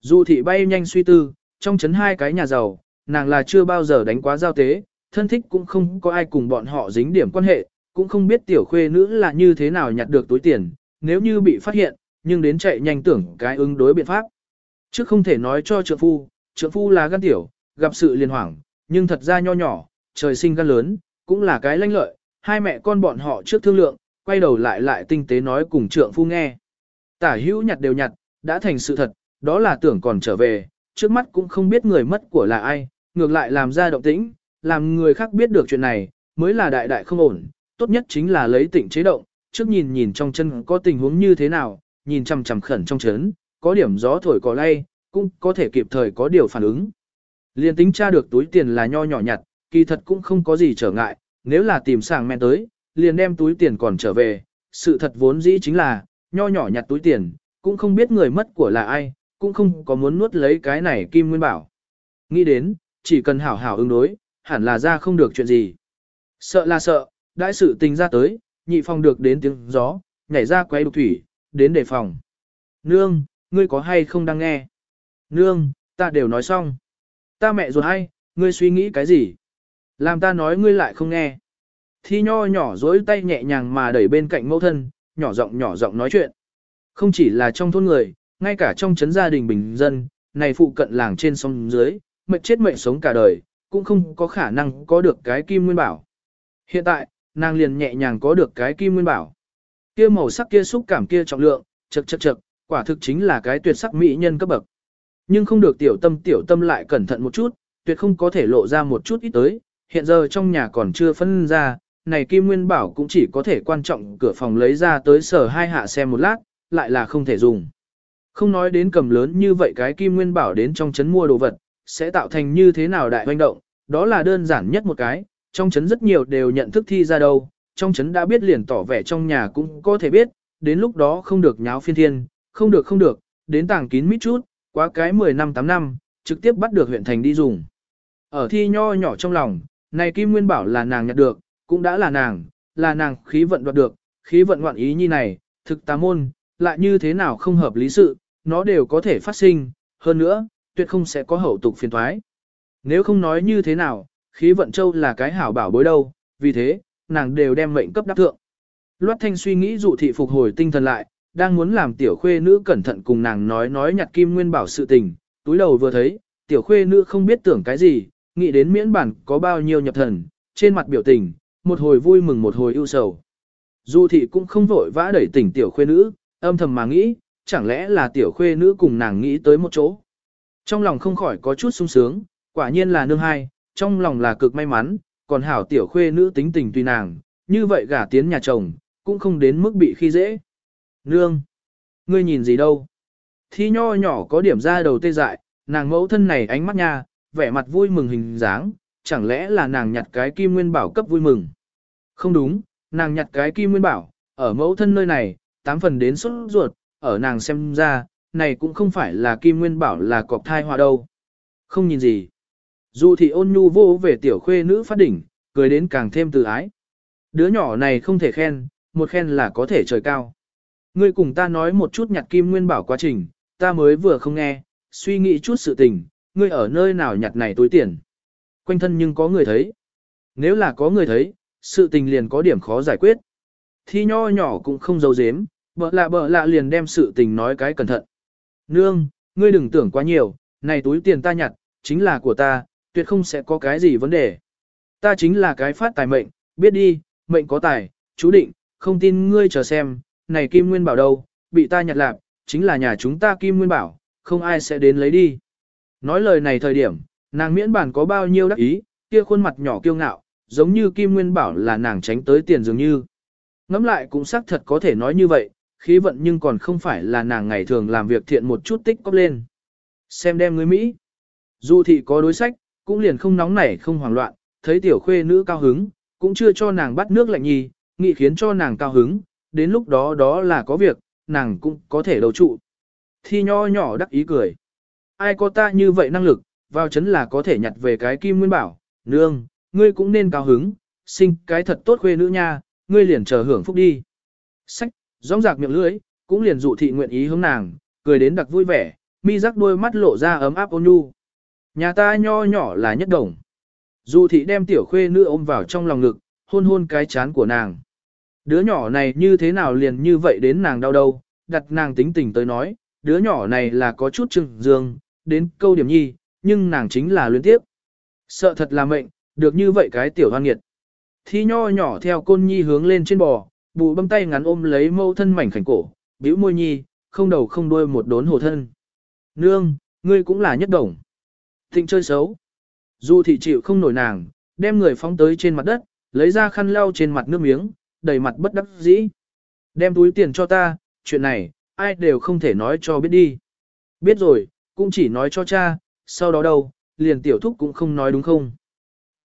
Dù thị bay nhanh suy tư, trong chấn hai cái nhà giàu, nàng là chưa bao giờ đánh quá giao tế, thân thích cũng không có ai cùng bọn họ dính điểm quan hệ, cũng không biết tiểu khuê nữ là như thế nào nhặt được túi tiền, nếu như bị phát hiện, nhưng đến chạy nhanh tưởng cái ứng đối biện pháp. Chứ không thể nói cho trượng phu, trượng phu là gan tiểu, gặp sự liền hoảng, nhưng thật ra nho nhỏ, trời sinh gan lớn, cũng là cái lanh lợi, hai mẹ con bọn họ trước thương lượng, quay đầu lại lại tinh tế nói cùng trượng phu nghe. Tả hữu nhặt đều nhặt, đã thành sự thật, đó là tưởng còn trở về, trước mắt cũng không biết người mất của là ai, ngược lại làm ra động tĩnh, làm người khác biết được chuyện này, mới là đại đại không ổn, tốt nhất chính là lấy tỉnh chế động, trước nhìn nhìn trong chân có tình huống như thế nào, nhìn chằm chằm khẩn trong chấn, có điểm gió thổi cỏ lay, cũng có thể kịp thời có điều phản ứng. Liên tính tra được túi tiền là nho nhỏ nhặt, kỳ thật cũng không có gì trở ngại, nếu là tìm sàng men tới, liền đem túi tiền còn trở về, sự thật vốn dĩ chính là, nho nhỏ nhặt túi tiền, cũng không biết người mất của là ai, cũng không có muốn nuốt lấy cái này kim nguyên bảo. Nghĩ đến, chỉ cần hảo hảo ứng đối, hẳn là ra không được chuyện gì. Sợ là sợ, đại sự tình ra tới, nhị phòng được đến tiếng gió, nhảy ra quay đục thủy, đến đề phòng. Nương, ngươi có hay không đang nghe? Nương, ta đều nói xong. Ta mẹ ruột hay, ngươi suy nghĩ cái gì? Làm ta nói ngươi lại không nghe. Thi nho nhỏ dối tay nhẹ nhàng mà đẩy bên cạnh mẫu thân, nhỏ giọng nhỏ giọng nói chuyện. Không chỉ là trong thôn người, ngay cả trong chấn gia đình bình dân, này phụ cận làng trên sông dưới, mệnh chết mệnh sống cả đời, cũng không có khả năng có được cái kim nguyên bảo. Hiện tại, nàng liền nhẹ nhàng có được cái kim nguyên bảo. Kia màu sắc kia xúc cảm kia trọng lượng, chật chật chật, quả thực chính là cái tuyệt sắc mỹ nhân cấp bậc. Nhưng không được tiểu tâm tiểu tâm lại cẩn thận một chút, tuyệt không có thể lộ ra một chút ít tới, hiện giờ trong nhà còn chưa phân ra, này Kim Nguyên Bảo cũng chỉ có thể quan trọng cửa phòng lấy ra tới sở hai hạ xem một lát, lại là không thể dùng. Không nói đến cầm lớn như vậy cái Kim Nguyên Bảo đến trong chấn mua đồ vật, sẽ tạo thành như thế nào đại hoành động, đó là đơn giản nhất một cái, trong chấn rất nhiều đều nhận thức thi ra đâu, trong chấn đã biết liền tỏ vẻ trong nhà cũng có thể biết, đến lúc đó không được nháo phiên thiên, không được không được, đến tàng kín mít chút, quá cái 10 năm 8 năm, trực tiếp bắt được huyện thành đi dùng. Ở thi nho nhỏ trong lòng, này Kim Nguyên Bảo là nàng nhặt được, cũng đã là nàng, là nàng khí vận đoạt được, khí vận ngoạn ý như này, thực tà môn, lại như thế nào không hợp lý sự, nó đều có thể phát sinh, hơn nữa, tuyệt không sẽ có hậu tục phiền thoái. Nếu không nói như thế nào, khí vận châu là cái hảo bảo bối đâu, vì thế, nàng đều đem mệnh cấp đáp thượng. Loát thanh suy nghĩ dụ thị phục hồi tinh thần lại, đang muốn làm tiểu khuê nữ cẩn thận cùng nàng nói nói nhặt kim nguyên bảo sự tình, túi đầu vừa thấy, tiểu khuê nữ không biết tưởng cái gì, nghĩ đến miễn bản có bao nhiêu nhập thần, trên mặt biểu tình, một hồi vui mừng một hồi ưu sầu. Du thị cũng không vội vã đẩy tỉnh tiểu khuê nữ, âm thầm mà nghĩ, chẳng lẽ là tiểu khuê nữ cùng nàng nghĩ tới một chỗ. Trong lòng không khỏi có chút sung sướng, quả nhiên là nương hai, trong lòng là cực may mắn, còn hảo tiểu khuê nữ tính tình tùy nàng, như vậy gả tiến nhà chồng, cũng không đến mức bị khi dễ. Nương! Ngươi nhìn gì đâu? Thi nho nhỏ có điểm ra đầu tê dại, nàng mẫu thân này ánh mắt nha, vẻ mặt vui mừng hình dáng, chẳng lẽ là nàng nhặt cái kim nguyên bảo cấp vui mừng? Không đúng, nàng nhặt cái kim nguyên bảo, ở mẫu thân nơi này, tám phần đến xuất ruột, ở nàng xem ra, này cũng không phải là kim nguyên bảo là cọp thai hòa đâu. Không nhìn gì. Dù thì ôn nhu vô về tiểu khuê nữ phát đỉnh, cười đến càng thêm từ ái. Đứa nhỏ này không thể khen, một khen là có thể trời cao. Ngươi cùng ta nói một chút nhặt kim nguyên bảo quá trình, ta mới vừa không nghe, suy nghĩ chút sự tình, ngươi ở nơi nào nhặt này túi tiền. Quanh thân nhưng có người thấy. Nếu là có người thấy, sự tình liền có điểm khó giải quyết. Thi nho nhỏ cũng không giấu giếm, bợ lạ bợ lạ liền đem sự tình nói cái cẩn thận. Nương, ngươi đừng tưởng quá nhiều, này túi tiền ta nhặt, chính là của ta, tuyệt không sẽ có cái gì vấn đề. Ta chính là cái phát tài mệnh, biết đi, mệnh có tài, chú định, không tin ngươi chờ xem, này Kim Nguyên Bảo đâu, bị ta nhặt lạc, chính là nhà chúng ta Kim Nguyên Bảo, không ai sẽ đến lấy đi. Nói lời này thời điểm, nàng miễn bản có bao nhiêu đắc ý, kia khuôn mặt nhỏ kiêu ngạo, giống như Kim Nguyên Bảo là nàng tránh tới tiền dường như. Ngắm lại cũng xác thật có thể nói như vậy, khí vận nhưng còn không phải là nàng ngày thường làm việc thiện một chút tích cóp lên. Xem đem người Mỹ. Dù thị có đối sách, cũng liền không nóng nảy không hoảng loạn, thấy tiểu khuê nữ cao hứng, cũng chưa cho nàng bắt nước lạnh nhì, nghị khiến cho nàng cao hứng, đến lúc đó đó là có việc, nàng cũng có thể đầu trụ. Thi nho nhỏ đắc ý cười. Ai có ta như vậy năng lực, vào chấn là có thể nhặt về cái kim nguyên bảo, nương, ngươi cũng nên cao hứng, sinh cái thật tốt khuê nữ nha, ngươi liền chờ hưởng phúc đi. Sách, rõng rạc miệng lưỡi, cũng liền dụ thị nguyện ý hướng nàng, cười đến đặc vui vẻ, mi rắc đôi mắt lộ ra ấm áp ôn nhu. Nhà ta nho nhỏ là nhất đồng. Dụ thị đem tiểu khuê nữ ôm vào trong lòng ngực, hôn hôn cái chán của nàng. Đứa nhỏ này như thế nào liền như vậy đến nàng đau đâu, đặt nàng tính tình tới nói, đứa nhỏ này là có chút trừng dương, đến câu điểm nhi, nhưng nàng chính là luyến tiếp. Sợ thật là mệnh, được như vậy cái tiểu hoan nghiệt. Thi nho nhỏ theo côn nhi hướng lên trên bò, bù bấm tay ngắn ôm lấy mâu thân mảnh khảnh cổ, bĩu môi nhi, không đầu không đuôi một đốn hồ thân. Nương, ngươi cũng là nhất đồng. Thịnh chơi xấu. Dù thị chịu không nổi nàng, đem người phóng tới trên mặt đất, lấy ra khăn lau trên mặt nước miếng, đầy mặt bất đắc dĩ. Đem túi tiền cho ta, chuyện này, ai đều không thể nói cho biết đi. Biết rồi, cũng chỉ nói cho cha, sau đó đâu, liền tiểu thúc cũng không nói đúng không.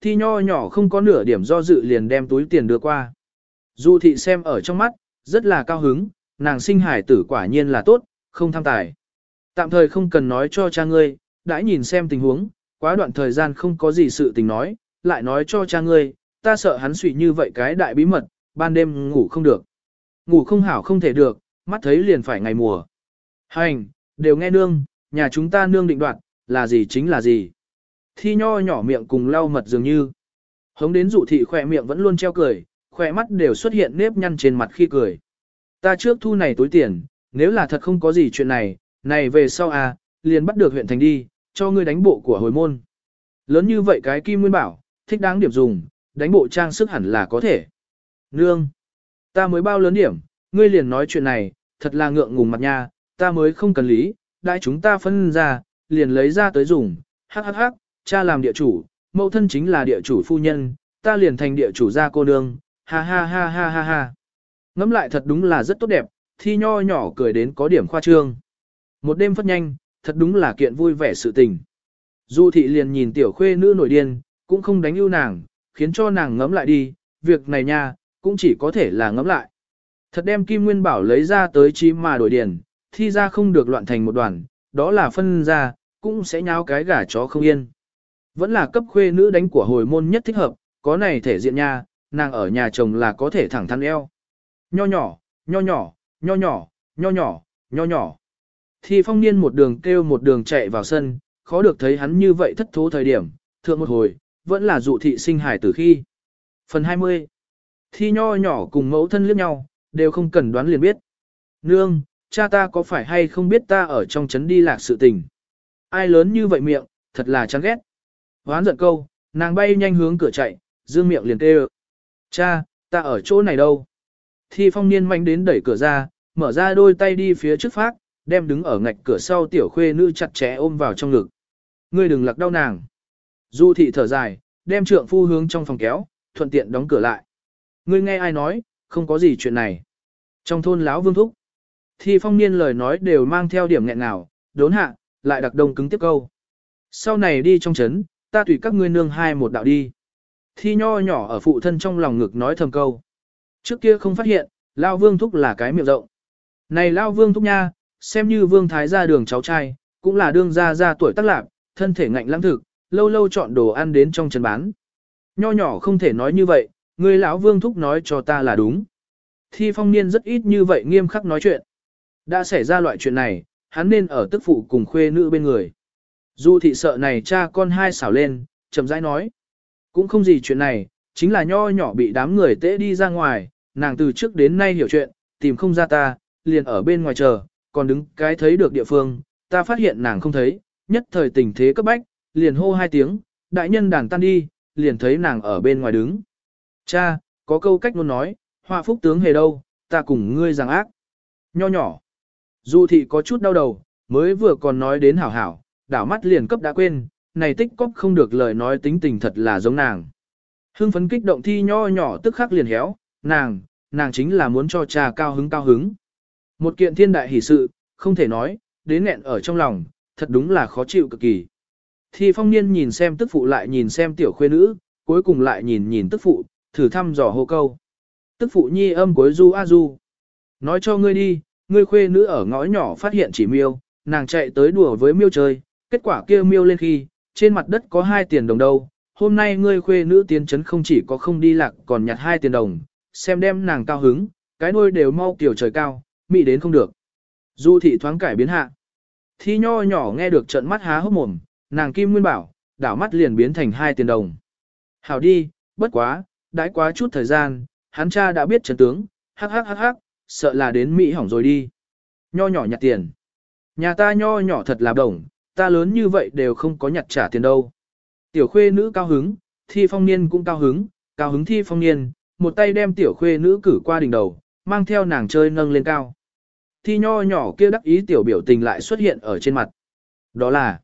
Thi nho nhỏ không có nửa điểm do dự liền đem túi tiền đưa qua. Du thị xem ở trong mắt, rất là cao hứng, nàng sinh hải tử quả nhiên là tốt, không tham tài. Tạm thời không cần nói cho cha ngươi, đã nhìn xem tình huống, quá đoạn thời gian không có gì sự tình nói, lại nói cho cha ngươi, ta sợ hắn suy như vậy cái đại bí mật, ban đêm ngủ không được. Ngủ không hảo không thể được, mắt thấy liền phải ngày mùa. Hành, đều nghe nương, nhà chúng ta nương định đoạt, là gì chính là gì. Thi nho nhỏ miệng cùng lau mật dường như. Hống đến dụ thị khỏe miệng vẫn luôn treo cười, khỏe mắt đều xuất hiện nếp nhăn trên mặt khi cười. Ta trước thu này túi tiền, nếu là thật không có gì chuyện này, này về sau à, liền bắt được huyện thành đi, cho ngươi đánh bộ của hồi môn. Lớn như vậy cái kim nguyên bảo, thích đáng điểm dùng, đánh bộ trang sức hẳn là có thể. Nương, ta mới bao lớn điểm, ngươi liền nói chuyện này, thật là ngượng ngùng mặt nha, ta mới không cần lý, đại chúng ta phân ra, liền lấy ra tới dùng, hắc hắc hắc, cha làm địa chủ, mẫu thân chính là địa chủ phu nhân, ta liền thành địa chủ gia cô nương, ha ha ha ha ha ha. Ngắm lại thật đúng là rất tốt đẹp, thi nho nhỏ cười đến có điểm khoa trương. Một đêm phất nhanh, thật đúng là kiện vui vẻ sự tình. Du thị liền nhìn tiểu khuê nữ nổi điên, cũng không đánh ưu nàng, khiến cho nàng ngấm lại đi, việc này nha, cũng chỉ có thể là ngấm lại. Thật đem Kim Nguyên Bảo lấy ra tới chí mà đổi điền, thi ra không được loạn thành một đoàn, đó là phân ra, cũng sẽ nháo cái gà chó không yên. Vẫn là cấp khuê nữ đánh của hồi môn nhất thích hợp, có này thể diện nha, nàng ở nhà chồng là có thể thẳng thắn eo. Nho nhỏ, nho nhỏ, nho nhỏ, nho nhỏ, nho nhỏ. Thi phong niên một đường kêu một đường chạy vào sân, khó được thấy hắn như vậy thất thố thời điểm, thượng một hồi, vẫn là dụ thị sinh hải từ khi. Phần 20. Thi nho nhỏ cùng mẫu thân liếc nhau, đều không cần đoán liền biết. Nương, cha ta có phải hay không biết ta ở trong trấn đi lạc sự tình. Ai lớn như vậy miệng, thật là chán ghét. Hoán giận câu, nàng bay nhanh hướng cửa chạy, dương miệng liền kêu. Cha, ta ở chỗ này đâu? Thi phong niên manh đến đẩy cửa ra, mở ra đôi tay đi phía trước phát, đem đứng ở ngạch cửa sau tiểu khuê nữ chặt chẽ ôm vào trong ngực. Ngươi đừng lạc đau nàng. Du thị thở dài, đem trượng phu hướng trong phòng kéo, thuận tiện đóng cửa lại. Ngươi nghe ai nói, không có gì chuyện này. Trong thôn láo vương thúc, thi phong niên lời nói đều mang theo điểm nghẹn nào, đốn hạ, lại đặc đông cứng tiếp câu. Sau này đi trong trấn, ta tùy các ngươi nương hai một đạo đi. Thi nho nhỏ ở phụ thân trong lòng ngực nói thầm câu. Trước kia không phát hiện, Lao Vương Thúc là cái miệng rộng. Này Lao Vương Thúc nha, xem như Vương Thái ra đường cháu trai, cũng là đương gia gia tuổi tác lạc, thân thể ngạnh lãng thực, lâu lâu chọn đồ ăn đến trong chấn bán. Nho nhỏ không thể nói như vậy, người lão Vương Thúc nói cho ta là đúng. Thi phong niên rất ít như vậy nghiêm khắc nói chuyện. Đã xảy ra loại chuyện này, hắn nên ở tức phụ cùng khuê nữ bên người. du thị sợ này cha con hai xảo lên, chậm rãi nói. Cũng không gì chuyện này, chính là nho nhỏ bị đám người tễ đi ra ngoài, nàng từ trước đến nay hiểu chuyện, tìm không ra ta, liền ở bên ngoài chờ, còn đứng cái thấy được địa phương, ta phát hiện nàng không thấy, nhất thời tình thế cấp bách, liền hô hai tiếng, đại nhân đàn tan đi, liền thấy nàng ở bên ngoài đứng. Cha, có câu cách luôn nói, họa phúc tướng hề đâu, ta cùng ngươi rằng ác. Nho nhỏ. Du thị có chút đau đầu, mới vừa còn nói đến hảo hảo, đảo mắt liền cấp đã quên, này tích cóp không được lời nói tính tình thật là giống nàng. Hưng phấn kích động thi nho nhỏ tức khắc liền héo, nàng, nàng chính là muốn cho cha cao hứng cao hứng. Một kiện thiên đại hỷ sự, không thể nói, đến nghẹn ở trong lòng, thật đúng là khó chịu cực kỳ. Thi phong niên nhìn xem tức phụ lại nhìn xem tiểu khuê nữ, cuối cùng lại nhìn nhìn tức phụ, thử thăm dò hô câu. Tức phụ nhi âm cuối du a du. Nói cho ngươi đi, ngươi khuê nữ ở ngõ nhỏ phát hiện chỉ miêu, nàng chạy tới đùa với miêu chơi, kết quả kia miêu lên khi, trên mặt đất có hai tiền đồng đâu, hôm nay ngươi khuê nữ tiến chấn không chỉ có không đi lạc còn nhặt hai tiền đồng, xem đem nàng cao hứng, cái đuôi đều mau kiểu trời cao, mị đến không được. Du thị thoáng cải biến hạ. Thi nho nhỏ nghe được trận mắt há hốc mồm, nàng kim nguyên bảo, đảo mắt liền biến thành hai tiền đồng. Hảo đi, bất quá, đãi quá chút thời gian, hắn cha đã biết trận tướng, hắc hắc hắc hắc, sợ là đến Mỹ hỏng rồi đi. Nho nhỏ nhặt tiền. Nhà ta nho nhỏ thật là đồng, ta lớn như vậy đều không có nhặt trả tiền đâu. Tiểu khuê nữ cao hứng, thi phong niên cũng cao hứng, cao hứng thi phong niên, một tay đem tiểu khuê nữ cử qua đỉnh đầu, mang theo nàng chơi nâng lên cao. Thi nho nhỏ kia đắc ý tiểu biểu tình lại xuất hiện ở trên mặt. Đó là,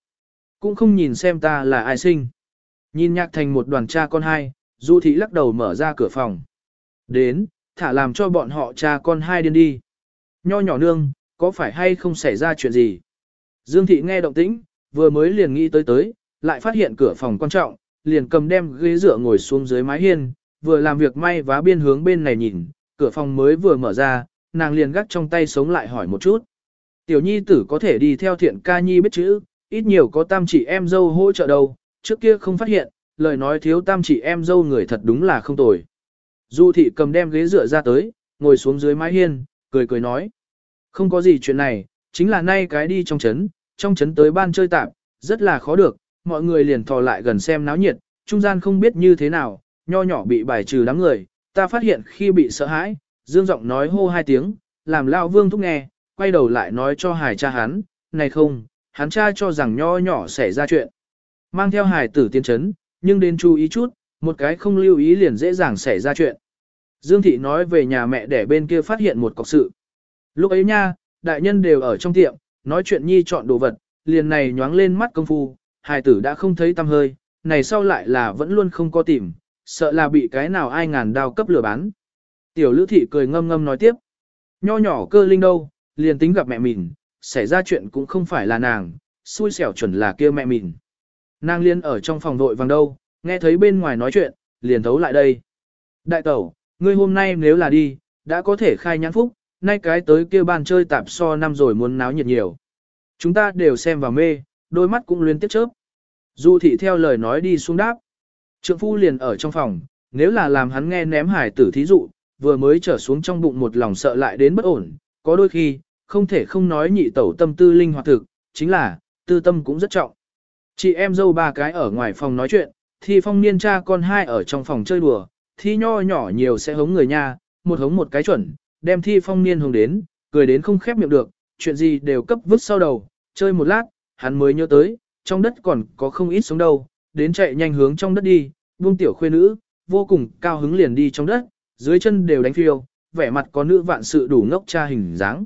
cũng không nhìn xem ta là ai sinh. Nhìn nhạc thành một đoàn cha con hai, du thị lắc đầu mở ra cửa phòng. Đến, thả làm cho bọn họ cha con hai điên đi. Nho nhỏ nương, có phải hay không xảy ra chuyện gì? Dương thị nghe động tĩnh, vừa mới liền nghĩ tới tới, lại phát hiện cửa phòng quan trọng, liền cầm đem ghế dựa ngồi xuống dưới mái hiên, vừa làm việc may vá biên hướng bên này nhìn, cửa phòng mới vừa mở ra, nàng liền gắt trong tay sống lại hỏi một chút. Tiểu nhi tử có thể đi theo thiện ca nhi biết chữ, ít nhiều có tam chị em dâu hỗ trợ đâu, trước kia không phát hiện, lời nói thiếu tam chị em dâu người thật đúng là không tồi. Du thị cầm đem ghế dựa ra tới, ngồi xuống dưới mái hiên, cười cười nói. Không có gì chuyện này, chính là nay cái đi trong chấn, trong chấn tới ban chơi tạm, rất là khó được, mọi người liền thò lại gần xem náo nhiệt, trung gian không biết như thế nào, nho nhỏ bị bài trừ đám người, ta phát hiện khi bị sợ hãi, dương giọng nói hô hai tiếng, làm lao vương thúc nghe, quay đầu lại nói cho hải cha hắn, này không, hắn cha cho rằng nho nhỏ xảy ra chuyện. Mang theo hải tử tiên Chấn, nhưng đến chú ý chút, một cái không lưu ý liền dễ dàng xảy ra chuyện. Dương thị nói về nhà mẹ để bên kia phát hiện một cọc sự. Lúc ấy nha, đại nhân đều ở trong tiệm, nói chuyện nhi chọn đồ vật, liền này nhoáng lên mắt công phu, hài tử đã không thấy tâm hơi, này sau lại là vẫn luôn không có tìm, sợ là bị cái nào ai ngàn đao cấp lửa bán. Tiểu lữ thị cười ngâm ngâm nói tiếp. Nho nhỏ cơ linh đâu, liền tính gặp mẹ mình, xảy ra chuyện cũng không phải là nàng, xui xẻo chuẩn là kia mẹ mình. Nàng liên ở trong phòng vội vàng đâu, nghe thấy bên ngoài nói chuyện, liền thấu lại đây. Đại tẩu, ngươi hôm nay nếu là đi, đã có thể khai nhãn phúc, nay cái tới kia bàn chơi tạp so năm rồi muốn náo nhiệt nhiều. Chúng ta đều xem vào mê, đôi mắt cũng liên tiếp chớp. Du thị theo lời nói đi xuống đáp. Trượng phu liền ở trong phòng, nếu là làm hắn nghe ném hải tử thí dụ, vừa mới trở xuống trong bụng một lòng sợ lại đến bất ổn, có đôi khi, không thể không nói nhị tẩu tâm tư linh hoạt thực, chính là, tư tâm cũng rất trọng. Chị em dâu ba cái ở ngoài phòng nói chuyện, Thi phong niên cha con hai ở trong phòng chơi đùa, thi nho nhỏ nhiều sẽ hống người nha, một hống một cái chuẩn, đem thi phong niên hống đến, cười đến không khép miệng được, chuyện gì đều cấp vứt sau đầu, chơi một lát, hắn mới nhớ tới, trong đất còn có không ít sống đâu, đến chạy nhanh hướng trong đất đi, buông tiểu khuê nữ, vô cùng cao hứng liền đi trong đất, dưới chân đều đánh phiêu, vẻ mặt có nữ vạn sự đủ ngốc cha hình dáng.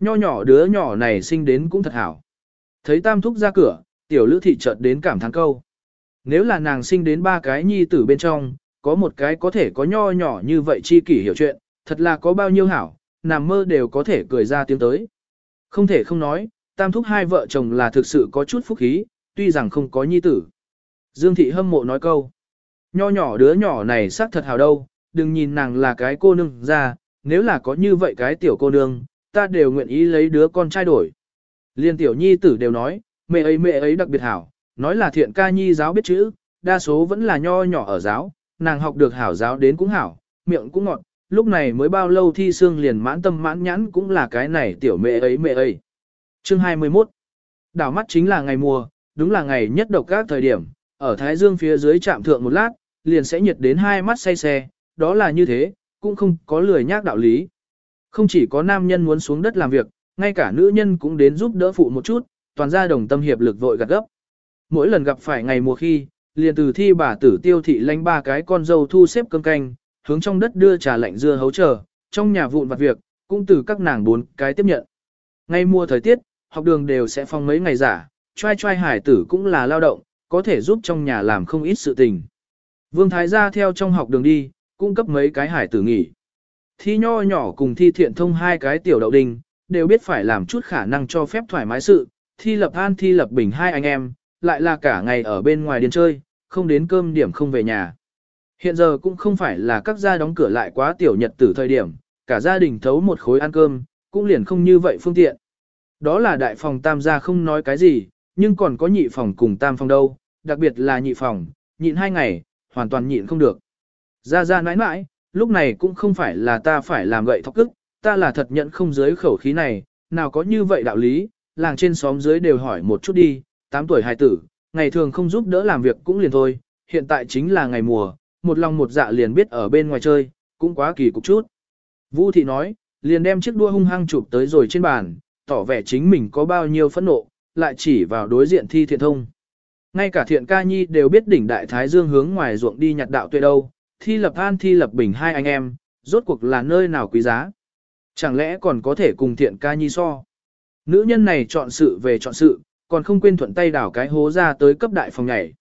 Nho nhỏ đứa nhỏ này sinh đến cũng thật hảo. Thấy tam thúc ra cửa, tiểu lữ thị chợt đến cảm thán câu. Nếu là nàng sinh đến ba cái nhi tử bên trong, có một cái có thể có nho nhỏ như vậy chi kỷ hiểu chuyện, thật là có bao nhiêu hảo, nằm mơ đều có thể cười ra tiếng tới. Không thể không nói, tam thúc hai vợ chồng là thực sự có chút phúc khí, tuy rằng không có nhi tử. Dương thị hâm mộ nói câu. Nho nhỏ đứa nhỏ này xác thật hào đâu, đừng nhìn nàng là cái cô nương ra, nếu là có như vậy cái tiểu cô nương, ta đều nguyện ý lấy đứa con trai đổi. Liên tiểu nhi tử đều nói, mẹ ấy mẹ ấy đặc biệt hảo, nói là thiện ca nhi giáo biết chữ, đa số vẫn là nho nhỏ ở giáo, nàng học được hảo giáo đến cũng hảo, miệng cũng ngọt, lúc này mới bao lâu thi xương liền mãn tâm mãn nhãn cũng là cái này tiểu mẹ ấy mẹ ấy. Chương 21 Đảo mắt chính là ngày mùa, đúng là ngày nhất độc các thời điểm, ở Thái Dương phía dưới chạm thượng một lát, liền sẽ nhiệt đến hai mắt say xe, đó là như thế, cũng không có lười nhác đạo lý. Không chỉ có nam nhân muốn xuống đất làm việc, ngay cả nữ nhân cũng đến giúp đỡ phụ một chút, toàn gia đồng tâm hiệp lực vội gạt gấp. Mỗi lần gặp phải ngày mùa khi, liền từ thi bà tử tiêu thị lánh ba cái con dâu thu xếp cơm canh, hướng trong đất đưa trà lạnh dưa hấu chờ, trong nhà vụn vặt việc, cũng từ các nàng bốn cái tiếp nhận. Ngay mùa thời tiết, học đường đều sẽ phong mấy ngày giả, trai trai hải tử cũng là lao động, có thể giúp trong nhà làm không ít sự tình. Vương Thái gia theo trong học đường đi, cung cấp mấy cái hải tử nghỉ. Thi nho nhỏ cùng thi thiện thông hai cái tiểu đậu đình, đều biết phải làm chút khả năng cho phép thoải mái sự, thi lập an thi lập bình hai anh em, lại là cả ngày ở bên ngoài điên chơi, không đến cơm điểm không về nhà. Hiện giờ cũng không phải là các gia đóng cửa lại quá tiểu nhật tử thời điểm, cả gia đình thấu một khối ăn cơm, cũng liền không như vậy phương tiện. Đó là đại phòng tam gia không nói cái gì, nhưng còn có nhị phòng cùng tam phòng đâu, đặc biệt là nhị phòng, nhịn hai ngày, hoàn toàn nhịn không được. Gia gia nãi nãi, lúc này cũng không phải là ta phải làm gậy thọc cức, ta là thật nhận không dưới khẩu khí này, nào có như vậy đạo lý, làng trên xóm dưới đều hỏi một chút đi, 8 tuổi hài tử, ngày thường không giúp đỡ làm việc cũng liền thôi, hiện tại chính là ngày mùa, một lòng một dạ liền biết ở bên ngoài chơi, cũng quá kỳ cục chút. Vũ thị nói, liền đem chiếc đua hung hăng chụp tới rồi trên bàn, tỏ vẻ chính mình có bao nhiêu phẫn nộ, lại chỉ vào đối diện thi thiện thông. Ngay cả thiện ca nhi đều biết đỉnh đại thái dương hướng ngoài ruộng đi nhặt đạo tuệ đâu, thi lập an thi lập bình hai anh em, rốt cuộc là nơi nào quý giá. Chẳng lẽ còn có thể cùng thiện ca nhi so. Nữ nhân này chọn sự về chọn sự, còn không quên thuận tay đảo cái hố ra tới cấp đại phòng nhảy.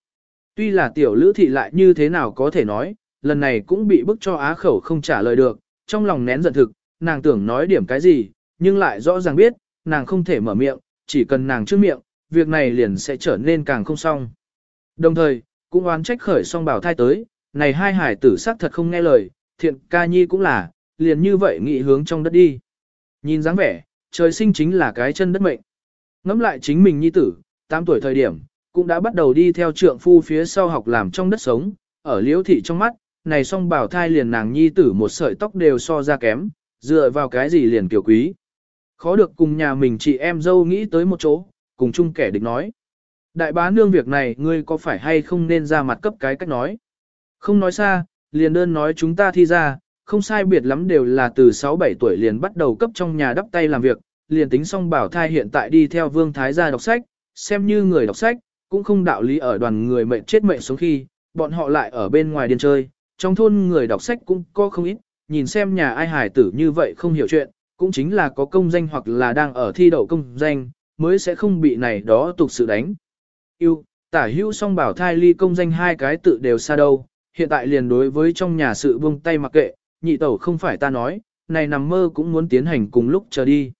Tuy là tiểu lữ thị lại như thế nào có thể nói, lần này cũng bị bức cho á khẩu không trả lời được, trong lòng nén giận thực, nàng tưởng nói điểm cái gì, nhưng lại rõ ràng biết, nàng không thể mở miệng, chỉ cần nàng trước miệng, việc này liền sẽ trở nên càng không xong. Đồng thời, cũng oán trách khởi song bảo thai tới, này hai hải tử sắc thật không nghe lời, thiện ca nhi cũng là, liền như vậy nghị hướng trong đất đi. Nhìn dáng vẻ, trời sinh chính là cái chân đất mệnh. Ngẫm lại chính mình nhi tử, 8 tuổi thời điểm, cũng đã bắt đầu đi theo trượng phu phía sau học làm trong đất sống, ở liễu thị trong mắt, này song bảo thai liền nàng nhi tử một sợi tóc đều so ra kém, dựa vào cái gì liền kiểu quý. Khó được cùng nhà mình chị em dâu nghĩ tới một chỗ, cùng chung kẻ địch nói. Đại bá nương việc này ngươi có phải hay không nên ra mặt cấp cái cách nói. Không nói xa, liền đơn nói chúng ta thi ra, không sai biệt lắm đều là từ 6-7 tuổi liền bắt đầu cấp trong nhà đắp tay làm việc, liền tính xong bảo thai hiện tại đi theo vương thái gia đọc sách, xem như người đọc sách, cũng không đạo lý ở đoàn người mệnh chết mệnh xuống khi, bọn họ lại ở bên ngoài điên chơi, trong thôn người đọc sách cũng có không ít, nhìn xem nhà ai hài tử như vậy không hiểu chuyện, cũng chính là có công danh hoặc là đang ở thi đậu công danh, mới sẽ không bị này đó tục sự đánh. Yêu, tả hữu song bảo thai ly công danh hai cái tự đều xa đâu, hiện tại liền đối với trong nhà sự buông tay mặc kệ, nhị tẩu không phải ta nói, này nằm mơ cũng muốn tiến hành cùng lúc chờ đi.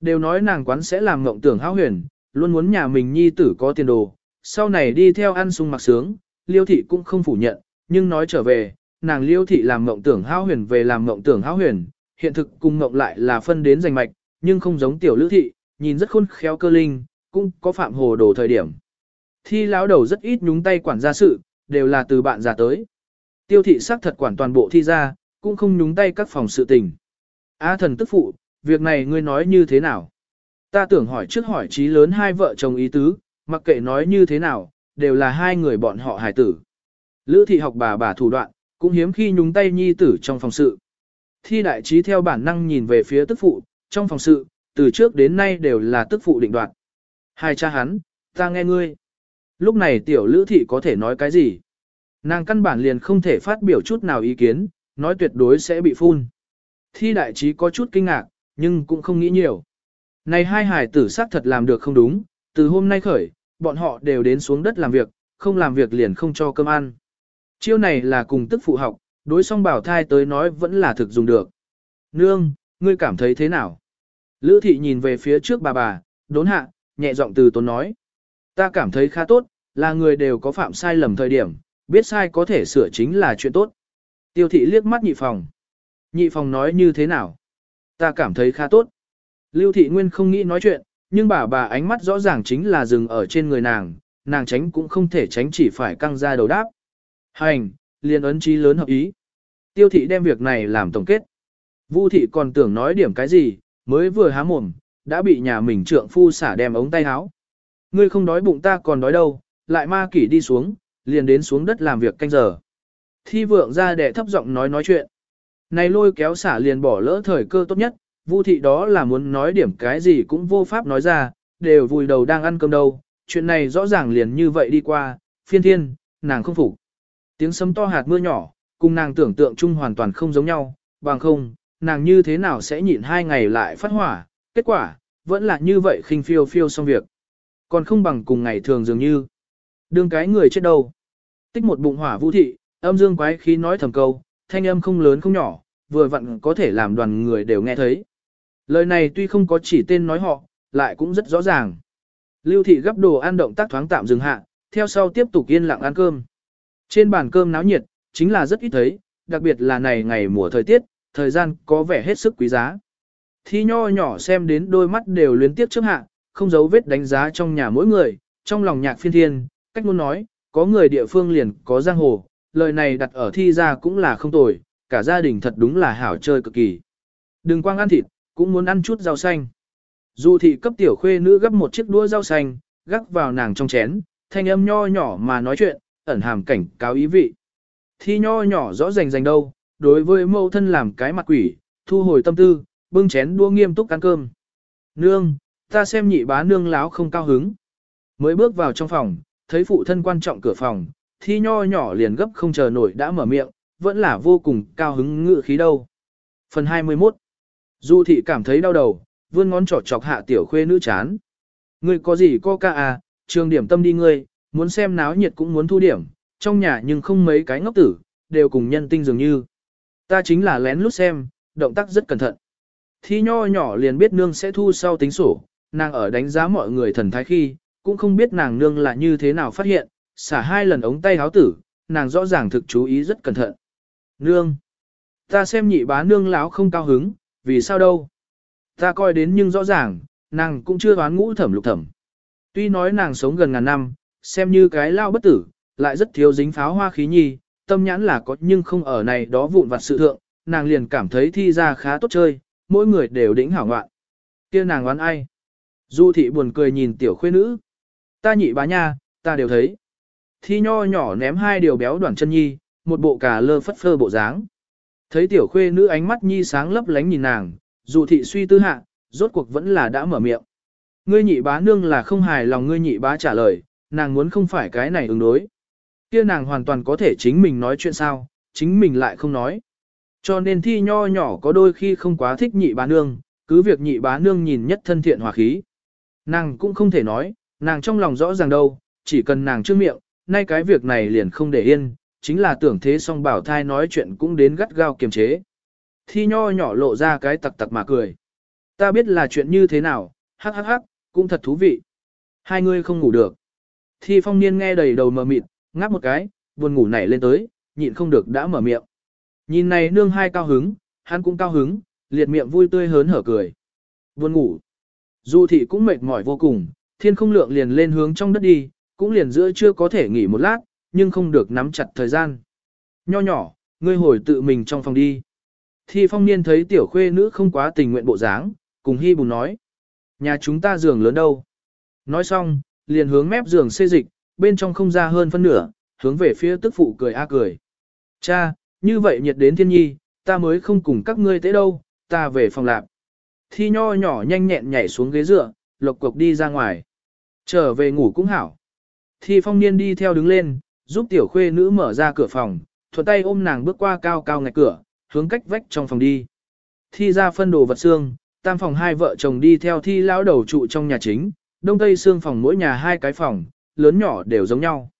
Đều nói nàng quán sẽ làm mộng tưởng hão huyền, luôn muốn nhà mình nhi tử có tiền đồ, sau này đi theo ăn sung mặc sướng, liêu thị cũng không phủ nhận, nhưng nói trở về, nàng liêu thị làm mộng tưởng hão huyền về làm mộng tưởng hão huyền, hiện thực cùng mộng lại là phân đến giành mạch, nhưng không giống tiểu lữ thị, nhìn rất khôn khéo cơ linh, cũng có phạm hồ đồ thời điểm. Thi lão đầu rất ít nhúng tay quản gia sự, đều là từ bạn già tới. Tiêu thị xác thật quản toàn bộ thi ra, cũng không nhúng tay các phòng sự tình. A thần tức phụ, việc này ngươi nói như thế nào? Ta tưởng hỏi trước hỏi trí lớn hai vợ chồng ý tứ, mặc kệ nói như thế nào, đều là hai người bọn họ hài tử. Lữ thị học bà bà thủ đoạn, cũng hiếm khi nhúng tay nhi tử trong phòng sự. Thi đại trí theo bản năng nhìn về phía tức phụ, trong phòng sự, từ trước đến nay đều là tức phụ định đoạt. Hai cha hắn, ta nghe ngươi. Lúc này tiểu lữ thị có thể nói cái gì? Nàng căn bản liền không thể phát biểu chút nào ý kiến, nói tuyệt đối sẽ bị phun. Thi đại trí có chút kinh ngạc, nhưng cũng không nghĩ nhiều. Này hai hải tử xác thật làm được không đúng, từ hôm nay khởi, bọn họ đều đến xuống đất làm việc, không làm việc liền không cho cơm ăn. Chiêu này là cùng tức phụ học, đối song bảo thai tới nói vẫn là thực dùng được. Nương, ngươi cảm thấy thế nào? Lữ thị nhìn về phía trước bà bà, đốn hạ, nhẹ giọng từ tốn nói. Ta cảm thấy khá tốt, là người đều có phạm sai lầm thời điểm, biết sai có thể sửa chính là chuyện tốt. Tiêu thị liếc mắt nhị phòng. Nhị phòng nói như thế nào? Ta cảm thấy khá tốt. Lưu thị nguyên không nghĩ nói chuyện, nhưng bà bà ánh mắt rõ ràng chính là dừng ở trên người nàng, nàng tránh cũng không thể tránh chỉ phải căng ra đầu đáp. Hành, liền ấn chí lớn hợp ý. Tiêu thị đem việc này làm tổng kết. Vu thị còn tưởng nói điểm cái gì, mới vừa há mồm, đã bị nhà mình trượng phu xả đem ống tay áo. Ngươi không đói bụng ta còn đói đâu, lại ma kỷ đi xuống, liền đến xuống đất làm việc canh giờ. Thi vượng ra để thấp giọng nói nói chuyện. Này lôi kéo xả liền bỏ lỡ thời cơ tốt nhất, Vu thị đó là muốn nói điểm cái gì cũng vô pháp nói ra, đều vùi đầu đang ăn cơm đâu, chuyện này rõ ràng liền như vậy đi qua, phiên thiên, nàng không phục. Tiếng sấm to hạt mưa nhỏ, cùng nàng tưởng tượng chung hoàn toàn không giống nhau, bằng không, nàng như thế nào sẽ nhịn hai ngày lại phát hỏa, kết quả, vẫn là như vậy khinh phiêu phiêu xong việc. Còn không bằng cùng ngày thường dường như. Đương cái người chết đâu. Tích một bụng hỏa vũ thị, âm dương quái khí nói thầm câu, thanh âm không lớn không nhỏ, vừa vặn có thể làm đoàn người đều nghe thấy. Lời này tuy không có chỉ tên nói họ, lại cũng rất rõ ràng. Lưu thị gấp đồ ăn động tác thoáng tạm dừng hạ, theo sau tiếp tục yên lặng ăn cơm. Trên bàn cơm náo nhiệt, chính là rất ít thấy, đặc biệt là này ngày mùa thời tiết, thời gian có vẻ hết sức quý giá. Thi nho nhỏ xem đến đôi mắt đều luyến tiếp trước hạ, không giấu vết đánh giá trong nhà mỗi người, trong lòng nhạc phiên thiên, cách muốn nói, có người địa phương liền có giang hồ, lời này đặt ở thi ra cũng là không tồi, cả gia đình thật đúng là hảo chơi cực kỳ. Đừng quang ăn thịt, cũng muốn ăn chút rau xanh. Dù thị cấp tiểu khuê nữ gấp một chiếc đũa rau xanh, gắp vào nàng trong chén, thanh âm nho nhỏ mà nói chuyện, ẩn hàm cảnh cáo ý vị. Thi nho nhỏ rõ rành rành đâu, đối với mẫu thân làm cái mặt quỷ, thu hồi tâm tư, bưng chén đua nghiêm túc ăn cơm. Nương, ta xem nhị bá nương láo không cao hứng. Mới bước vào trong phòng, thấy phụ thân quan trọng cửa phòng, thi nho nhỏ liền gấp không chờ nổi đã mở miệng, vẫn là vô cùng cao hứng ngự khí đâu. Phần 21 Du thị cảm thấy đau đầu, vươn ngón trỏ chọc hạ tiểu khuê nữ chán. Ngươi có gì co ca à, trường điểm tâm đi ngươi, muốn xem náo nhiệt cũng muốn thu điểm, trong nhà nhưng không mấy cái ngốc tử, đều cùng nhân tinh dường như. Ta chính là lén lút xem, động tác rất cẩn thận. Thi nho nhỏ liền biết nương sẽ thu sau tính sổ, nàng ở đánh giá mọi người thần thái khi, cũng không biết nàng nương là như thế nào phát hiện, xả hai lần ống tay háo tử, nàng rõ ràng thực chú ý rất cẩn thận. Nương! Ta xem nhị bá nương láo không cao hứng, vì sao đâu? Ta coi đến nhưng rõ ràng, nàng cũng chưa đoán ngũ thẩm lục thẩm. Tuy nói nàng sống gần ngàn năm, xem như cái lao bất tử, lại rất thiếu dính pháo hoa khí nhi, tâm nhãn là có nhưng không ở này đó vụn vặt sự thượng, nàng liền cảm thấy thi ra khá tốt chơi, mỗi người đều đỉnh hảo ngoạn. kia nàng oán ai? Du thị buồn cười nhìn tiểu khuê nữ. Ta nhị bá nha, ta đều thấy. Thi nho nhỏ ném hai điều béo đoạn chân nhi, một bộ cà lơ phất phơ bộ dáng. Thấy tiểu khuê nữ ánh mắt nhi sáng lấp lánh nhìn nàng, dù thị suy tư hạ, rốt cuộc vẫn là đã mở miệng. Ngươi nhị bá nương là không hài lòng ngươi nhị bá trả lời, nàng muốn không phải cái này ứng đối. Kia nàng hoàn toàn có thể chính mình nói chuyện sao, chính mình lại không nói. Cho nên thi nho nhỏ có đôi khi không quá thích nhị bá nương, cứ việc nhị bá nương nhìn nhất thân thiện hòa khí. Nàng cũng không thể nói, nàng trong lòng rõ ràng đâu, chỉ cần nàng chưa miệng, nay cái việc này liền không để yên, chính là tưởng thế song bảo thai nói chuyện cũng đến gắt gao kiềm chế. Thi nho nhỏ lộ ra cái tặc tặc mà cười. Ta biết là chuyện như thế nào, hắc hắc hắc, cũng thật thú vị. Hai người không ngủ được. Thi phong niên nghe đầy đầu mờ mịt, ngáp một cái, buồn ngủ nảy lên tới, nhịn không được đã mở miệng. Nhìn này nương hai cao hứng, hắn cũng cao hứng, liệt miệng vui tươi hớn hở cười. Buồn ngủ. Du thị cũng mệt mỏi vô cùng, thiên không lượng liền lên hướng trong đất đi, cũng liền giữa chưa có thể nghỉ một lát, nhưng không được nắm chặt thời gian. Nho nhỏ, ngươi hồi tự mình trong phòng đi. Thi phong niên thấy tiểu khuê nữ không quá tình nguyện bộ dáng, cùng hy bùn nói. Nhà chúng ta giường lớn đâu. Nói xong, liền hướng mép giường xê dịch, bên trong không ra hơn phân nửa, hướng về phía tức phụ cười a cười. Cha, như vậy nhiệt đến thiên nhi, ta mới không cùng các ngươi tới đâu, ta về phòng lạp. Thi nho nhỏ nhanh nhẹn nhảy xuống ghế dựa, lộc cộc đi ra ngoài. Trở về ngủ cũng hảo. Thi phong niên đi theo đứng lên, giúp tiểu khuê nữ mở ra cửa phòng, thuận tay ôm nàng bước qua cao cao ngạch cửa, hướng cách vách trong phòng đi. Thi ra phân đồ vật xương, tam phòng hai vợ chồng đi theo thi lão đầu trụ trong nhà chính, đông tây xương phòng mỗi nhà hai cái phòng, lớn nhỏ đều giống nhau.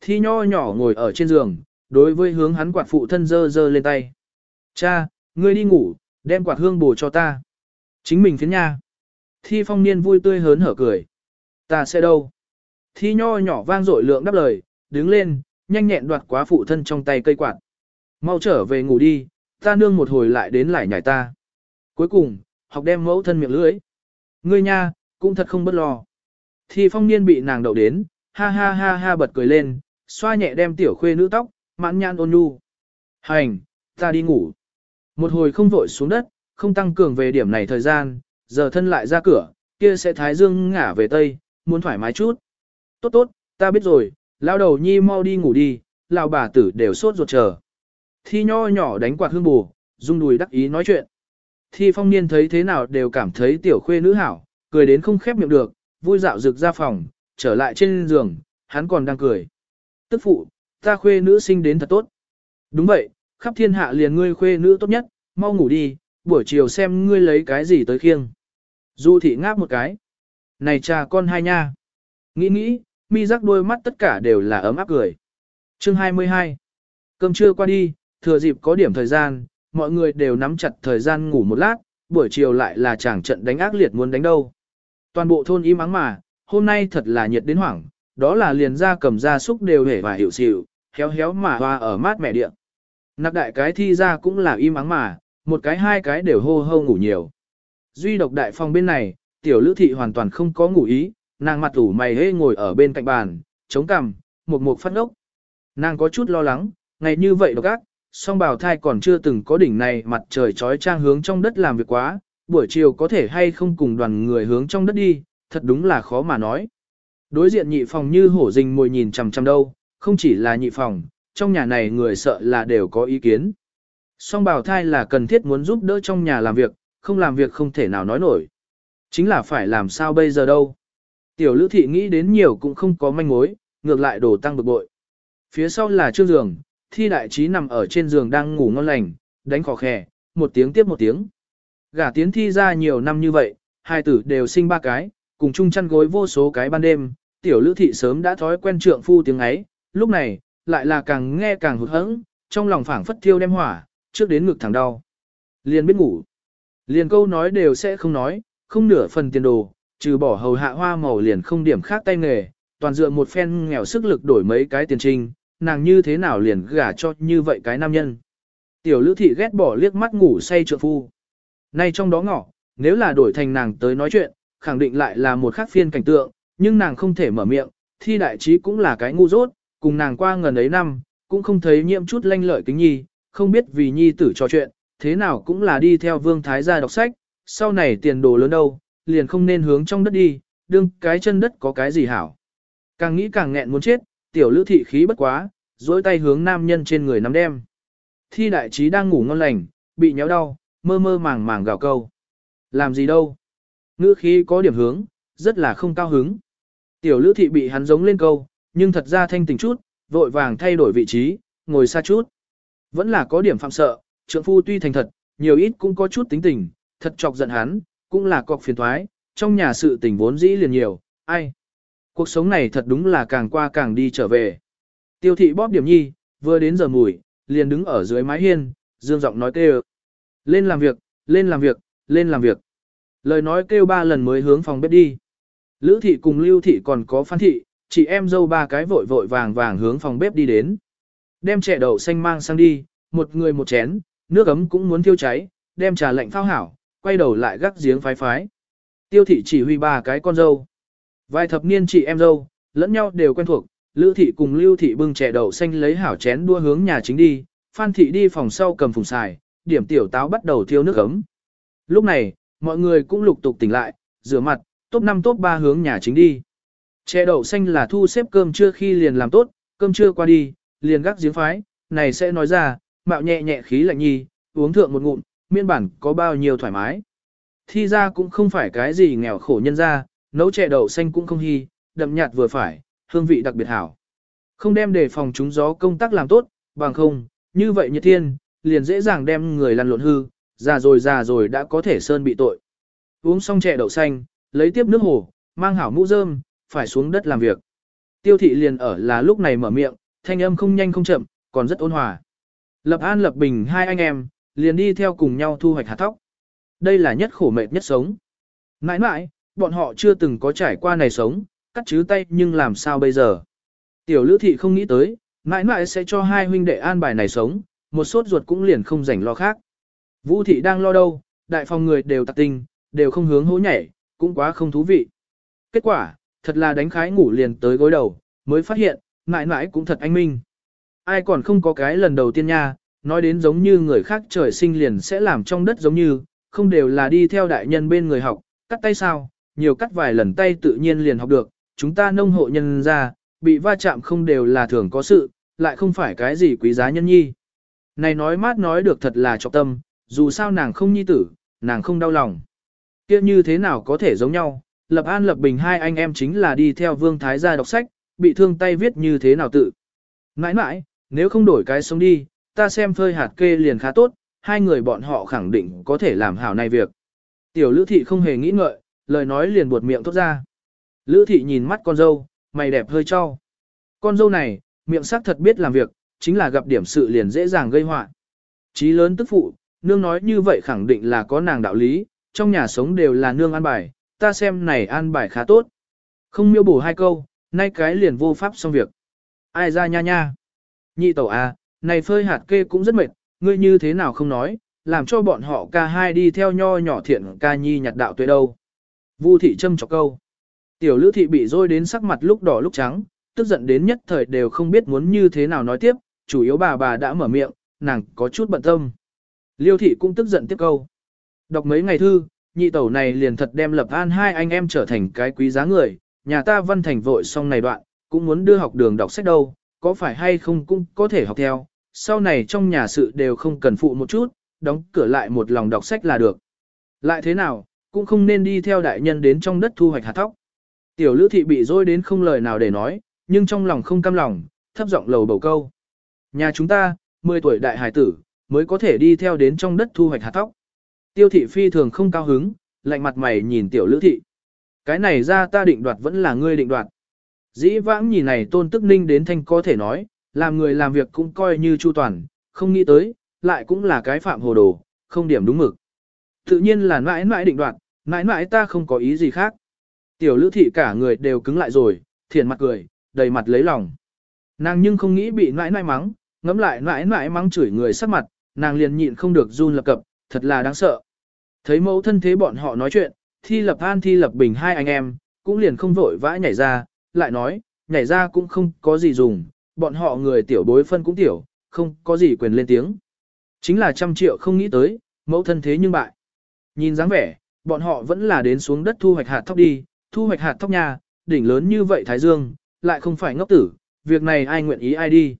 Thi nho nhỏ ngồi ở trên giường, đối với hướng hắn quạt phụ thân dơ dơ lên tay. Cha, ngươi đi ngủ, đem quạt hương bổ cho ta. Chính mình phiến nha. Thi phong niên vui tươi hớn hở cười. Ta sẽ đâu? Thi nho nhỏ vang dội lượng đáp lời, đứng lên, nhanh nhẹn đoạt quá phụ thân trong tay cây quạt. Mau trở về ngủ đi, ta nương một hồi lại đến lại nhảy ta. Cuối cùng, học đem mẫu thân miệng lưỡi. Ngươi nha, cũng thật không bất lo. Thi phong niên bị nàng đậu đến, ha ha ha ha bật cười lên, xoa nhẹ đem tiểu khuê nữ tóc, mãn nhan ôn nhu. Hành, ta đi ngủ. Một hồi không vội xuống đất, không tăng cường về điểm này thời gian, giờ thân lại ra cửa, kia sẽ thái dương ngả về tây, muốn thoải mái chút. Tốt tốt, ta biết rồi, lao đầu nhi mau đi ngủ đi, lao bà tử đều sốt ruột chờ. Thi nho nhỏ đánh quạt hương bù, rung đùi đắc ý nói chuyện. Thi phong niên thấy thế nào đều cảm thấy tiểu khuê nữ hảo, cười đến không khép miệng được, vui dạo rực ra phòng, trở lại trên giường, hắn còn đang cười. Tức phụ, ta khuê nữ sinh đến thật tốt. Đúng vậy, khắp thiên hạ liền ngươi khuê nữ tốt nhất, mau ngủ đi, buổi chiều xem ngươi lấy cái gì tới khiêng. Du thị ngáp một cái. Này cha con hai nha. Nghĩ nghĩ, mi rắc đôi mắt tất cả đều là ấm áp cười. Chương 22. Cơm trưa qua đi, thừa dịp có điểm thời gian, mọi người đều nắm chặt thời gian ngủ một lát, buổi chiều lại là chàng trận đánh ác liệt muốn đánh đâu. Toàn bộ thôn im ắng mà, hôm nay thật là nhiệt đến hoảng, đó là liền ra cầm ra súc đều hể và hiểu xịu, héo héo mà hoa ở mát mẹ địa. Nạc đại cái thi ra cũng là im ắng mà, một cái hai cái đều hô hô ngủ nhiều. Duy độc đại phòng bên này, tiểu lữ thị hoàn toàn không có ngủ ý, nàng mặt ủ mày hê ngồi ở bên cạnh bàn, chống cằm, một một phát ngốc. Nàng có chút lo lắng, ngày như vậy độc ác, song bào thai còn chưa từng có đỉnh này mặt trời trói trang hướng trong đất làm việc quá, buổi chiều có thể hay không cùng đoàn người hướng trong đất đi, thật đúng là khó mà nói. Đối diện nhị phòng như hổ rình mồi nhìn chằm chằm đâu, không chỉ là nhị phòng, trong nhà này người sợ là đều có ý kiến. Song bào thai là cần thiết muốn giúp đỡ trong nhà làm việc, không làm việc không thể nào nói nổi. Chính là phải làm sao bây giờ đâu. Tiểu lữ thị nghĩ đến nhiều cũng không có manh mối, ngược lại đổ tăng bực bội. Phía sau là trương giường, thi đại trí nằm ở trên giường đang ngủ ngon lành, đánh khò khè, một tiếng tiếp một tiếng. Gả tiến thi ra nhiều năm như vậy, hai tử đều sinh ba cái, cùng chung chăn gối vô số cái ban đêm, tiểu lữ thị sớm đã thói quen trượng phu tiếng ấy, lúc này, lại là càng nghe càng hụt hẫng, trong lòng phảng phất thiêu đem hỏa, trước đến ngực thẳng đau. Liền biết ngủ. Liền câu nói đều sẽ không nói, không nửa phần tiền đồ, trừ bỏ hầu hạ hoa màu liền không điểm khác tay nghề, toàn dựa một phen nghèo sức lực đổi mấy cái tiền trinh, nàng như thế nào liền gả cho như vậy cái nam nhân. Tiểu lữ thị ghét bỏ liếc mắt ngủ say trượng phu. Nay trong đó ngỏ, nếu là đổi thành nàng tới nói chuyện, khẳng định lại là một khác phiên cảnh tượng, nhưng nàng không thể mở miệng, thi đại trí cũng là cái ngu dốt, cùng nàng qua ngần ấy năm, cũng không thấy nhiễm chút lanh lợi kính nhi, không biết vì nhi tử trò chuyện, thế nào cũng là đi theo vương thái gia đọc sách, sau này tiền đồ lớn đâu, liền không nên hướng trong đất đi, đương cái chân đất có cái gì hảo. Càng nghĩ càng nghẹn muốn chết, tiểu lữ thị khí bất quá, dối tay hướng nam nhân trên người nắm đem. Thi đại trí đang ngủ ngon lành, bị nhéo đau, mơ mơ màng màng gào câu. Làm gì đâu? Ngữ khí có điểm hướng, rất là không cao hứng. Tiểu lữ thị bị hắn giống lên câu, nhưng thật ra thanh tỉnh chút, vội vàng thay đổi vị trí, ngồi xa chút. Vẫn là có điểm phạm sợ, trượng phu tuy thành thật, nhiều ít cũng có chút tính tình, thật chọc giận hắn, cũng là cọc phiền thoái, trong nhà sự tình vốn dĩ liền nhiều, ai. Cuộc sống này thật đúng là càng qua càng đi trở về. Tiêu thị bóp điểm nhi, vừa đến giờ mùi, liền đứng ở dưới mái hiên, dương giọng nói kêu. Lên làm việc, lên làm việc, lên làm việc. Lời nói kêu ba lần mới hướng phòng bếp đi. Lữ thị cùng lưu thị còn có phan thị, chị em dâu ba cái vội vội vàng vàng hướng phòng bếp đi đến. Đem chè đậu xanh mang sang đi, một người một chén, nước ấm cũng muốn thiêu cháy, đem trà lạnh phao hảo, quay đầu lại gác giếng phái phái. Tiêu thị chỉ huy ba cái con dâu. Vài thập niên chị em dâu, lẫn nhau đều quen thuộc, Lữ thị cùng Lưu thị bưng chè đậu xanh lấy hảo chén đua hướng nhà chính đi, Phan thị đi phòng sau cầm phùng xài, điểm tiểu táo bắt đầu thiêu nước ấm. Lúc này, mọi người cũng lục tục tỉnh lại, rửa mặt, top 5 top 3 hướng nhà chính đi. Chè đậu xanh là thu xếp cơm trưa khi liền làm tốt, cơm trưa qua đi, liền gác giếng phái, này sẽ nói ra, mạo nhẹ nhẹ khí lạnh nhi, uống thượng một ngụm, miên bản có bao nhiêu thoải mái. Thi ra cũng không phải cái gì nghèo khổ nhân ra, nấu chè đậu xanh cũng không hy, đậm nhạt vừa phải, hương vị đặc biệt hảo. Không đem để phòng chúng gió công tác làm tốt, bằng không, như vậy nhiệt thiên, liền dễ dàng đem người lăn lộn hư, già rồi già rồi đã có thể sơn bị tội. Uống xong chè đậu xanh, lấy tiếp nước hồ, mang hảo mũ rơm, phải xuống đất làm việc. Tiêu thị liền ở là lúc này mở miệng, thanh âm không nhanh không chậm, còn rất ôn hòa. Lập An Lập Bình hai anh em, liền đi theo cùng nhau thu hoạch hạt thóc. Đây là nhất khổ mệt nhất sống. Nãi nãi, bọn họ chưa từng có trải qua này sống, cắt chứ tay nhưng làm sao bây giờ. Tiểu lữ thị không nghĩ tới, nãi nãi sẽ cho hai huynh đệ an bài này sống, một sốt ruột cũng liền không rảnh lo khác. Vũ thị đang lo đâu, đại phòng người đều tạc tinh, đều không hướng hố nhảy, cũng quá không thú vị. Kết quả, thật là đánh khái ngủ liền tới gối đầu, mới phát hiện, nãi nãi cũng thật anh minh. Ai còn không có cái lần đầu tiên nha, nói đến giống như người khác trời sinh liền sẽ làm trong đất giống như, không đều là đi theo đại nhân bên người học, cắt tay sao, nhiều cắt vài lần tay tự nhiên liền học được, chúng ta nông hộ nhân ra, bị va chạm không đều là thường có sự, lại không phải cái gì quý giá nhân nhi. Này nói mát nói được thật là trọng tâm, dù sao nàng không nhi tử, nàng không đau lòng. kia như thế nào có thể giống nhau, Lập An Lập Bình hai anh em chính là đi theo Vương Thái gia đọc sách, bị thương tay viết như thế nào tự. Nãi nãi, nếu không đổi cái sống đi, ta xem phơi hạt kê liền khá tốt, hai người bọn họ khẳng định có thể làm hảo này việc. Tiểu Lữ Thị không hề nghĩ ngợi, lời nói liền buột miệng thốt ra. Lữ Thị nhìn mắt con dâu, mày đẹp hơi cho. Con dâu này, miệng sắc thật biết làm việc, chính là gặp điểm sự liền dễ dàng gây họa. Chí lớn tức phụ, nương nói như vậy khẳng định là có nàng đạo lý, trong nhà sống đều là nương an bài, ta xem này an bài khá tốt. Không miêu bổ hai câu, nay cái liền vô pháp xong việc. Ai ra nha nha. Nhị tẩu à, này phơi hạt kê cũng rất mệt, ngươi như thế nào không nói, làm cho bọn họ ca hai đi theo nho nhỏ thiện ca nhi nhặt đạo tuệ đâu. Vu thị châm chọc câu. Tiểu lữ thị bị rôi đến sắc mặt lúc đỏ lúc trắng, tức giận đến nhất thời đều không biết muốn như thế nào nói tiếp, chủ yếu bà bà đã mở miệng, nàng có chút bận tâm. Liêu thị cũng tức giận tiếp câu. Đọc mấy ngày thư, nhị tẩu này liền thật đem lập an hai anh em trở thành cái quý giá người, nhà ta văn thành vội xong này đoạn, cũng muốn đưa học đường đọc sách đâu, có phải hay không cũng có thể học theo, sau này trong nhà sự đều không cần phụ một chút, đóng cửa lại một lòng đọc sách là được. Lại thế nào, cũng không nên đi theo đại nhân đến trong đất thu hoạch hạt thóc. Tiểu lữ thị bị dối đến không lời nào để nói, nhưng trong lòng không cam lòng, thấp giọng lầu bầu câu. Nhà chúng ta, 10 tuổi đại hải tử, mới có thể đi theo đến trong đất thu hoạch hạt thóc. Tiêu thị phi thường không cao hứng, lạnh mặt mày nhìn tiểu lữ thị. Cái này ra ta định đoạt vẫn là ngươi định đoạt. Dĩ vãng nhìn này tôn tức ninh đến thanh có thể nói, làm người làm việc cũng coi như chu toàn, không nghĩ tới, lại cũng là cái phạm hồ đồ, không điểm đúng mực. Tự nhiên là mãi mãi định đoạt, mãi mãi ta không có ý gì khác. Tiểu lữ thị cả người đều cứng lại rồi, thiền mặt cười, đầy mặt lấy lòng. Nàng nhưng không nghĩ bị mãi mãi mắng, ngẫm lại mãi mãi mắng chửi người sắc mặt, nàng liền nhịn không được run lập cập, thật là đáng sợ. Thấy mẫu thân thế bọn họ nói chuyện, thi lập an thi lập bình hai anh em, cũng liền không vội vã nhảy ra, lại nói, nhảy ra cũng không có gì dùng, bọn họ người tiểu bối phân cũng tiểu, không có gì quyền lên tiếng. Chính là trăm triệu không nghĩ tới, mẫu thân thế nhưng bại. Nhìn dáng vẻ, bọn họ vẫn là đến xuống đất thu hoạch hạt thóc đi, thu hoạch hạt thóc nhà, đỉnh lớn như vậy Thái Dương, lại không phải ngốc tử, việc này ai nguyện ý ai đi.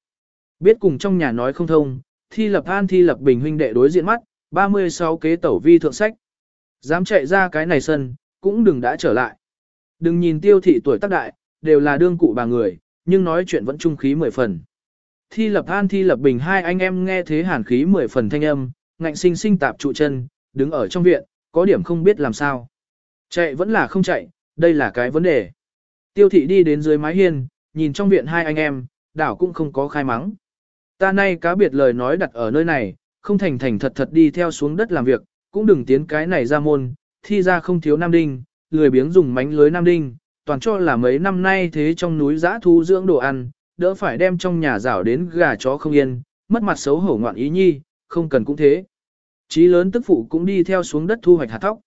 Biết cùng trong nhà nói không thông, thi lập an thi lập bình huynh đệ đối diện mắt, 36 kế tẩu vi thượng sách. Dám chạy ra cái này sân, cũng đừng đã trở lại. Đừng nhìn tiêu thị tuổi tác đại, đều là đương cụ bà người, nhưng nói chuyện vẫn trung khí mười phần. Thi lập an thi lập bình hai anh em nghe thế hàn khí mười phần thanh âm, ngạnh sinh sinh tạp trụ chân, đứng ở trong viện, có điểm không biết làm sao. Chạy vẫn là không chạy, đây là cái vấn đề. Tiêu thị đi đến dưới mái hiên, nhìn trong viện hai anh em, đảo cũng không có khai mắng. Ta nay cá biệt lời nói đặt ở nơi này, không thành thành thật thật đi theo xuống đất làm việc, cũng đừng tiến cái này ra môn, thi ra không thiếu nam đinh, lười biếng dùng mánh lưới nam đinh, toàn cho là mấy năm nay thế trong núi giã thu dưỡng đồ ăn, đỡ phải đem trong nhà rảo đến gà chó không yên, mất mặt xấu hổ ngoạn ý nhi, không cần cũng thế. Chí lớn tức phụ cũng đi theo xuống đất thu hoạch hạt thóc.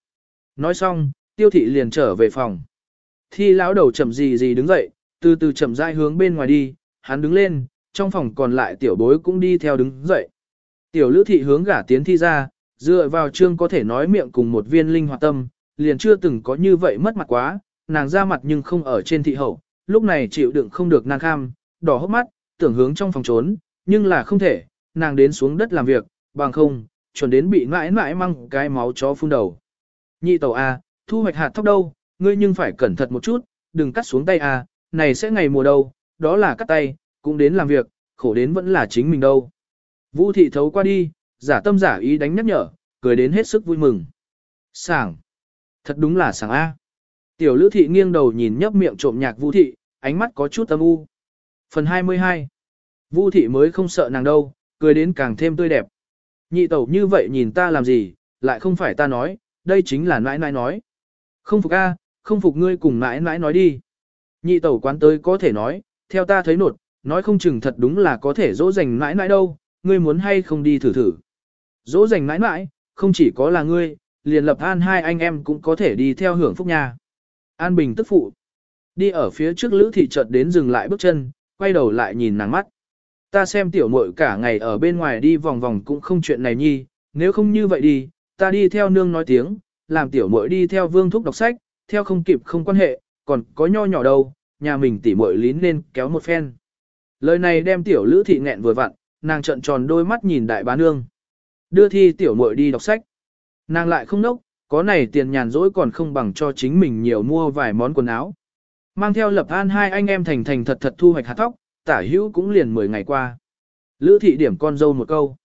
Nói xong, tiêu thị liền trở về phòng. Thi lão đầu chậm gì gì đứng dậy, từ từ chậm rãi hướng bên ngoài đi, hắn đứng lên, trong phòng còn lại tiểu bối cũng đi theo đứng dậy. Tiểu lữ thị hướng gả tiến thi ra, dựa vào trương có thể nói miệng cùng một viên linh hoạt tâm, liền chưa từng có như vậy mất mặt quá, nàng ra mặt nhưng không ở trên thị hậu, lúc này chịu đựng không được nàng kham, đỏ hốc mắt, tưởng hướng trong phòng trốn, nhưng là không thể, nàng đến xuống đất làm việc, bằng không, chuẩn đến bị mãi mãi mang cái máu chó phun đầu. Nhị tàu A, thu hoạch hạt thóc đâu, ngươi nhưng phải cẩn thận một chút, đừng cắt xuống tay A, này sẽ ngày mùa đâu, đó là cắt tay, cũng đến làm việc, khổ đến vẫn là chính mình đâu. Vũ thị thấu qua đi, giả tâm giả ý đánh nhắc nhở, cười đến hết sức vui mừng. Sảng. Thật đúng là sảng A. Tiểu lữ thị nghiêng đầu nhìn nhấp miệng trộm nhạc vũ thị, ánh mắt có chút âm u. Phần 22. Vũ thị mới không sợ nàng đâu, cười đến càng thêm tươi đẹp. Nhị tẩu như vậy nhìn ta làm gì, lại không phải ta nói, đây chính là nãi nãi nói. Không phục A, không phục ngươi cùng nãi nãi nói đi. Nhị tẩu quán tới có thể nói, theo ta thấy nột, nói không chừng thật đúng là có thể dỗ dành nãi nãi đâu, ngươi muốn hay không đi thử thử. Dỗ dành nãi nãi, không chỉ có là ngươi, liền lập an hai anh em cũng có thể đi theo hưởng phúc nhà. An Bình tức phụ. Đi ở phía trước lữ thị chợt đến dừng lại bước chân, quay đầu lại nhìn nàng mắt. Ta xem tiểu muội cả ngày ở bên ngoài đi vòng vòng cũng không chuyện này nhi, nếu không như vậy đi, ta đi theo nương nói tiếng, làm tiểu muội đi theo vương thúc đọc sách, theo không kịp không quan hệ, còn có nho nhỏ đâu, nhà mình tỉ muội lín lên kéo một phen. Lời này đem tiểu lữ thị nghẹn vừa vặn, nàng trợn tròn đôi mắt nhìn đại bá nương. Đưa thi tiểu muội đi đọc sách. Nàng lại không nốc, có này tiền nhàn rỗi còn không bằng cho chính mình nhiều mua vài món quần áo. Mang theo lập an hai anh em thành thành thật thật thu hoạch hạt thóc, tả hữu cũng liền 10 ngày qua. Lữ thị điểm con dâu một câu.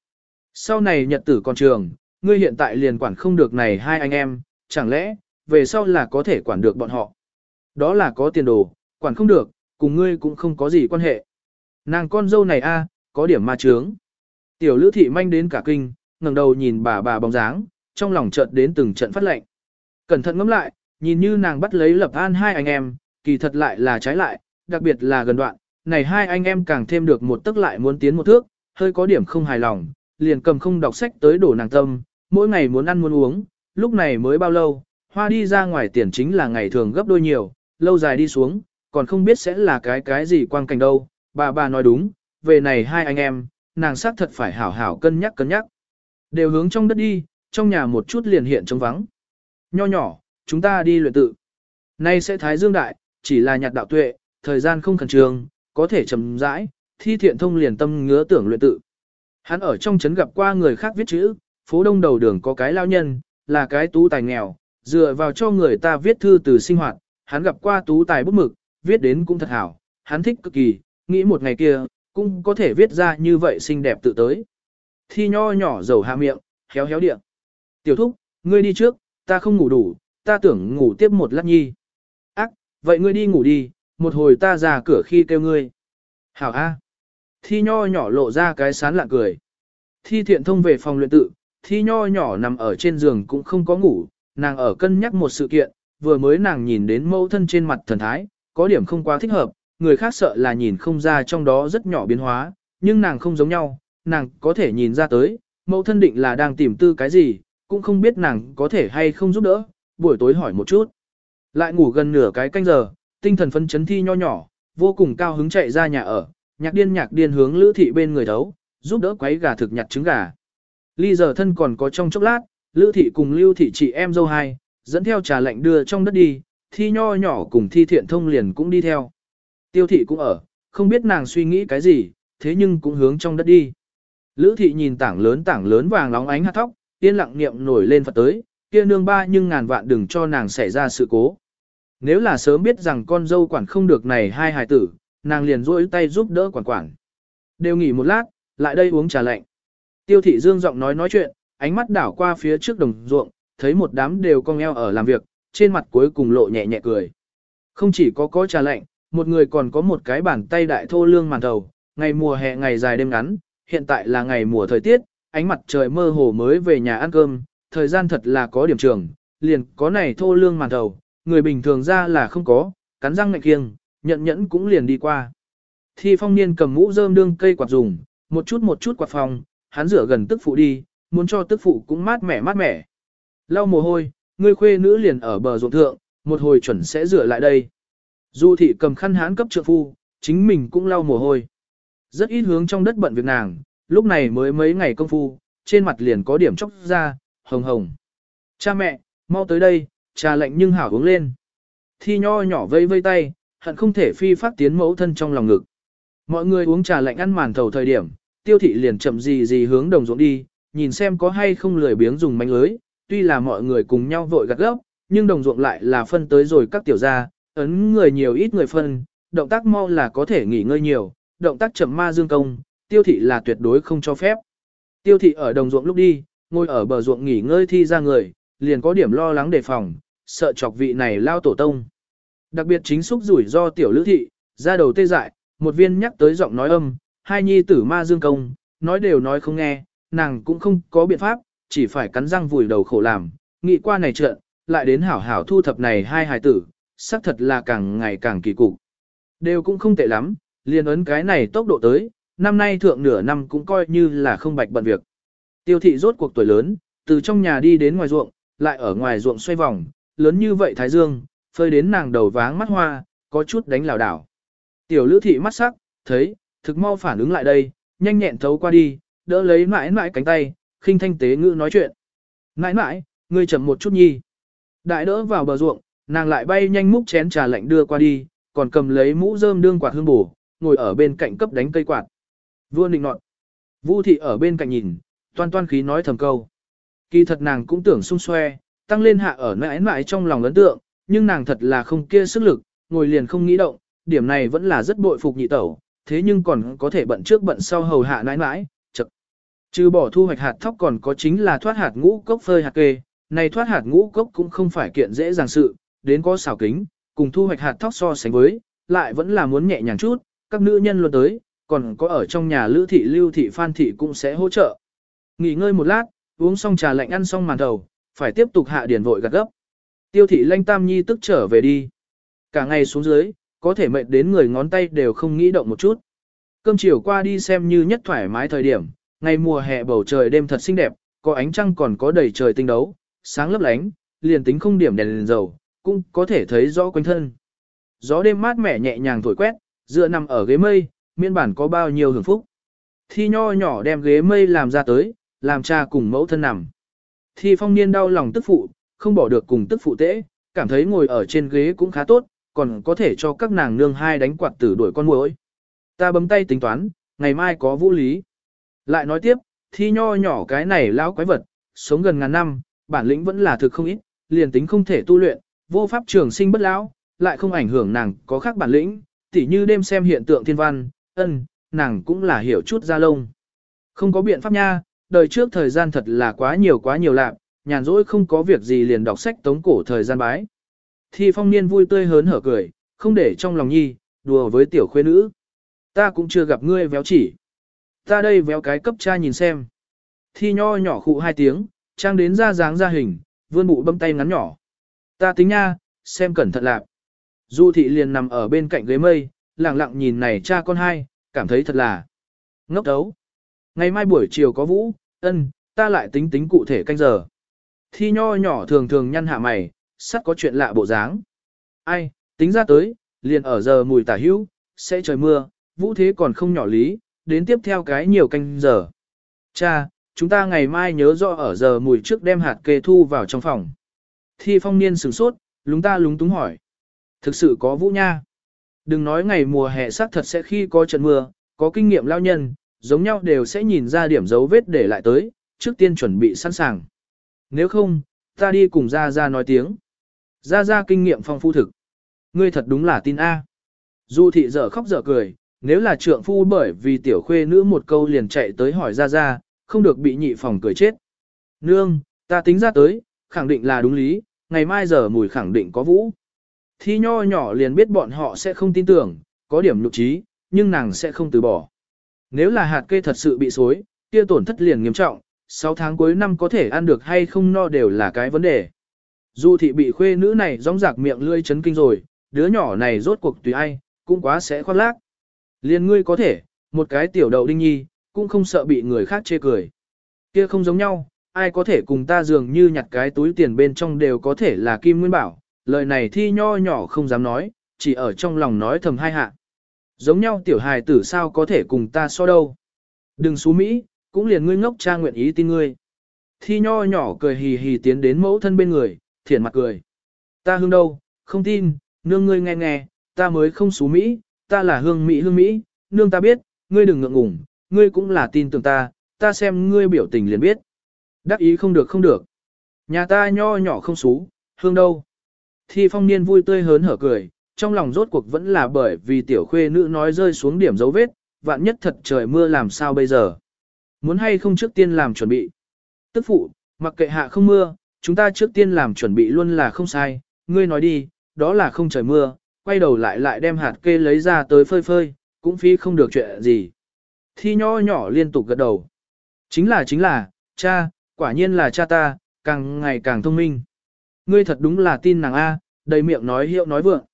Sau này nhật tử con trường, ngươi hiện tại liền quản không được này hai anh em, chẳng lẽ, về sau là có thể quản được bọn họ. Đó là có tiền đồ, quản không được, cùng ngươi cũng không có gì quan hệ. Nàng con dâu này a, có điểm ma trướng. Tiểu lữ thị manh đến cả kinh, ngẩng đầu nhìn bà bà bóng dáng, trong lòng chợt đến từng trận phát lệnh. Cẩn thận ngẫm lại, nhìn như nàng bắt lấy lập an hai anh em, kỳ thật lại là trái lại, đặc biệt là gần đoạn, này hai anh em càng thêm được một tức lại muốn tiến một thước, hơi có điểm không hài lòng, liền cầm không đọc sách tới đổ nàng tâm, mỗi ngày muốn ăn muốn uống, lúc này mới bao lâu, hoa đi ra ngoài tiền chính là ngày thường gấp đôi nhiều, lâu dài đi xuống, còn không biết sẽ là cái cái gì quang cảnh đâu, bà bà nói đúng, về này hai anh em, nàng xác thật phải hảo hảo cân nhắc cân nhắc. Đều hướng trong đất đi, trong nhà một chút liền hiện trống vắng. Nho nhỏ, chúng ta đi luyện tự. Nay sẽ thái dương đại, chỉ là nhạt đạo tuệ, thời gian không khẩn trương, có thể chậm rãi, thi thiện thông liền tâm ngứa tưởng luyện tự. Hắn ở trong trấn gặp qua người khác viết chữ, phố đông đầu đường có cái lao nhân, là cái tú tài nghèo, dựa vào cho người ta viết thư từ sinh hoạt, hắn gặp qua tú tài bút mực, viết đến cũng thật hảo, hắn thích cực kỳ, nghĩ một ngày kia, cũng có thể viết ra như vậy xinh đẹp tự tới. Thi nho nhỏ dầu hạ miệng, héo héo điện. Tiểu thúc, ngươi đi trước, ta không ngủ đủ, ta tưởng ngủ tiếp một lát nhi. Ác, vậy ngươi đi ngủ đi, một hồi ta ra cửa khi kêu ngươi. Hảo A. Thi nho nhỏ lộ ra cái sán lạ cười. Thi thiện thông về phòng luyện tự, thi nho nhỏ nằm ở trên giường cũng không có ngủ, nàng ở cân nhắc một sự kiện, vừa mới nàng nhìn đến mẫu thân trên mặt thần thái, có điểm không quá thích hợp, người khác sợ là nhìn không ra trong đó rất nhỏ biến hóa, nhưng nàng không giống nhau, nàng có thể nhìn ra tới, mẫu thân định là đang tìm tư cái gì, cũng không biết nàng có thể hay không giúp đỡ, buổi tối hỏi một chút. Lại ngủ gần nửa cái canh giờ, tinh thần phấn chấn thi nho nhỏ, vô cùng cao hứng chạy ra nhà ở, nhạc điên nhạc điên hướng lữ thị bên người thấu, giúp đỡ quấy gà thực nhặt trứng gà. Ly giờ thân còn có trong chốc lát, lữ thị cùng lưu thị chị em dâu hai, dẫn theo trà lạnh đưa trong đất đi, thi nho nhỏ cùng thi thiện thông liền cũng đi theo. Tiêu thị cũng ở, không biết nàng suy nghĩ cái gì, thế nhưng cũng hướng trong đất đi. Lữ thị nhìn tảng lớn tảng lớn vàng lóng ánh hạt thóc, yên lặng niệm nổi lên Phật tới, kia nương ba nhưng ngàn vạn đừng cho nàng xảy ra sự cố. Nếu là sớm biết rằng con dâu quản không được này hai hài tử, nàng liền rỗi tay giúp đỡ quản quản. Đều nghỉ một lát, lại đây uống trà lạnh. Tiêu thị dương giọng nói nói chuyện, ánh mắt đảo qua phía trước đồng ruộng, thấy một đám đều cong eo ở làm việc, trên mặt cuối cùng lộ nhẹ nhẹ cười. Không chỉ có có trà lạnh, một người còn có một cái bàn tay đại thô lương màn đầu. ngày mùa hè ngày dài đêm ngắn, hiện tại là ngày mùa thời tiết, ánh mặt trời mơ hồ mới về nhà ăn cơm, thời gian thật là có điểm trường, liền có này thô lương màn đầu, người bình thường ra là không có, cắn răng ngạnh kiêng, nhận nhẫn cũng liền đi qua. Thi phong niên cầm mũ rơm đương cây quạt dùng, một chút một chút quạt phòng, hắn rửa gần tức phụ đi, muốn cho tức phụ cũng mát mẻ mát mẻ. Lau mồ hôi, người khuê nữ liền ở bờ ruộng thượng, một hồi chuẩn sẽ rửa lại đây. Du thị cầm khăn hán cấp trượng phu, chính mình cũng lau mồ hôi. Rất ít hướng trong đất bận việc nàng, lúc này mới mấy ngày công phu, trên mặt liền có điểm chóc ra, hồng hồng. Cha mẹ, mau tới đây, trà lạnh nhưng hảo uống lên. Thi nho nhỏ vây vây tay, hận không thể phi phát tiến mẫu thân trong lòng ngực. Mọi người uống trà lạnh ăn màn thầu thời điểm, tiêu thị liền chậm gì gì hướng đồng ruộng đi, nhìn xem có hay không lười biếng dùng manh lưới, tuy là mọi người cùng nhau vội gặt gốc, nhưng đồng ruộng lại là phân tới rồi các tiểu gia, ấn người nhiều ít người phân, động tác mau là có thể nghỉ ngơi nhiều, động tác chậm ma dương công, tiêu thị là tuyệt đối không cho phép. Tiêu thị ở đồng ruộng lúc đi, ngồi ở bờ ruộng nghỉ ngơi thi ra người, liền có điểm lo lắng đề phòng, sợ chọc vị này lao tổ tông. Đặc biệt chính xúc rủi do tiểu lữ thị, ra đầu tê dại, một viên nhắc tới giọng nói âm, hai nhi tử ma dương công, nói đều nói không nghe, nàng cũng không có biện pháp, chỉ phải cắn răng vùi đầu khổ làm, nghĩ qua này trợn, lại đến hảo hảo thu thập này hai hài tử, xác thật là càng ngày càng kỳ cục. Đều cũng không tệ lắm, liền ấn cái này tốc độ tới, năm nay thượng nửa năm cũng coi như là không bạch bận việc. Tiêu thị rốt cuộc tuổi lớn, từ trong nhà đi đến ngoài ruộng, lại ở ngoài ruộng xoay vòng, lớn như vậy thái dương, phơi đến nàng đầu váng mắt hoa, có chút đánh lảo đảo. Tiểu lữ thị mắt sắc, thấy, thực mau phản ứng lại đây, nhanh nhẹn thấu qua đi, đỡ lấy mãi mãi cánh tay, khinh thanh tế ngữ nói chuyện. Mãi mãi, ngươi chậm một chút nhi. Đại đỡ vào bờ ruộng, nàng lại bay nhanh múc chén trà lạnh đưa qua đi, còn cầm lấy mũ rơm đương quạt hương bổ, ngồi ở bên cạnh cấp đánh cây quạt. Vua nịnh nọt. Vu thị ở bên cạnh nhìn, toan toan khí nói thầm câu. Kỳ thật nàng cũng tưởng sung xoe, tăng lên hạ ở mãi mãi trong lòng ấn tượng, nhưng nàng thật là không kia sức lực, ngồi liền không nghĩ động, điểm này vẫn là rất bội phục nhị tẩu, thế nhưng còn có thể bận trước bận sau hầu hạ nãi nãi, chật. Trừ bỏ thu hoạch hạt thóc còn có chính là thoát hạt ngũ cốc phơi hạt kê, này thoát hạt ngũ cốc cũng không phải kiện dễ dàng sự, đến có xảo kính, cùng thu hoạch hạt thóc so sánh với, lại vẫn là muốn nhẹ nhàng chút, các nữ nhân luôn tới, còn có ở trong nhà lữ thị lưu thị phan thị cũng sẽ hỗ trợ. Nghỉ ngơi một lát, uống xong trà lạnh ăn xong màn đầu, phải tiếp tục hạ điển vội gặt gấp. Tiêu thị lanh tam nhi tức trở về đi. Cả ngày xuống dưới, có thể mệt đến người ngón tay đều không nghĩ động một chút. Cơm chiều qua đi xem như nhất thoải mái thời điểm, ngày mùa hè bầu trời đêm thật xinh đẹp, có ánh trăng còn có đầy trời tinh đấu, sáng lấp lánh, liền tính không điểm đèn, liền dầu, cũng có thể thấy rõ quanh thân. Gió đêm mát mẻ nhẹ nhàng thổi quét, dựa nằm ở ghế mây, miên bản có bao nhiêu hưởng phúc. Thi nho nhỏ đem ghế mây làm ra tới, làm cha cùng mẫu thân nằm. Thi phong niên đau lòng tức phụ, không bỏ được cùng tức phụ tễ, cảm thấy ngồi ở trên ghế cũng khá tốt, còn có thể cho các nàng nương hai đánh quạt tử đuổi con muỗi. Ta bấm tay tính toán, ngày mai có vũ lý. Lại nói tiếp, thi nho nhỏ cái này lão quái vật, sống gần ngàn năm, bản lĩnh vẫn là thực không ít, liền tính không thể tu luyện, vô pháp trường sinh bất lão, lại không ảnh hưởng nàng có khác bản lĩnh, tỉ như đêm xem hiện tượng thiên văn, ân, nàng cũng là hiểu chút ra lông. Không có biện pháp nha, đời trước thời gian thật là quá nhiều quá nhiều lạc, nhàn rỗi không có việc gì liền đọc sách tống cổ thời gian bái. Thi phong niên vui tươi hớn hở cười, không để trong lòng nhi, đùa với tiểu khuê nữ. Ta cũng chưa gặp ngươi véo chỉ. Ta đây véo cái cấp cha nhìn xem. Thi nho nhỏ khụ hai tiếng, trang đến ra dáng ra hình, vươn bụ bấm tay ngắn nhỏ. Ta tính nha, xem cẩn thận lạc. Du thị liền nằm ở bên cạnh ghế mây, lặng lặng nhìn này cha con hai, cảm thấy thật là ngốc đấu. Ngày mai buổi chiều có vũ, ân, ta lại tính tính cụ thể canh giờ. Thi nho nhỏ thường thường nhăn hạ mày, sắp có chuyện lạ bộ dáng. Ai, tính ra tới, liền ở giờ mùi tả hữu, sẽ trời mưa, vũ thế còn không nhỏ lý, đến tiếp theo cái nhiều canh giờ. Cha, chúng ta ngày mai nhớ rõ ở giờ mùi trước đem hạt kê thu vào trong phòng. Thi phong niên sửng sốt, lúng ta lúng túng hỏi. Thực sự có vũ nha. Đừng nói ngày mùa hè sắc thật sẽ khi có trận mưa, có kinh nghiệm lao nhân, giống nhau đều sẽ nhìn ra điểm dấu vết để lại tới, trước tiên chuẩn bị sẵn sàng. Nếu không, ta đi cùng Gia Gia nói tiếng. Gia Gia kinh nghiệm phong phu thực. Ngươi thật đúng là tin A. Du thị dở khóc dở cười, nếu là trượng phu bởi vì tiểu khuê nữ một câu liền chạy tới hỏi Gia Gia, không được bị nhị phòng cười chết. Nương, ta tính ra tới, khẳng định là đúng lý, ngày mai giờ mùi khẳng định có vũ. Thi nho nhỏ liền biết bọn họ sẽ không tin tưởng, có điểm nhục trí, nhưng nàng sẽ không từ bỏ. Nếu là hạt kê thật sự bị xối, kia tổn thất liền nghiêm trọng, 6 tháng cuối năm có thể ăn được hay không no đều là cái vấn đề. Dù thị bị khuê nữ này rong rạc miệng lươi chấn kinh rồi, đứa nhỏ này rốt cuộc tùy ai, cũng quá sẽ khoác lác. Liên ngươi có thể, một cái tiểu đậu đinh nhi, cũng không sợ bị người khác chê cười. Kia không giống nhau, ai có thể cùng ta dường như nhặt cái túi tiền bên trong đều có thể là kim nguyên bảo, lời này thi nho nhỏ không dám nói, chỉ ở trong lòng nói thầm hai hạ. Giống nhau tiểu hài tử sao có thể cùng ta so đâu. Đừng xú Mỹ, cũng liền ngươi ngốc cha nguyện ý tin ngươi. Thi nho nhỏ cười hì hì tiến đến mẫu thân bên người, thiển mặt cười. Ta hương đâu, không tin, nương ngươi nghe nghe, ta mới không xú Mỹ, ta là hương Mỹ hương Mỹ, nương ta biết, ngươi đừng ngượng ngùng, ngươi cũng là tin tưởng ta, ta xem ngươi biểu tình liền biết. Đắc ý không được không được. Nhà ta nho nhỏ không xú, hương đâu. Thi phong niên vui tươi hớn hở cười, trong lòng rốt cuộc vẫn là bởi vì tiểu khuê nữ nói rơi xuống điểm dấu vết, vạn nhất thật trời mưa làm sao bây giờ. Muốn hay không trước tiên làm chuẩn bị. Tức phụ, mặc kệ hạ không mưa, chúng ta trước tiên làm chuẩn bị luôn là không sai, ngươi nói đi, đó là không trời mưa, quay đầu lại lại đem hạt kê lấy ra tới phơi phơi, cũng phí không được chuyện gì. Thi nho nhỏ liên tục gật đầu. Chính là chính là, cha, quả nhiên là cha ta, càng ngày càng thông minh. Ngươi thật đúng là tin nàng A, đầy miệng nói hiệu nói vượng.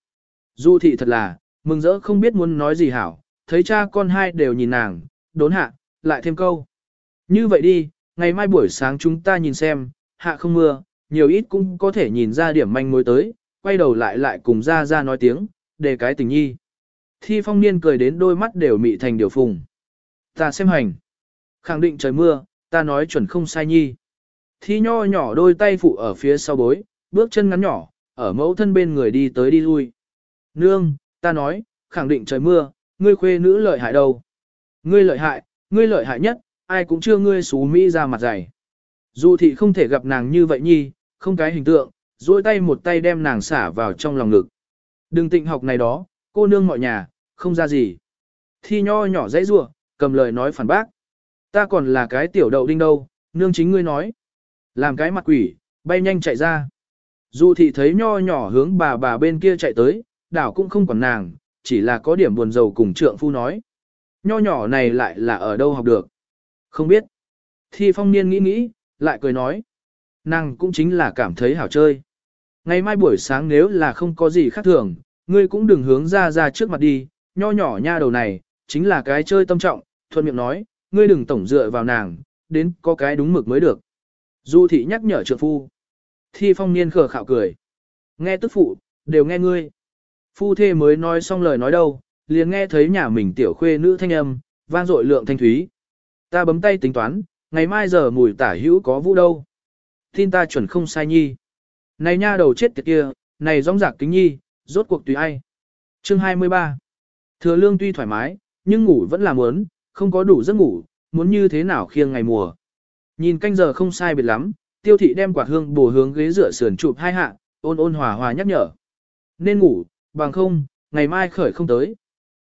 Du thị thật là, mừng rỡ không biết muốn nói gì hảo, thấy cha con hai đều nhìn nàng, đốn hạ, lại thêm câu. Như vậy đi, ngày mai buổi sáng chúng ta nhìn xem, hạ không mưa, nhiều ít cũng có thể nhìn ra điểm manh mối tới, quay đầu lại lại cùng ra ra nói tiếng, để cái tình nhi. Thi phong niên cười đến đôi mắt đều mị thành điều phùng. Ta xem hành. Khẳng định trời mưa, ta nói chuẩn không sai nhi. Thi nho nhỏ đôi tay phụ ở phía sau bối, bước chân ngắn nhỏ, ở mẫu thân bên người đi tới đi lui. Nương, ta nói, khẳng định trời mưa, ngươi khuê nữ lợi hại đâu. Ngươi lợi hại, ngươi lợi hại nhất, ai cũng chưa ngươi xú Mỹ ra mặt dày. Dù thị không thể gặp nàng như vậy nhi, không cái hình tượng, duỗi tay một tay đem nàng xả vào trong lòng ngực. Đừng tịnh học này đó, cô nương mọi nhà, không ra gì. Thi nho nhỏ dãy rủa cầm lời nói phản bác. Ta còn là cái tiểu đậu đinh đâu, nương chính ngươi nói. Làm cái mặt quỷ, bay nhanh chạy ra. Dù thị thấy nho nhỏ hướng bà bà bên kia chạy tới, đảo cũng không còn nàng, chỉ là có điểm buồn rầu cùng trượng phu nói. Nho nhỏ này lại là ở đâu học được? Không biết. Thi phong niên nghĩ nghĩ, lại cười nói. Nàng cũng chính là cảm thấy hảo chơi. Ngày mai buổi sáng nếu là không có gì khác thường, ngươi cũng đừng hướng ra ra trước mặt đi, nho nhỏ nha đầu này, chính là cái chơi tâm trọng, thuận miệng nói, ngươi đừng tổng dựa vào nàng, đến có cái đúng mực mới được. Du thị nhắc nhở trượng phu. Thi phong niên khở khạo cười. Nghe tức phụ, đều nghe ngươi. Phu thê mới nói xong lời nói đâu, liền nghe thấy nhà mình tiểu khuê nữ thanh âm, vang dội lượng thanh thúy. Ta bấm tay tính toán, ngày mai giờ mùi tả hữu có vũ đâu. Tin ta chuẩn không sai nhi. Này nha đầu chết tiệt kia, này rong rạc kính nhi, rốt cuộc tùy ai. Chương 23 Thừa lương tuy thoải mái, nhưng ngủ vẫn là muốn, không có đủ giấc ngủ, muốn như thế nào khiêng ngày mùa. Nhìn canh giờ không sai biệt lắm, tiêu thị đem quạt hương bổ hướng ghế rửa sườn chụp hai hạ, ôn ôn hòa hòa nhắc nhở. Nên ngủ, bằng không, ngày mai khởi không tới.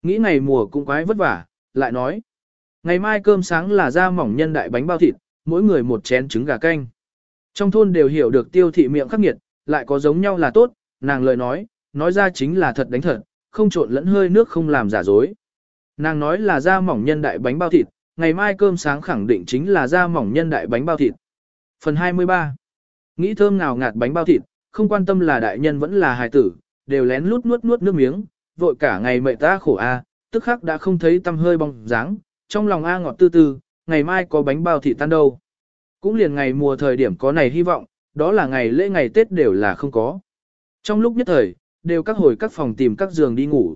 Nghĩ ngày mùa cũng quái vất vả, lại nói. Ngày mai cơm sáng là ra mỏng nhân đại bánh bao thịt, mỗi người một chén trứng gà canh. Trong thôn đều hiểu được tiêu thị miệng khắc nghiệt, lại có giống nhau là tốt, nàng lời nói, nói ra chính là thật đánh thật, không trộn lẫn hơi nước không làm giả dối. Nàng nói là da mỏng nhân đại bánh bao thịt, ngày mai cơm sáng khẳng định chính là da mỏng nhân đại bánh bao thịt. Phần 23. Nghĩ thơm nào ngạt bánh bao thịt, không quan tâm là đại nhân vẫn là hài tử, đều lén lút nuốt nuốt nước miếng, vội cả ngày mệt ta khổ a, tức khắc đã không thấy tâm hơi bong dáng, trong lòng a ngọt tư tư, ngày mai có bánh bao thịt tan đâu. Cũng liền ngày mùa thời điểm có này hy vọng, đó là ngày lễ ngày Tết đều là không có. Trong lúc nhất thời, đều các hồi các phòng tìm các giường đi ngủ.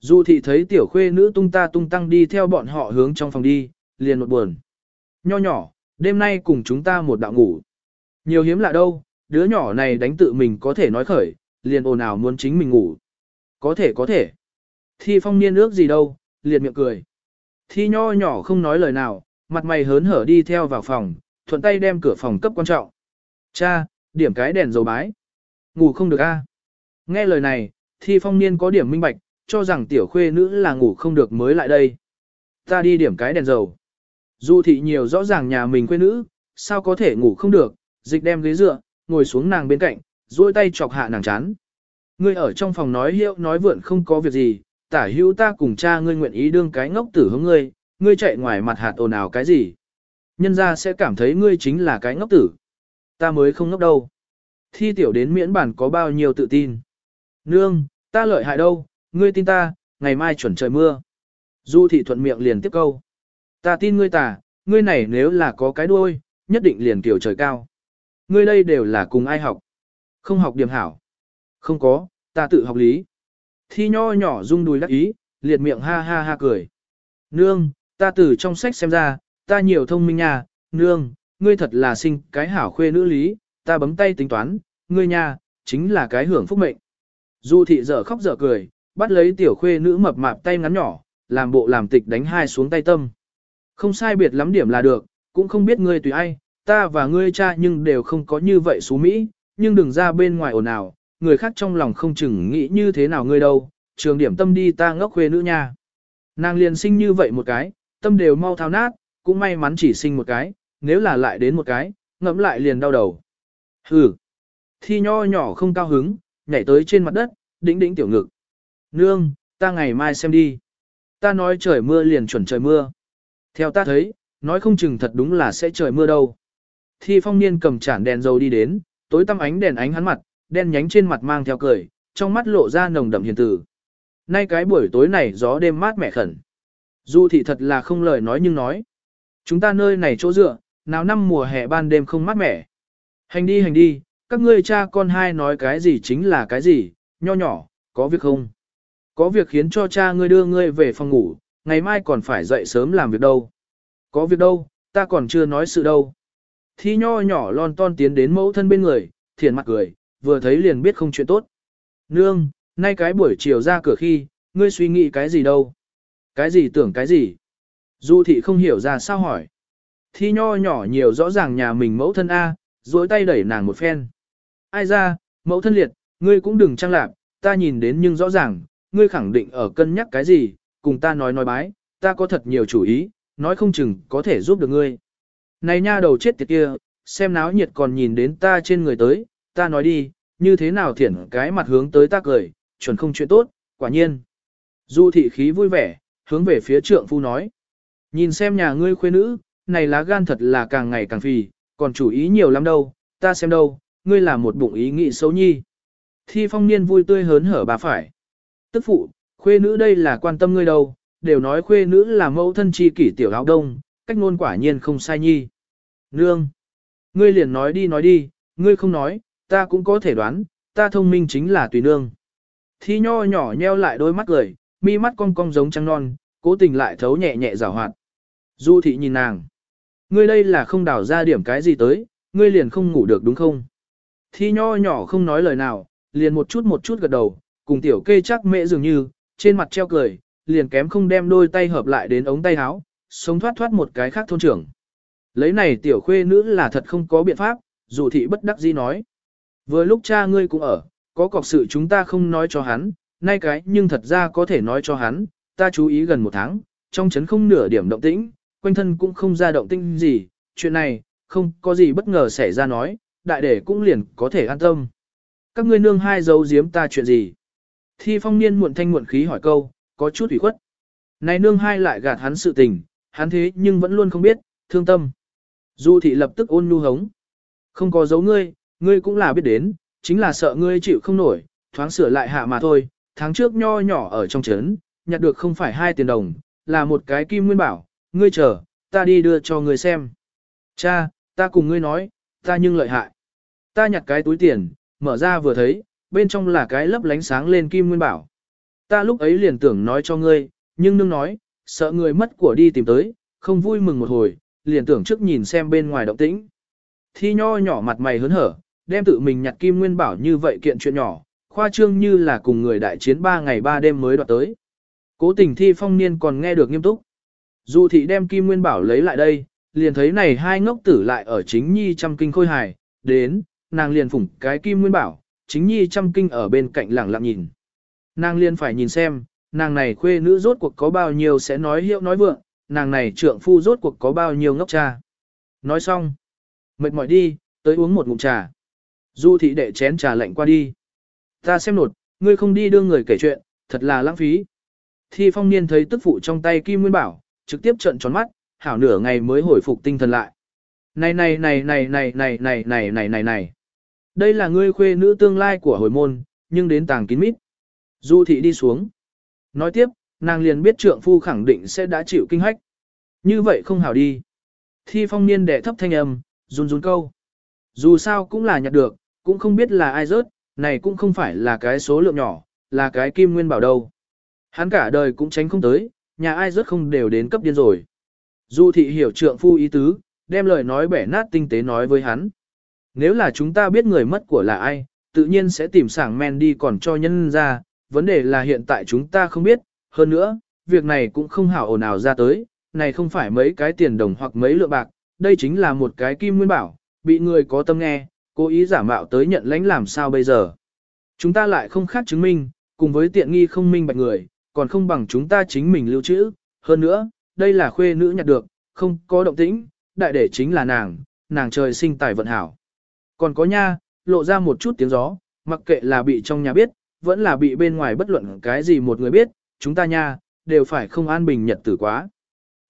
Dù thị thấy tiểu khuê nữ tung ta tung tăng đi theo bọn họ hướng trong phòng đi, liền một buồn. Nho nhỏ, đêm nay cùng chúng ta một đạo ngủ. Nhiều hiếm lạ đâu, đứa nhỏ này đánh tự mình có thể nói khởi, liền ồn ào muốn chính mình ngủ. Có thể có thể. Thi phong niên ước gì đâu, liền miệng cười. Thi nho nhỏ không nói lời nào, mặt mày hớn hở đi theo vào phòng, thuận tay đem cửa phòng cấp quan trọng. Cha, điểm cái đèn dầu bái. Ngủ không được a. Nghe lời này, thi phong niên có điểm minh bạch, cho rằng tiểu khuê nữ là ngủ không được mới lại đây. Ta đi điểm cái đèn dầu. Du thị nhiều rõ ràng nhà mình quê nữ, sao có thể ngủ không được, dịch đem ghế dựa, ngồi xuống nàng bên cạnh, duỗi tay chọc hạ nàng chán. Ngươi ở trong phòng nói hiệu nói vượn không có việc gì, tả hữu ta cùng cha ngươi nguyện ý đương cái ngốc tử hướng ngươi, ngươi chạy ngoài mặt hạt ồn ào cái gì? Nhân ra sẽ cảm thấy ngươi chính là cái ngốc tử. Ta mới không ngốc đâu. Thi tiểu đến miễn bản có bao nhiêu tự tin. Nương, ta lợi hại đâu, ngươi tin ta, ngày mai chuẩn trời mưa. Du thị thuận miệng liền tiếp câu. Ta tin ngươi tà, ngươi này nếu là có cái đuôi, nhất định liền tiểu trời cao. Ngươi đây đều là cùng ai học? Không học điểm hảo. Không có, ta tự học lý. Thi nho nhỏ rung đùi đắc ý, liệt miệng ha ha ha cười. Nương, ta từ trong sách xem ra, ta nhiều thông minh nha, nương, ngươi thật là sinh cái hảo khuê nữ lý, ta bấm tay tính toán, ngươi nha, chính là cái hưởng phúc mệnh. Du thị dở khóc dở cười, bắt lấy tiểu khuê nữ mập mạp tay ngắn nhỏ, làm bộ làm tịch đánh hai xuống tay tâm. Không sai biệt lắm điểm là được, cũng không biết ngươi tùy ai, ta và ngươi cha nhưng đều không có như vậy xú Mỹ, nhưng đừng ra bên ngoài ồn ào, người khác trong lòng không chừng nghĩ như thế nào ngươi đâu, trường điểm tâm đi ta ngốc khuê nữ nha. Nàng liền sinh như vậy một cái, tâm đều mau thao nát, cũng may mắn chỉ sinh một cái, nếu là lại đến một cái, ngẫm lại liền đau đầu. Hừ. Thi nho nhỏ không cao hứng, nhảy tới trên mặt đất, đĩnh đĩnh tiểu ngực. Nương, ta ngày mai xem đi. Ta nói trời mưa liền chuẩn trời mưa. Theo ta thấy, nói không chừng thật đúng là sẽ trời mưa đâu. Thi phong niên cầm chản đèn dầu đi đến, tối tăm ánh đèn ánh hắn mặt, đen nhánh trên mặt mang theo cười, trong mắt lộ ra nồng đậm hiền tử. Nay cái buổi tối này gió đêm mát mẻ khẩn. Du thị thật là không lời nói nhưng nói. Chúng ta nơi này chỗ dựa, nào năm mùa hè ban đêm không mát mẻ. Hành đi hành đi, các ngươi cha con hai nói cái gì chính là cái gì, nho nhỏ, có việc không? Có việc khiến cho cha ngươi đưa ngươi về phòng ngủ, ngày mai còn phải dậy sớm làm việc đâu. Có việc đâu, ta còn chưa nói sự đâu. Thi nho nhỏ lon ton tiến đến mẫu thân bên người, thiền mặt cười, vừa thấy liền biết không chuyện tốt. Nương, nay cái buổi chiều ra cửa khi, ngươi suy nghĩ cái gì đâu? Cái gì tưởng cái gì? Du thị không hiểu ra sao hỏi. Thi nho nhỏ nhiều rõ ràng nhà mình mẫu thân A, dối tay đẩy nàng một phen. Ai ra, mẫu thân liệt, ngươi cũng đừng trang lạc, ta nhìn đến nhưng rõ ràng, ngươi khẳng định ở cân nhắc cái gì, cùng ta nói nói bái, ta có thật nhiều chủ ý, nói không chừng có thể giúp được ngươi. Này nha đầu chết tiệt kia, xem náo nhiệt còn nhìn đến ta trên người tới, ta nói đi, như thế nào thiển cái mặt hướng tới ta cười, chuẩn không chuyện tốt, quả nhiên. Du thị khí vui vẻ, hướng về phía trượng phu nói. Nhìn xem nhà ngươi khuê nữ, này lá gan thật là càng ngày càng phì, còn chủ ý nhiều lắm đâu, ta xem đâu, ngươi là một bụng ý nghĩ xấu nhi. Thi phong niên vui tươi hớn hở bà phải. Tức phụ, khuê nữ đây là quan tâm ngươi đâu, đều nói khuê nữ là mẫu thân chi kỷ tiểu áo đông, cách ngôn quả nhiên không sai nhi. Nương, ngươi liền nói đi nói đi, ngươi không nói, ta cũng có thể đoán, ta thông minh chính là tùy nương. Thi nho nhỏ nheo lại đôi mắt cười, mi mắt cong cong giống trăng non, cố tình lại thấu nhẹ nhẹ rào hoạt. Du thị nhìn nàng. Ngươi đây là không đảo ra điểm cái gì tới, ngươi liền không ngủ được đúng không? Thi nho nhỏ không nói lời nào, liền một chút một chút gật đầu, cùng tiểu kê chắc mẹ dường như, trên mặt treo cười, liền kém không đem đôi tay hợp lại đến ống tay áo, sống thoát thoát một cái khác thôn trưởng. Lấy này tiểu khuê nữ là thật không có biện pháp, dù thị bất đắc dĩ nói. Vừa lúc cha ngươi cũng ở, có cọc sự chúng ta không nói cho hắn, nay cái nhưng thật ra có thể nói cho hắn, ta chú ý gần một tháng, trong chấn không nửa điểm động tĩnh, quanh thân cũng không ra động tĩnh gì, chuyện này, không có gì bất ngờ xảy ra nói, đại đệ cũng liền có thể an tâm. Các ngươi nương hai giấu giếm ta chuyện gì? Thi phong niên muộn thanh muộn khí hỏi câu, có chút ủy khuất. Này nương hai lại gạt hắn sự tình, hắn thế nhưng vẫn luôn không biết, thương tâm. Du thị lập tức ôn nhu hống. Không có giấu ngươi, ngươi cũng là biết đến, chính là sợ ngươi chịu không nổi, thoáng sửa lại hạ mà thôi. Tháng trước nho nhỏ ở trong trấn, nhặt được không phải hai tiền đồng, là một cái kim nguyên bảo, ngươi chờ, ta đi đưa cho ngươi xem. Cha, ta cùng ngươi nói, ta nhưng lợi hại. Ta nhặt cái túi tiền, mở ra vừa thấy, bên trong là cái lấp lánh sáng lên kim nguyên bảo. Ta lúc ấy liền tưởng nói cho ngươi, nhưng nương nói, sợ người mất của đi tìm tới, không vui mừng một hồi, liền tưởng trước nhìn xem bên ngoài động tĩnh. Thi nho nhỏ mặt mày hớn hở, đem tự mình nhặt kim nguyên bảo như vậy kiện chuyện nhỏ, khoa trương như là cùng người đại chiến ba ngày ba đêm mới đoạt tới. Cố tình thi phong niên còn nghe được nghiêm túc. Dù thị đem kim nguyên bảo lấy lại đây, liền thấy này hai ngốc tử lại ở chính nhi trăm kinh khôi hài, đến, nàng liền phủng cái kim nguyên bảo, chính nhi chăm kinh ở bên cạnh lẳng lặng nhìn. Nàng liền phải nhìn xem, nàng này khuê nữ rốt cuộc có bao nhiêu sẽ nói hiệu nói vượng, nàng này trượng phu rốt cuộc có bao nhiêu ngốc cha. Nói xong, mệt mỏi đi, tới uống một ngụm trà. Du thị đệ chén trà lạnh qua đi. Ta xem nột, ngươi không đi đưa người kể chuyện, thật là lãng phí. Thi phong niên thấy tức phụ trong tay kim nguyên bảo, trực tiếp trợn tròn mắt, hảo nửa ngày mới hồi phục tinh thần lại. Này này này này này này này này này này này. Đây là ngươi khuê nữ tương lai của hồi môn, nhưng đến tàng kín mít. Du thị đi xuống. Nói tiếp, nàng liền biết trượng phu khẳng định sẽ đã chịu kinh hách. Như vậy không hảo đi. Thi phong niên đệ thấp thanh âm, run run câu. Dù sao cũng là nhặt được, cũng không biết là ai rớt, này cũng không phải là cái số lượng nhỏ, là cái kim nguyên bảo đâu. Hắn cả đời cũng tránh không tới, nhà ai rớt không đều đến cấp điên rồi. Du thị hiểu trượng phu ý tứ, đem lời nói bẻ nát tinh tế nói với hắn. Nếu là chúng ta biết người mất của là ai, tự nhiên sẽ tìm sảng men đi còn cho nhân ra, vấn đề là hiện tại chúng ta không biết, hơn nữa, việc này cũng không hảo ồn ào ra tới, này không phải mấy cái tiền đồng hoặc mấy lượng bạc, đây chính là một cái kim nguyên bảo, bị người có tâm nghe, cố ý giả mạo tới nhận lãnh làm sao bây giờ. Chúng ta lại không khác chứng minh, cùng với tiện nghi không minh bạch người, còn không bằng chúng ta chính mình lưu trữ, hơn nữa, đây là khuê nữ nhặt được, không có động tĩnh, đại để chính là nàng, nàng trời sinh tài vận hảo. Còn có nha, lộ ra một chút tiếng gió, mặc kệ là bị trong nhà biết, vẫn là bị bên ngoài bất luận cái gì một người biết, chúng ta nha, đều phải không an bình nhật tử quá.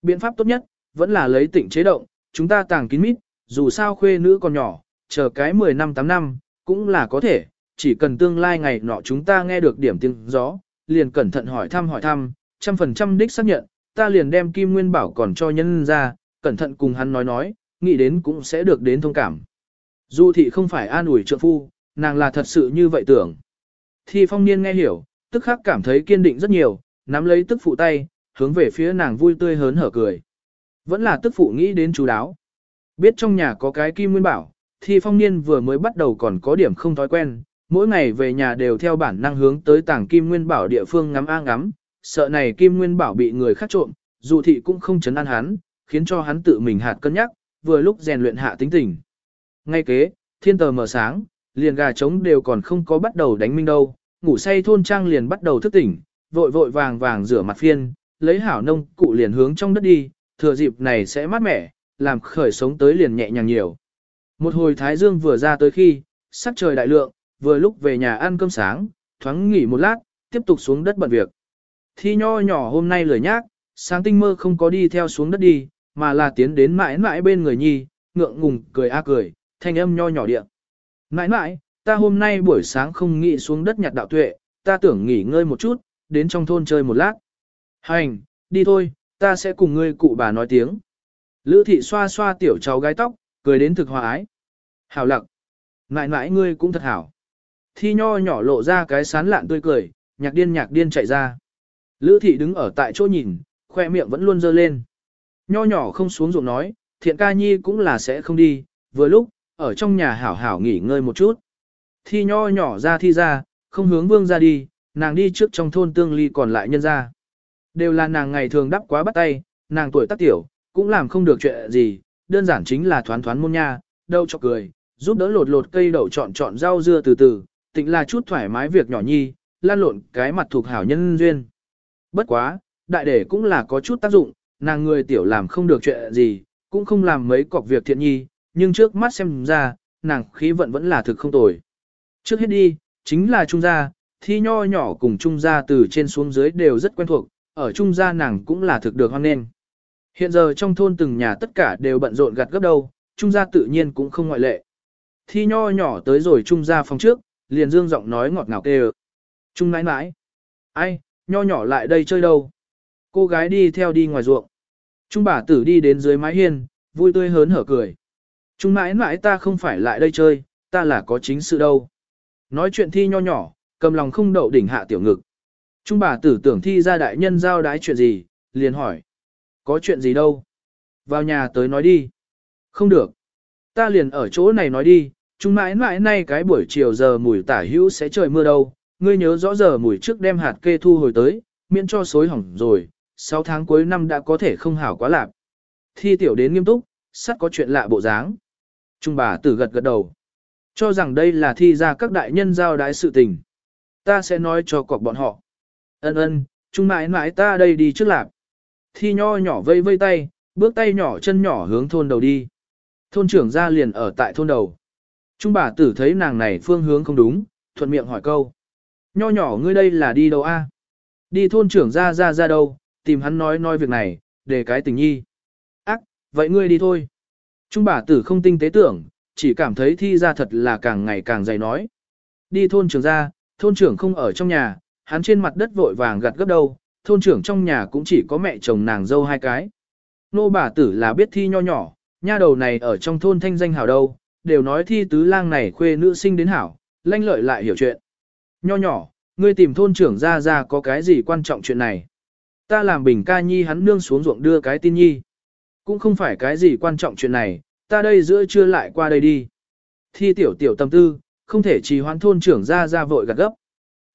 Biện pháp tốt nhất, vẫn là lấy tịnh chế động, chúng ta tàng kín mít, dù sao khuê nữ còn nhỏ, chờ cái 10 năm 8 năm, cũng là có thể, chỉ cần tương lai ngày nọ chúng ta nghe được điểm tiếng gió, liền cẩn thận hỏi thăm hỏi thăm, trăm phần trăm đích xác nhận, ta liền đem Kim Nguyên Bảo còn cho nhân ra, cẩn thận cùng hắn nói nói, nghĩ đến cũng sẽ được đến thông cảm. Du thị không phải an ủi trượng phu, nàng là thật sự như vậy tưởng. Thi phong niên nghe hiểu, tức khắc cảm thấy kiên định rất nhiều, nắm lấy tức phụ tay, hướng về phía nàng vui tươi hớn hở cười. Vẫn là tức phụ nghĩ đến chú đáo. Biết trong nhà có cái kim nguyên bảo, thi phong niên vừa mới bắt đầu còn có điểm không thói quen, mỗi ngày về nhà đều theo bản năng hướng tới tảng kim nguyên bảo địa phương ngắm a ngắm, sợ này kim nguyên bảo bị người khác trộm, dù thị cũng không chấn an hắn, khiến cho hắn tự mình hạt cân nhắc, vừa lúc rèn luyện hạ tính tình. Ngay kế, thiên tờ mở sáng, liền gà trống đều còn không có bắt đầu đánh minh đâu, ngủ say thôn trang liền bắt đầu thức tỉnh, vội vội vàng vàng rửa mặt phiên, lấy hảo nông cụ liền hướng trong đất đi, thừa dịp này sẽ mát mẻ, làm khởi sống tới liền nhẹ nhàng nhiều. Một hồi thái dương vừa ra tới khi, sắc trời đại lượng, vừa lúc về nhà ăn cơm sáng, thoáng nghỉ một lát, tiếp tục xuống đất bận việc. Thi nho nhỏ hôm nay lười nhác, sáng tinh mơ không có đi theo xuống đất đi, mà là tiến đến mãi mãi bên người nhi, ngượng ngùng cười a cười, thanh âm nho nhỏ điện. Nãi nãi, ta hôm nay buổi sáng không nghĩ xuống đất nhặt đạo tuệ, ta tưởng nghỉ ngơi một chút, đến trong thôn chơi một lát. Hành, đi thôi, ta sẽ cùng ngươi cụ bà nói tiếng. Lữ thị xoa xoa tiểu cháu gái tóc, cười đến thực hòa ái. Hảo lặc. nãi nãi ngươi cũng thật hảo. Thi nho nhỏ lộ ra cái sán lạn tươi cười, nhạc điên nhạc điên chạy ra. Lữ thị đứng ở tại chỗ nhìn, khoe miệng vẫn luôn dơ lên. Nho nhỏ không xuống ruộng nói, thiện ca nhi cũng là sẽ không đi, vừa lúc, ở trong nhà hảo hảo nghỉ ngơi một chút. Thi nho nhỏ ra thi ra, không hướng vương ra đi, nàng đi trước trong thôn tương ly còn lại nhân ra. Đều là nàng ngày thường đắp quá bắt tay, nàng tuổi tác tiểu, cũng làm không được chuyện gì, đơn giản chính là thoán thoán môn nha, đâu cho cười, giúp đỡ lột lột cây đậu chọn chọn rau dưa từ từ, tịnh là chút thoải mái việc nhỏ nhi, lan lộn cái mặt thuộc hảo nhân duyên. Bất quá, đại để cũng là có chút tác dụng, nàng người tiểu làm không được chuyện gì, cũng không làm mấy cọc việc thiện nhi, nhưng trước mắt xem ra, nàng khí vận vẫn là thực không tồi. Trước hết đi, chính là trung gia, thi nho nhỏ cùng trung gia từ trên xuống dưới đều rất quen thuộc, ở trung gia nàng cũng là thực được hoan nghênh. Hiện giờ trong thôn từng nhà tất cả đều bận rộn gặt gấp đâu, trung gia tự nhiên cũng không ngoại lệ. Thi nho nhỏ tới rồi trung gia phòng trước, liền dương giọng nói ngọt ngào kêu. Trung nãi nãi. Ai, nho nhỏ lại đây chơi đâu? Cô gái đi theo đi ngoài ruộng. Trung bà tử đi đến dưới mái hiên, vui tươi hớn hở cười. Trung mãi mãi ta không phải lại đây chơi, ta là có chính sự đâu. Nói chuyện thi nho nhỏ, cầm lòng không đậu đỉnh hạ tiểu ngực. Trung bà tử tưởng thi ra đại nhân giao đái chuyện gì, liền hỏi. Có chuyện gì đâu? Vào nhà tới nói đi. Không được. Ta liền ở chỗ này nói đi, chúng mãi mãi nay cái buổi chiều giờ mùi tả hữu sẽ trời mưa đâu. Ngươi nhớ rõ giờ mùi trước đem hạt kê thu hồi tới, miễn cho xối hỏng rồi, 6 tháng cuối năm đã có thể không hảo quá lạp. Thi tiểu đến nghiêm túc, sắt có chuyện lạ bộ dáng. Trung bà tử gật gật đầu. Cho rằng đây là thi ra các đại nhân giao đái sự tình. Ta sẽ nói cho cọc bọn họ. Ân ân, trung mãi mãi ta đây đi trước lạc. Thi nho nhỏ vây vây tay, bước tay nhỏ chân nhỏ hướng thôn đầu đi. Thôn trưởng ra liền ở tại thôn đầu. Trung bà tử thấy nàng này phương hướng không đúng, thuận miệng hỏi câu. Nho nhỏ ngươi đây là đi đâu a? Đi thôn trưởng ra ra ra đâu, tìm hắn nói nói việc này, để cái tình nhi. Ác, vậy ngươi đi thôi. Trung bà tử không tinh tế tưởng, chỉ cảm thấy thi ra thật là càng ngày càng dày nói. Đi thôn trưởng ra, thôn trưởng không ở trong nhà, hắn trên mặt đất vội vàng gặt gấp đâu, thôn trưởng trong nhà cũng chỉ có mẹ chồng nàng dâu hai cái. Nô bà tử là biết thi nho nhỏ, nha đầu này ở trong thôn thanh danh hảo đâu, đều nói thi tứ lang này khuê nữ sinh đến hảo, lanh lợi lại hiểu chuyện. Nho nhỏ, ngươi tìm thôn trưởng ra ra có cái gì quan trọng chuyện này. Ta làm bình ca nhi hắn nương xuống ruộng đưa cái tin nhi. Cũng không phải cái gì quan trọng chuyện này, ta đây giữa trưa lại qua đây đi. Thi tiểu tiểu tâm tư, không thể trì hoãn thôn trưởng ra ra vội gạt gấp.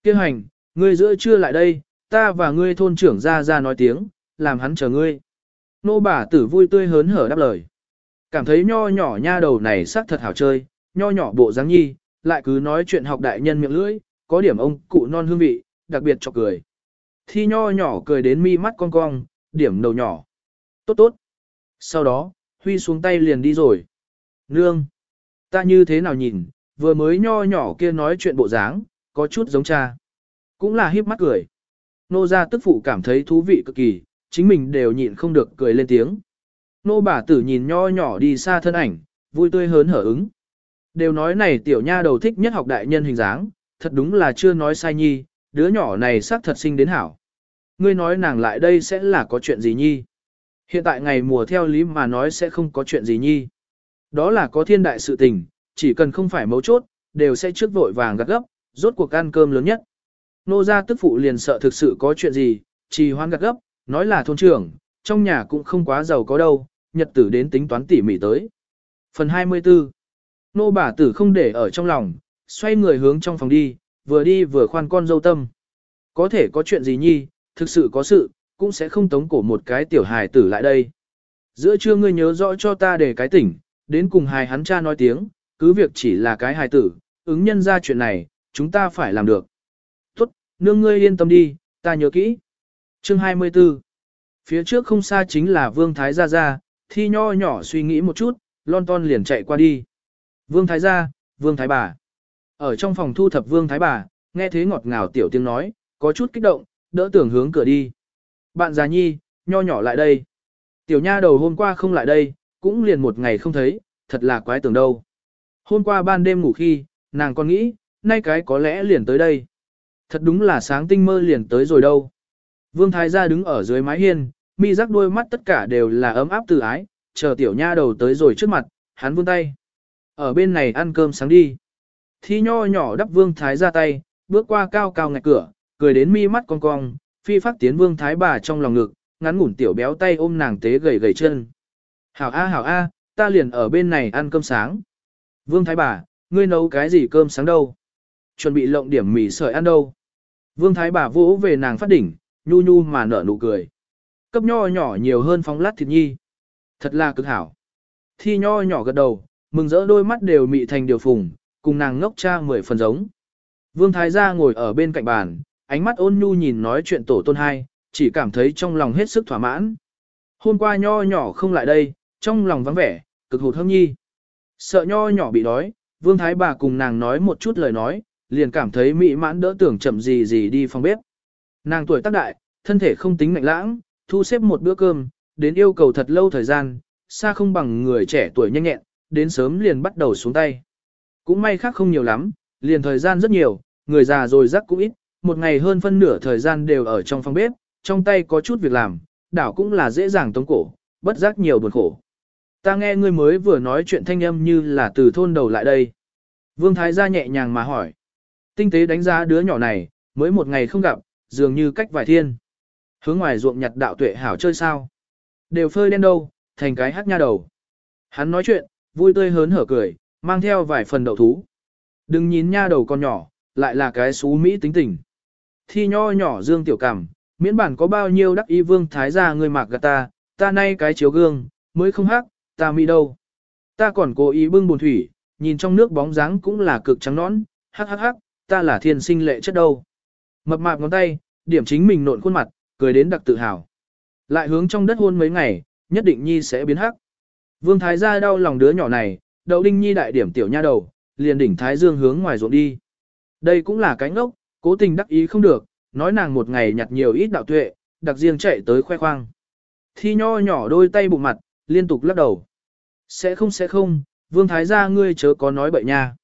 Kêu hành, ngươi giữa trưa lại đây, ta và ngươi thôn trưởng ra ra nói tiếng, làm hắn chờ ngươi. Nô bà tử vui tươi hớn hở đáp lời. Cảm thấy nho nhỏ nha đầu này sắc thật hảo chơi, nho nhỏ bộ dáng nhi, lại cứ nói chuyện học đại nhân miệng lưỡi, có điểm ông cụ non hương vị, đặc biệt cho cười. Thi nho nhỏ cười đến mi mắt cong cong, điểm đầu nhỏ. Tốt tốt. Sau đó, Huy xuống tay liền đi rồi. Nương. Ta như thế nào nhìn, vừa mới nho nhỏ kia nói chuyện bộ dáng, có chút giống cha. Cũng là hiếp mắt cười. Nô gia tức phụ cảm thấy thú vị cực kỳ, chính mình đều nhịn không được cười lên tiếng. Nô bà tử nhìn nho nhỏ đi xa thân ảnh, vui tươi hớn hở ứng. Đều nói này tiểu nha đầu thích nhất học đại nhân hình dáng, thật đúng là chưa nói sai nhi, đứa nhỏ này xác thật sinh đến hảo. Ngươi nói nàng lại đây sẽ là có chuyện gì nhi? Hiện tại ngày mùa theo lý mà nói sẽ không có chuyện gì nhi. Đó là có thiên đại sự tình, chỉ cần không phải mấu chốt, đều sẽ trước vội vàng gắt gấp, rốt cuộc ăn cơm lớn nhất. Nô gia tức phụ liền sợ thực sự có chuyện gì, trì hoan gắt gấp, nói là thôn trưởng, trong nhà cũng không quá giàu có đâu, nhật tử đến tính toán tỉ mỉ tới. Phần 24 Nô bà tử không để ở trong lòng, xoay người hướng trong phòng đi, vừa đi vừa khoan con dâu tâm. Có thể có chuyện gì nhi, thực sự có sự, cũng sẽ không tống cổ một cái tiểu hài tử lại đây. Giữa trưa ngươi nhớ rõ cho ta để cái tỉnh, đến cùng hài hắn cha nói tiếng, cứ việc chỉ là cái hài tử, ứng nhân ra chuyện này, chúng ta phải làm được. Tốt, nương ngươi yên tâm đi, ta nhớ kỹ. Chương 24 Phía trước không xa chính là Vương Thái Gia Gia, thi nho nhỏ suy nghĩ một chút, lon ton liền chạy qua đi. Vương Thái Gia, Vương Thái Bà. Ở trong phòng thu thập Vương Thái Bà, nghe thế ngọt ngào tiểu tiếng nói, có chút kích động, đỡ tưởng hướng cửa đi. Bạn già nhi, nho nhỏ lại đây. Tiểu nha đầu hôm qua không lại đây, cũng liền một ngày không thấy, thật là quái tưởng đâu. Hôm qua ban đêm ngủ khi, nàng còn nghĩ, nay cái có lẽ liền tới đây. Thật đúng là sáng tinh mơ liền tới rồi đâu. Vương Thái gia đứng ở dưới mái hiên, mi rắc đôi mắt tất cả đều là ấm áp từ ái, chờ tiểu nha đầu tới rồi trước mặt, hắn vươn tay. Ở bên này ăn cơm sáng đi. Thi nho nhỏ đắp Vương Thái ra tay, bước qua cao cao ngạch cửa, cười đến mi mắt cong cong, phi phát tiến Vương Thái bà trong lòng ngực, ngắn ngủn tiểu béo tay ôm nàng tế gầy gầy chân. Hảo a hảo a, ta liền ở bên này ăn cơm sáng. Vương Thái bà, ngươi nấu cái gì cơm sáng đâu? Chuẩn bị lộng điểm mì sợi ăn đâu? Vương Thái bà vỗ về nàng phát đỉnh, nhu nhu mà nở nụ cười. Cấp nho nhỏ nhiều hơn phóng lát thịt nhi. Thật là cực hảo. Thi nho nhỏ gật đầu, mừng rỡ đôi mắt đều mị thành điều phùng, cùng nàng ngốc cha mười phần giống. Vương Thái gia ngồi ở bên cạnh bàn, ánh mắt ôn nhu nhìn nói chuyện tổ tôn hai, chỉ cảm thấy trong lòng hết sức thỏa mãn. Hôm qua nho nhỏ không lại đây, trong lòng vắng vẻ, cực hụt hâm nhi. Sợ nho nhỏ bị đói, Vương Thái bà cùng nàng nói một chút lời nói, liền cảm thấy mỹ mãn đỡ tưởng chậm gì gì đi phòng bếp. Nàng tuổi tác đại, thân thể không tính mạnh lãng, thu xếp một bữa cơm, đến yêu cầu thật lâu thời gian, xa không bằng người trẻ tuổi nhanh nhẹn, đến sớm liền bắt đầu xuống tay. Cũng may khác không nhiều lắm, liền thời gian rất nhiều, người già rồi rắc cũng ít, một ngày hơn phân nửa thời gian đều ở trong phòng bếp, trong tay có chút việc làm, đảo cũng là dễ dàng tống cổ, bất giác nhiều buồn khổ. Ta nghe ngươi mới vừa nói chuyện thanh âm như là từ thôn đầu lại đây. Vương Thái gia nhẹ nhàng mà hỏi. Tinh tế đánh giá đứa nhỏ này, mới một ngày không gặp, dường như cách vài thiên. Hướng ngoài ruộng nhặt đạo tuệ hảo chơi sao. Đều phơi đen đâu, thành cái hát nha đầu. Hắn nói chuyện, vui tươi hớn hở cười, mang theo vài phần đậu thú. Đừng nhìn nha đầu con nhỏ, lại là cái xú Mỹ tính tình. Thi nho nhỏ dương tiểu cảm, miễn bản có bao nhiêu đắc y vương thái gia người mạc gạt ta, ta nay cái chiếu gương, mới không hắc, ta Mỹ đâu. Ta còn cố ý bưng buồn thủy, nhìn trong nước bóng dáng cũng là cực trắng nõn, hắc hắc hắc, ta là thiên sinh lệ chất đâu. Mập mạp ngón tay, điểm chính mình nộn khuôn mặt, cười đến đặc tự hào. Lại hướng trong đất hôn mấy ngày, nhất định nhi sẽ biến hắc. Vương Thái gia đau lòng đứa nhỏ này, đậu đinh nhi đại điểm tiểu nha đầu, liền đỉnh Thái Dương hướng ngoài ruộng đi. Đây cũng là cái ngốc, cố tình đắc ý không được, nói nàng một ngày nhặt nhiều ít đạo tuệ, đặc riêng chạy tới khoe khoang. Thi nho nhỏ đôi tay bụng mặt, liên tục lắc đầu. Sẽ không sẽ không, vương thái gia ngươi chớ có nói bậy nha.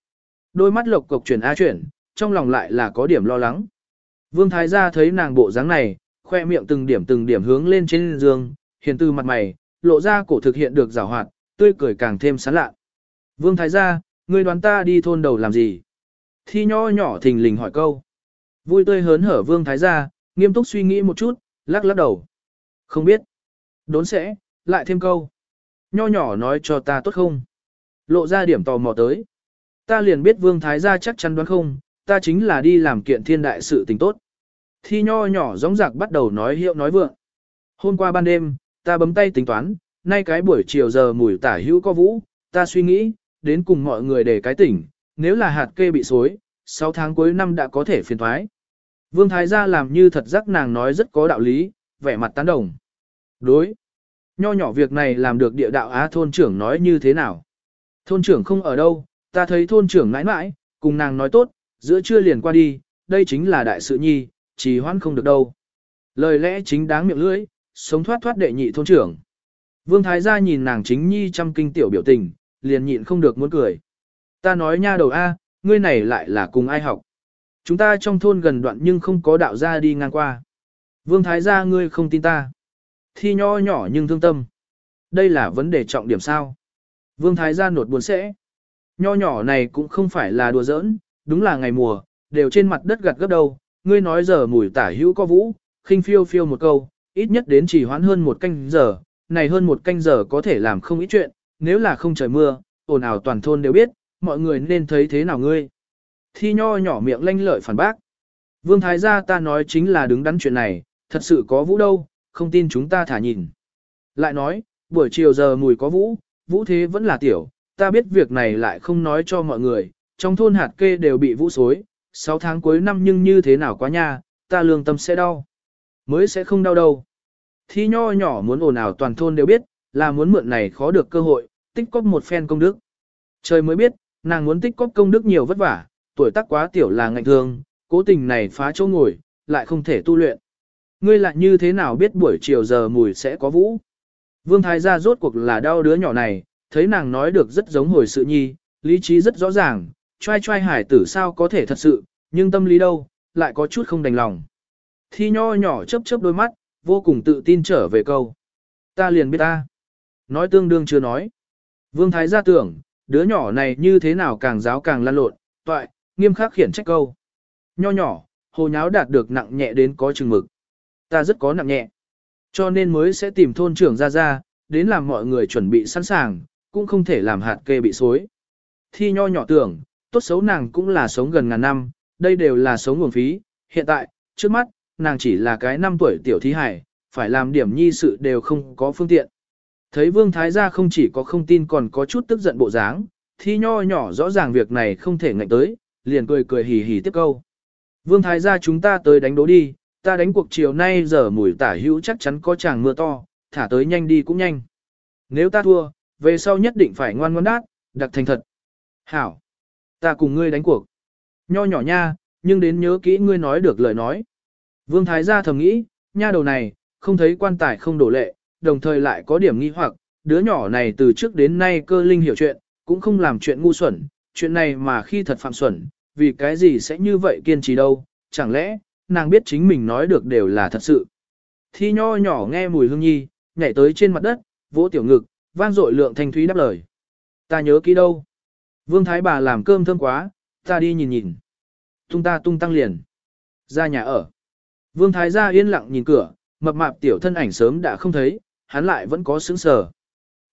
Đôi mắt lộc cộc chuyển a chuyển, trong lòng lại là có điểm lo lắng. Vương thái gia thấy nàng bộ dáng này, khoe miệng từng điểm từng điểm hướng lên trên giường, hiền từ mặt mày, lộ ra cổ thực hiện được giảo hoạt, tươi cười càng thêm sán lạ. Vương thái gia, ngươi đoán ta đi thôn đầu làm gì? Thi nho nhỏ thình lình hỏi câu. Vui tươi hớn hở vương thái gia, nghiêm túc suy nghĩ một chút, lắc lắc đầu. Không biết. Đốn sẽ, lại thêm câu. Nho nhỏ nói cho ta tốt không? Lộ ra điểm tò mò tới. Ta liền biết vương thái gia chắc chắn đoán không, ta chính là đi làm kiện thiên đại sự tình tốt. Thi nho nhỏ giống giặc bắt đầu nói hiệu nói vượng. Hôm qua ban đêm, ta bấm tay tính toán, nay cái buổi chiều giờ mùi tả hữu có vũ, ta suy nghĩ, đến cùng mọi người để cái tỉnh, nếu là hạt kê bị xối, 6 tháng cuối năm đã có thể phiền thoái. Vương Thái gia làm như thật giác nàng nói rất có đạo lý, vẻ mặt tán đồng. Đối. Nho nhỏ việc này làm được địa đạo á thôn trưởng nói như thế nào? Thôn trưởng không ở đâu, ta thấy thôn trưởng mãi mãi, cùng nàng nói tốt, giữa trưa liền qua đi, đây chính là đại sự nhi, chỉ hoãn không được đâu. Lời lẽ chính đáng miệng lưỡi, sống thoát thoát đệ nhị thôn trưởng. Vương Thái gia nhìn nàng chính nhi trăm kinh tiểu biểu tình, liền nhịn không được muốn cười. Ta nói nha đầu A, ngươi này lại là cùng ai học. Chúng ta trong thôn gần đoạn nhưng không có đạo gia đi ngang qua. Vương Thái gia ngươi không tin ta. Thi nho nhỏ nhưng thương tâm. Đây là vấn đề trọng điểm sao. Vương Thái gia nột buồn sẽ. Nho nhỏ này cũng không phải là đùa giỡn, đúng là ngày mùa, đều trên mặt đất gặt gấp đầu. Ngươi nói giờ mùi tả hữu có vũ, khinh phiêu phiêu một câu, ít nhất đến chỉ hoãn hơn một canh giờ, này hơn một canh giờ có thể làm không ít chuyện, nếu là không trời mưa, ồn ào toàn thôn đều biết, mọi người nên thấy thế nào ngươi. Thi nho nhỏ miệng lanh lợi phản bác. Vương Thái gia ta nói chính là đứng đắn chuyện này, thật sự có vũ đâu, không tin chúng ta thả nhìn. Lại nói, buổi chiều giờ mùi có vũ, vũ thế vẫn là tiểu, ta biết việc này lại không nói cho mọi người, trong thôn hạt kê đều bị vũ xối, 6 tháng cuối năm nhưng như thế nào quá nha, ta lương tâm sẽ đau. Mới sẽ không đau đâu. Thi nho nhỏ muốn ồn ào toàn thôn đều biết, là muốn mượn này khó được cơ hội, tích cóp một phen công đức. Trời mới biết, nàng muốn tích cóp công đức nhiều vất vả, tuổi tác quá tiểu là ngạnh thương, cố tình này phá chỗ ngồi, lại không thể tu luyện. Ngươi lại như thế nào biết buổi chiều giờ mùi sẽ có vũ? Vương Thái gia rốt cuộc là đau đứa nhỏ này, thấy nàng nói được rất giống hồi sự nhi, lý trí rất rõ ràng, trai trai hải tử sao có thể thật sự, nhưng tâm lý đâu, lại có chút không đành lòng. Thi nho nhỏ chớp chớp đôi mắt, vô cùng tự tin trở về câu. Ta liền biết ta. Nói tương đương chưa nói. Vương Thái gia tưởng, đứa nhỏ này như thế nào càng giáo càng lan lộn, toại, nghiêm khắc khiển trách câu. Nho nhỏ, hồ nháo đạt được nặng nhẹ đến có chừng mực. Ta rất có nặng nhẹ. Cho nên mới sẽ tìm thôn trưởng ra ra, đến làm mọi người chuẩn bị sẵn sàng, cũng không thể làm hạt kê bị xối. Thi nho nhỏ tưởng, tốt xấu nàng cũng là sống gần ngàn năm, đây đều là sống nguồn phí. Hiện tại, trước mắt, nàng chỉ là cái năm tuổi tiểu thí hải, phải làm điểm nhi sự đều không có phương tiện. Thấy vương thái gia không chỉ có không tin còn có chút tức giận bộ dáng, thi nho nhỏ rõ ràng việc này không thể ngạnh tới, liền cười cười hì hì tiếp câu. Vương thái gia chúng ta tới đánh đố đi, ta đánh cuộc chiều nay giờ mùi tả hữu chắc chắn có chàng mưa to, thả tới nhanh đi cũng nhanh. Nếu ta thua, về sau nhất định phải ngoan ngoãn đát, đặc thành thật. Hảo, ta cùng ngươi đánh cuộc. Nho nhỏ nha, nhưng đến nhớ kỹ ngươi nói được lời nói. Vương Thái gia thầm nghĩ, nha đầu này, không thấy quan tài không đổ lệ, đồng thời lại có điểm nghi hoặc, đứa nhỏ này từ trước đến nay cơ linh hiểu chuyện, cũng không làm chuyện ngu xuẩn, chuyện này mà khi thật phạm xuẩn, vì cái gì sẽ như vậy kiên trì đâu, chẳng lẽ, nàng biết chính mình nói được đều là thật sự. Thi nho nhỏ nghe mùi hương nhi, nhảy tới trên mặt đất, vỗ tiểu ngực, vang dội lượng thanh thúy đáp lời. Ta nhớ kỹ đâu. Vương Thái bà làm cơm thơm quá, ta đi nhìn nhìn. Tung ta tung tăng liền. Ra nhà ở. Vương Thái gia yên lặng nhìn cửa, mập mạp tiểu thân ảnh sớm đã không thấy, hắn lại vẫn có sững sờ.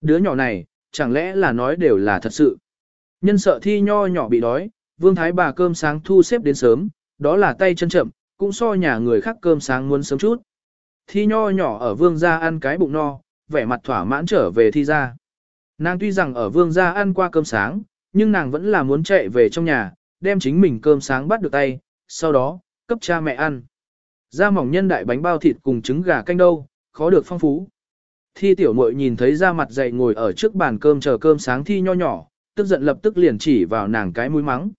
Đứa nhỏ này, chẳng lẽ là nói đều là thật sự. Nhân sợ thi nho nhỏ bị đói, Vương Thái bà cơm sáng thu xếp đến sớm, đó là tay chân chậm, cũng so nhà người khác cơm sáng muốn sớm chút. Thi nho nhỏ ở Vương gia ăn cái bụng no, vẻ mặt thỏa mãn trở về thi gia. Nàng tuy rằng ở Vương gia ăn qua cơm sáng, nhưng nàng vẫn là muốn chạy về trong nhà, đem chính mình cơm sáng bắt được tay, sau đó, cấp cha mẹ ăn. Da mỏng nhân đại bánh bao thịt cùng trứng gà canh đâu, khó được phong phú. Thi tiểu muội nhìn thấy ra mặt dậy ngồi ở trước bàn cơm chờ cơm sáng thi nho nhỏ, tức giận lập tức liền chỉ vào nàng cái mũi mắng.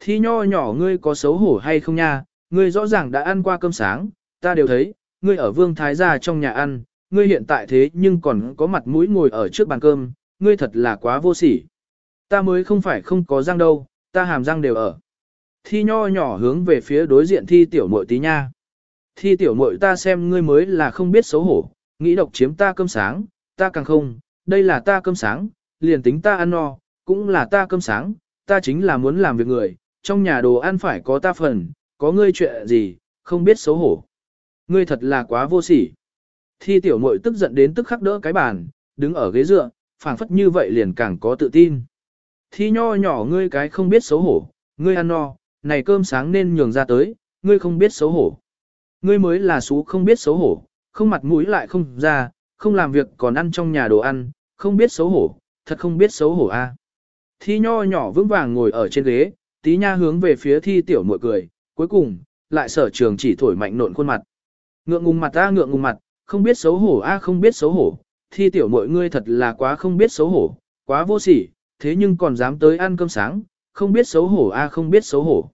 Thi nho nhỏ ngươi có xấu hổ hay không nha, ngươi rõ ràng đã ăn qua cơm sáng, ta đều thấy, ngươi ở vương thái gia trong nhà ăn, ngươi hiện tại thế nhưng còn có mặt mũi ngồi ở trước bàn cơm, ngươi thật là quá vô sỉ. Ta mới không phải không có răng đâu, ta hàm răng đều ở. Thi nho nhỏ hướng về phía đối diện thi tiểu muội tí nha. Thi tiểu muội ta xem ngươi mới là không biết xấu hổ, nghĩ độc chiếm ta cơm sáng, ta càng không, đây là ta cơm sáng, liền tính ta ăn no, cũng là ta cơm sáng, ta chính là muốn làm việc người, trong nhà đồ ăn phải có ta phần, có ngươi chuyện gì, không biết xấu hổ. Ngươi thật là quá vô sỉ. Thi tiểu muội tức giận đến tức khắc đỡ cái bàn, đứng ở ghế dựa, phảng phất như vậy liền càng có tự tin. Thi nho nhỏ ngươi cái không biết xấu hổ, ngươi ăn no, này cơm sáng nên nhường ra tới, ngươi không biết xấu hổ. Ngươi mới là xú không biết xấu hổ, không mặt mũi lại không ra, không làm việc còn ăn trong nhà đồ ăn, không biết xấu hổ, thật không biết xấu hổ a. Thi nho nhỏ vững vàng ngồi ở trên ghế, tí nha hướng về phía thi tiểu muội cười, cuối cùng, lại sở trường chỉ thổi mạnh nộn khuôn mặt. Ngượng ngùng mặt a ngượng ngùng mặt, không biết xấu hổ a không biết xấu hổ, thi tiểu muội ngươi thật là quá không biết xấu hổ, quá vô sỉ, thế nhưng còn dám tới ăn cơm sáng, không biết xấu hổ a không biết xấu hổ.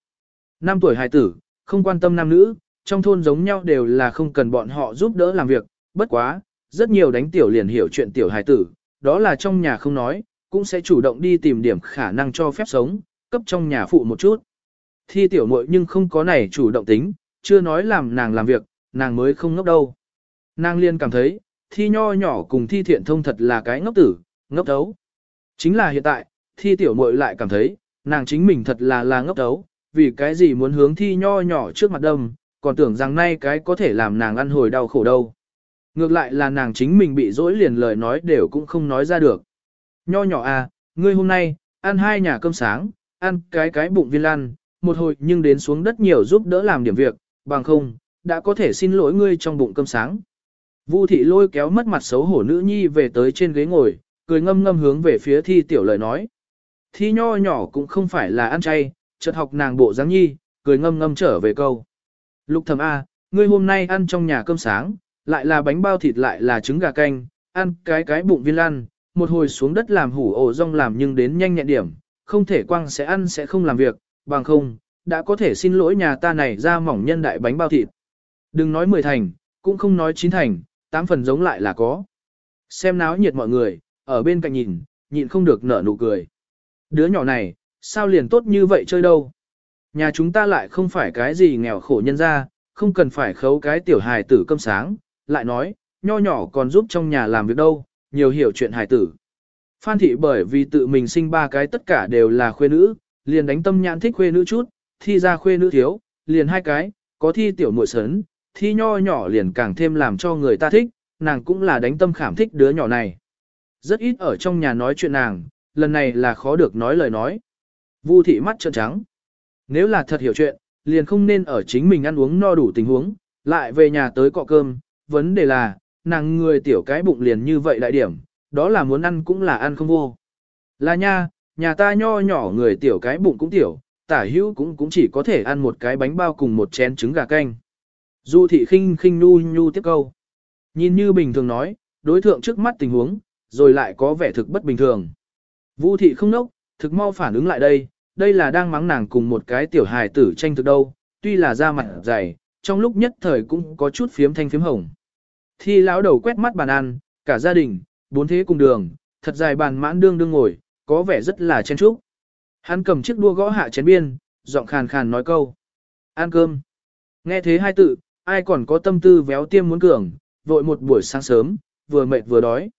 Năm tuổi hài tử, không quan tâm nam nữ, trong thôn giống nhau đều là không cần bọn họ giúp đỡ làm việc, bất quá, rất nhiều đánh tiểu liền hiểu chuyện tiểu hài tử, đó là trong nhà không nói, cũng sẽ chủ động đi tìm điểm khả năng cho phép sống, cấp trong nhà phụ một chút. Thi tiểu muội nhưng không có này chủ động tính, chưa nói làm nàng làm việc, nàng mới không ngốc đâu. Nàng liên cảm thấy, thi nho nhỏ cùng thi thiện thông thật là cái ngốc tử, ngốc đấu. Chính là hiện tại, thi tiểu muội lại cảm thấy, nàng chính mình thật là là ngốc đấu, vì cái gì muốn hướng thi nho nhỏ trước mặt đâm, còn tưởng rằng nay cái có thể làm nàng ăn hồi đau khổ đâu. Ngược lại là nàng chính mình bị dỗi liền lời nói đều cũng không nói ra được. Nho nhỏ à, ngươi hôm nay, ăn hai nhà cơm sáng, ăn cái cái bụng viên lan, một hồi nhưng đến xuống đất nhiều giúp đỡ làm điểm việc, bằng không, đã có thể xin lỗi ngươi trong bụng cơm sáng. Vu thị lôi kéo mất mặt xấu hổ nữ nhi về tới trên ghế ngồi, cười ngâm ngâm hướng về phía thi tiểu lời nói. Thi nho nhỏ cũng không phải là ăn chay, chợt học nàng bộ dáng nhi, cười ngâm ngâm trở về câu. Lục thầm A, ngươi hôm nay ăn trong nhà cơm sáng, lại là bánh bao thịt lại là trứng gà canh, ăn cái cái bụng viên lan, một hồi xuống đất làm hủ ổ rong làm nhưng đến nhanh nhẹn điểm, không thể quăng sẽ ăn sẽ không làm việc, bằng không, đã có thể xin lỗi nhà ta này ra mỏng nhân đại bánh bao thịt. Đừng nói mười thành, cũng không nói chín thành, tám phần giống lại là có. Xem náo nhiệt mọi người, ở bên cạnh nhìn, nhịn không được nở nụ cười. Đứa nhỏ này, sao liền tốt như vậy chơi đâu? Nhà chúng ta lại không phải cái gì nghèo khổ nhân ra, không cần phải khấu cái tiểu hài tử cơm sáng, lại nói, nho nhỏ còn giúp trong nhà làm việc đâu, nhiều hiểu chuyện hài tử. Phan thị bởi vì tự mình sinh ba cái tất cả đều là khuê nữ, liền đánh tâm nhãn thích khuê nữ chút, thi ra khuê nữ thiếu, liền hai cái, có thi tiểu muội sớn, thi nho nhỏ liền càng thêm làm cho người ta thích, nàng cũng là đánh tâm khảm thích đứa nhỏ này. Rất ít ở trong nhà nói chuyện nàng, lần này là khó được nói lời nói. Vu thị mắt trợn trắng. Nếu là thật hiểu chuyện, liền không nên ở chính mình ăn uống no đủ tình huống, lại về nhà tới cọ cơm, vấn đề là, nàng người tiểu cái bụng liền như vậy đại điểm, đó là muốn ăn cũng là ăn không vô. Là nha, nhà ta nho nhỏ người tiểu cái bụng cũng tiểu, tả hữu cũng cũng chỉ có thể ăn một cái bánh bao cùng một chén trứng gà canh. Du thị khinh khinh nu nhu tiếp câu. Nhìn như bình thường nói, đối thượng trước mắt tình huống, rồi lại có vẻ thực bất bình thường. Vu thị không nốc, thực mau phản ứng lại đây, đây là đang mắng nàng cùng một cái tiểu hài tử tranh thực đâu, tuy là da mặt dày, trong lúc nhất thời cũng có chút phiếm thanh phiếm hồng. Thi lão đầu quét mắt bàn ăn, cả gia đình, bốn thế cùng đường, thật dài bàn mãn đương đương ngồi, có vẻ rất là chen chúc. Hắn cầm chiếc đua gõ hạ chén biên, giọng khàn khàn nói câu. Ăn cơm. Nghe thế hai tự, ai còn có tâm tư véo tiêm muốn cường, vội một buổi sáng sớm, vừa mệt vừa đói.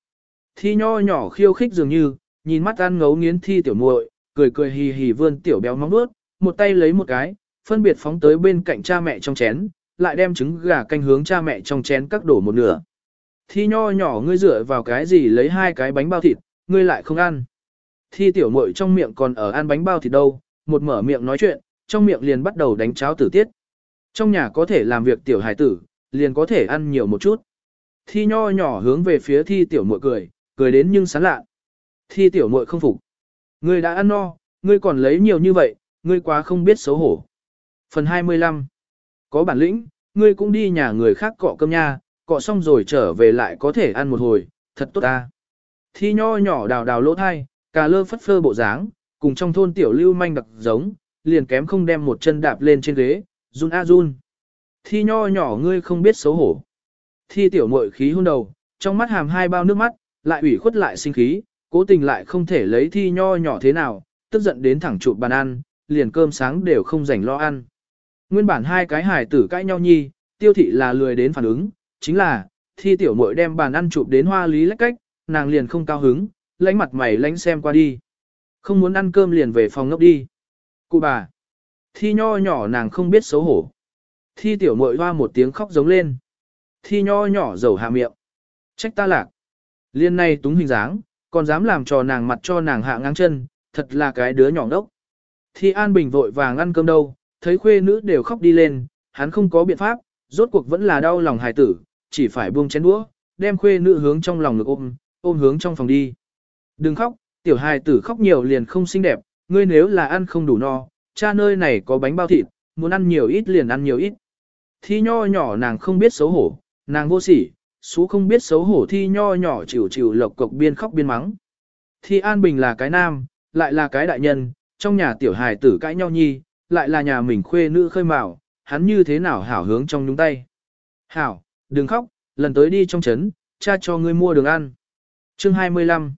Thi nho nhỏ khiêu khích dường như, nhìn mắt ăn ngấu nghiến thi tiểu muội, cười cười hì hì vươn tiểu béo móng nuốt, một tay lấy một cái, phân biệt phóng tới bên cạnh cha mẹ trong chén, lại đem trứng gà canh hướng cha mẹ trong chén các đổ một nửa. Thi nho nhỏ ngươi dựa vào cái gì lấy hai cái bánh bao thịt, ngươi lại không ăn. Thi tiểu muội trong miệng còn ở ăn bánh bao thịt đâu, một mở miệng nói chuyện, trong miệng liền bắt đầu đánh cháo tử tiết. Trong nhà có thể làm việc tiểu hài tử, liền có thể ăn nhiều một chút. Thi nho nhỏ hướng về phía thi tiểu muội cười, cười đến nhưng sán lạ. Thi tiểu muội không phục. Ngươi đã ăn no, ngươi còn lấy nhiều như vậy, ngươi quá không biết xấu hổ. Phần 25 Có bản lĩnh, ngươi cũng đi nhà người khác cọ cơm nha, cọ xong rồi trở về lại có thể ăn một hồi, thật tốt ta. Thi nho nhỏ đào đào lỗ thai, cà lơ phất phơ bộ dáng, cùng trong thôn tiểu lưu manh đặc giống, liền kém không đem một chân đạp lên trên ghế, run a run. Thi nho nhỏ ngươi không biết xấu hổ. Thi tiểu muội khí hôn đầu, trong mắt hàm hai bao nước mắt, lại ủy khuất lại sinh khí, cố tình lại không thể lấy thi nho nhỏ thế nào, tức giận đến thẳng chụp bàn ăn, liền cơm sáng đều không rảnh lo ăn. Nguyên bản hai cái hài tử cãi nhau nhi, tiêu thị là lười đến phản ứng, chính là, thi tiểu muội đem bàn ăn chụp đến hoa lý lách cách, nàng liền không cao hứng, lánh mặt mày lánh xem qua đi. Không muốn ăn cơm liền về phòng ngốc đi. Cụ bà. Thi nho nhỏ nàng không biết xấu hổ. Thi tiểu muội hoa một tiếng khóc giống lên. Thi nho nhỏ dầu hạ miệng. Trách ta lạc. Liên này túng hình dáng, còn dám làm trò nàng mặt cho nàng hạ ngang chân, thật là cái đứa nhỏ đốc. Thi An Bình vội vàng ăn cơm đâu, thấy khuê nữ đều khóc đi lên, hắn không có biện pháp, rốt cuộc vẫn là đau lòng hài tử, chỉ phải buông chén đũa, đem khuê nữ hướng trong lòng ngực ôm, ôm hướng trong phòng đi. Đừng khóc, tiểu hài tử khóc nhiều liền không xinh đẹp, ngươi nếu là ăn không đủ no, cha nơi này có bánh bao thịt, muốn ăn nhiều ít liền ăn nhiều ít. Thi nho nhỏ nàng không biết xấu hổ, nàng vô sỉ, xú không biết xấu hổ thi nho nhỏ chịu chịu lộc cộc biên khóc biên mắng. Thi An Bình là cái nam, lại là cái đại nhân, trong nhà tiểu hài tử cãi nhau nhi, lại là nhà mình khuê nữ khơi mào, hắn như thế nào hảo hướng trong nhúng tay. Hảo, đừng khóc, lần tới đi trong trấn, cha cho ngươi mua đường ăn. Chương 25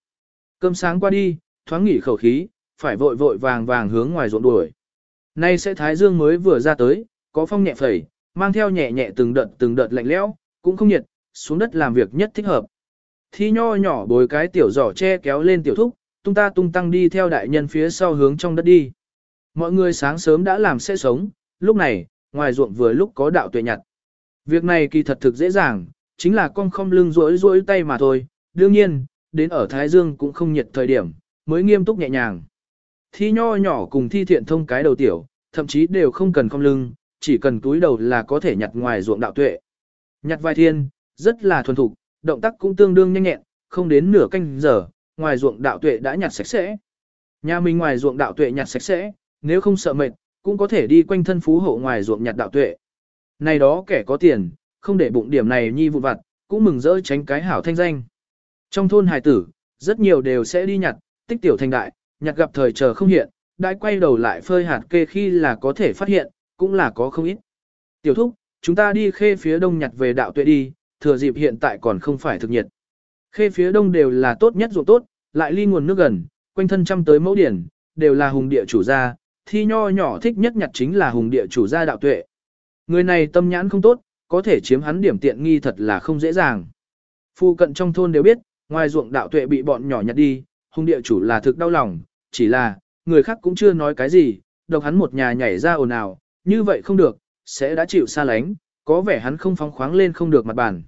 Cơm sáng qua đi, thoáng nghỉ khẩu khí, phải vội vội vàng vàng hướng ngoài ruộng đuổi. Nay sẽ thái dương mới vừa ra tới, có phong nhẹ phẩy, mang theo nhẹ nhẹ từng đợt từng đợt lạnh lẽo, cũng không nhiệt, xuống đất làm việc nhất thích hợp. Thi nho nhỏ bồi cái tiểu giỏ che kéo lên tiểu thúc, tung ta tung tăng đi theo đại nhân phía sau hướng trong đất đi. Mọi người sáng sớm đã làm sẽ sống, lúc này, ngoài ruộng vừa lúc có đạo tuệ nhặt. Việc này kỳ thật thực dễ dàng, chính là con không lưng rỗi rỗi tay mà thôi, đương nhiên, đến ở Thái Dương cũng không nhiệt thời điểm, mới nghiêm túc nhẹ nhàng. Thi nho nhỏ cùng thi thiện thông cái đầu tiểu, thậm chí đều không cần không lưng, chỉ cần túi đầu là có thể nhặt ngoài ruộng đạo tuệ. Nhặt vài thiên, rất là thuần thục, động tác cũng tương đương nhanh nhẹn, không đến nửa canh giờ, ngoài ruộng đạo tuệ đã nhặt sạch sẽ. Nhà mình ngoài ruộng đạo tuệ nhặt sạch sẽ, nếu không sợ mệt, cũng có thể đi quanh thân phú hộ ngoài ruộng nhặt đạo tuệ. Này đó kẻ có tiền, không để bụng điểm này nhi vụn vặt, cũng mừng rỡ tránh cái hảo thanh danh. Trong thôn hải tử, rất nhiều đều sẽ đi nhặt, tích tiểu thành đại, nhặt gặp thời chờ không hiện, đại quay đầu lại phơi hạt kê khi là có thể phát hiện, cũng là có không ít. Tiểu thúc, chúng ta đi khê phía đông nhặt về đạo tuệ đi, thừa dịp hiện tại còn không phải thực nhiệt. Khê phía đông đều là tốt nhất ruộng tốt, lại ly nguồn nước gần, quanh thân trăm tới mẫu điển, đều là hùng địa chủ gia, thi nho nhỏ thích nhất nhặt chính là hùng địa chủ gia đạo tuệ. Người này tâm nhãn không tốt, có thể chiếm hắn điểm tiện nghi thật là không dễ dàng. Phu cận trong thôn đều biết, ngoài ruộng đạo tuệ bị bọn nhỏ nhặt đi, hùng địa chủ là thực đau lòng, chỉ là, người khác cũng chưa nói cái gì, độc hắn một nhà nhảy ra ồn ào, như vậy không được, sẽ đã chịu xa lánh, có vẻ hắn không phóng khoáng lên không được mặt bàn.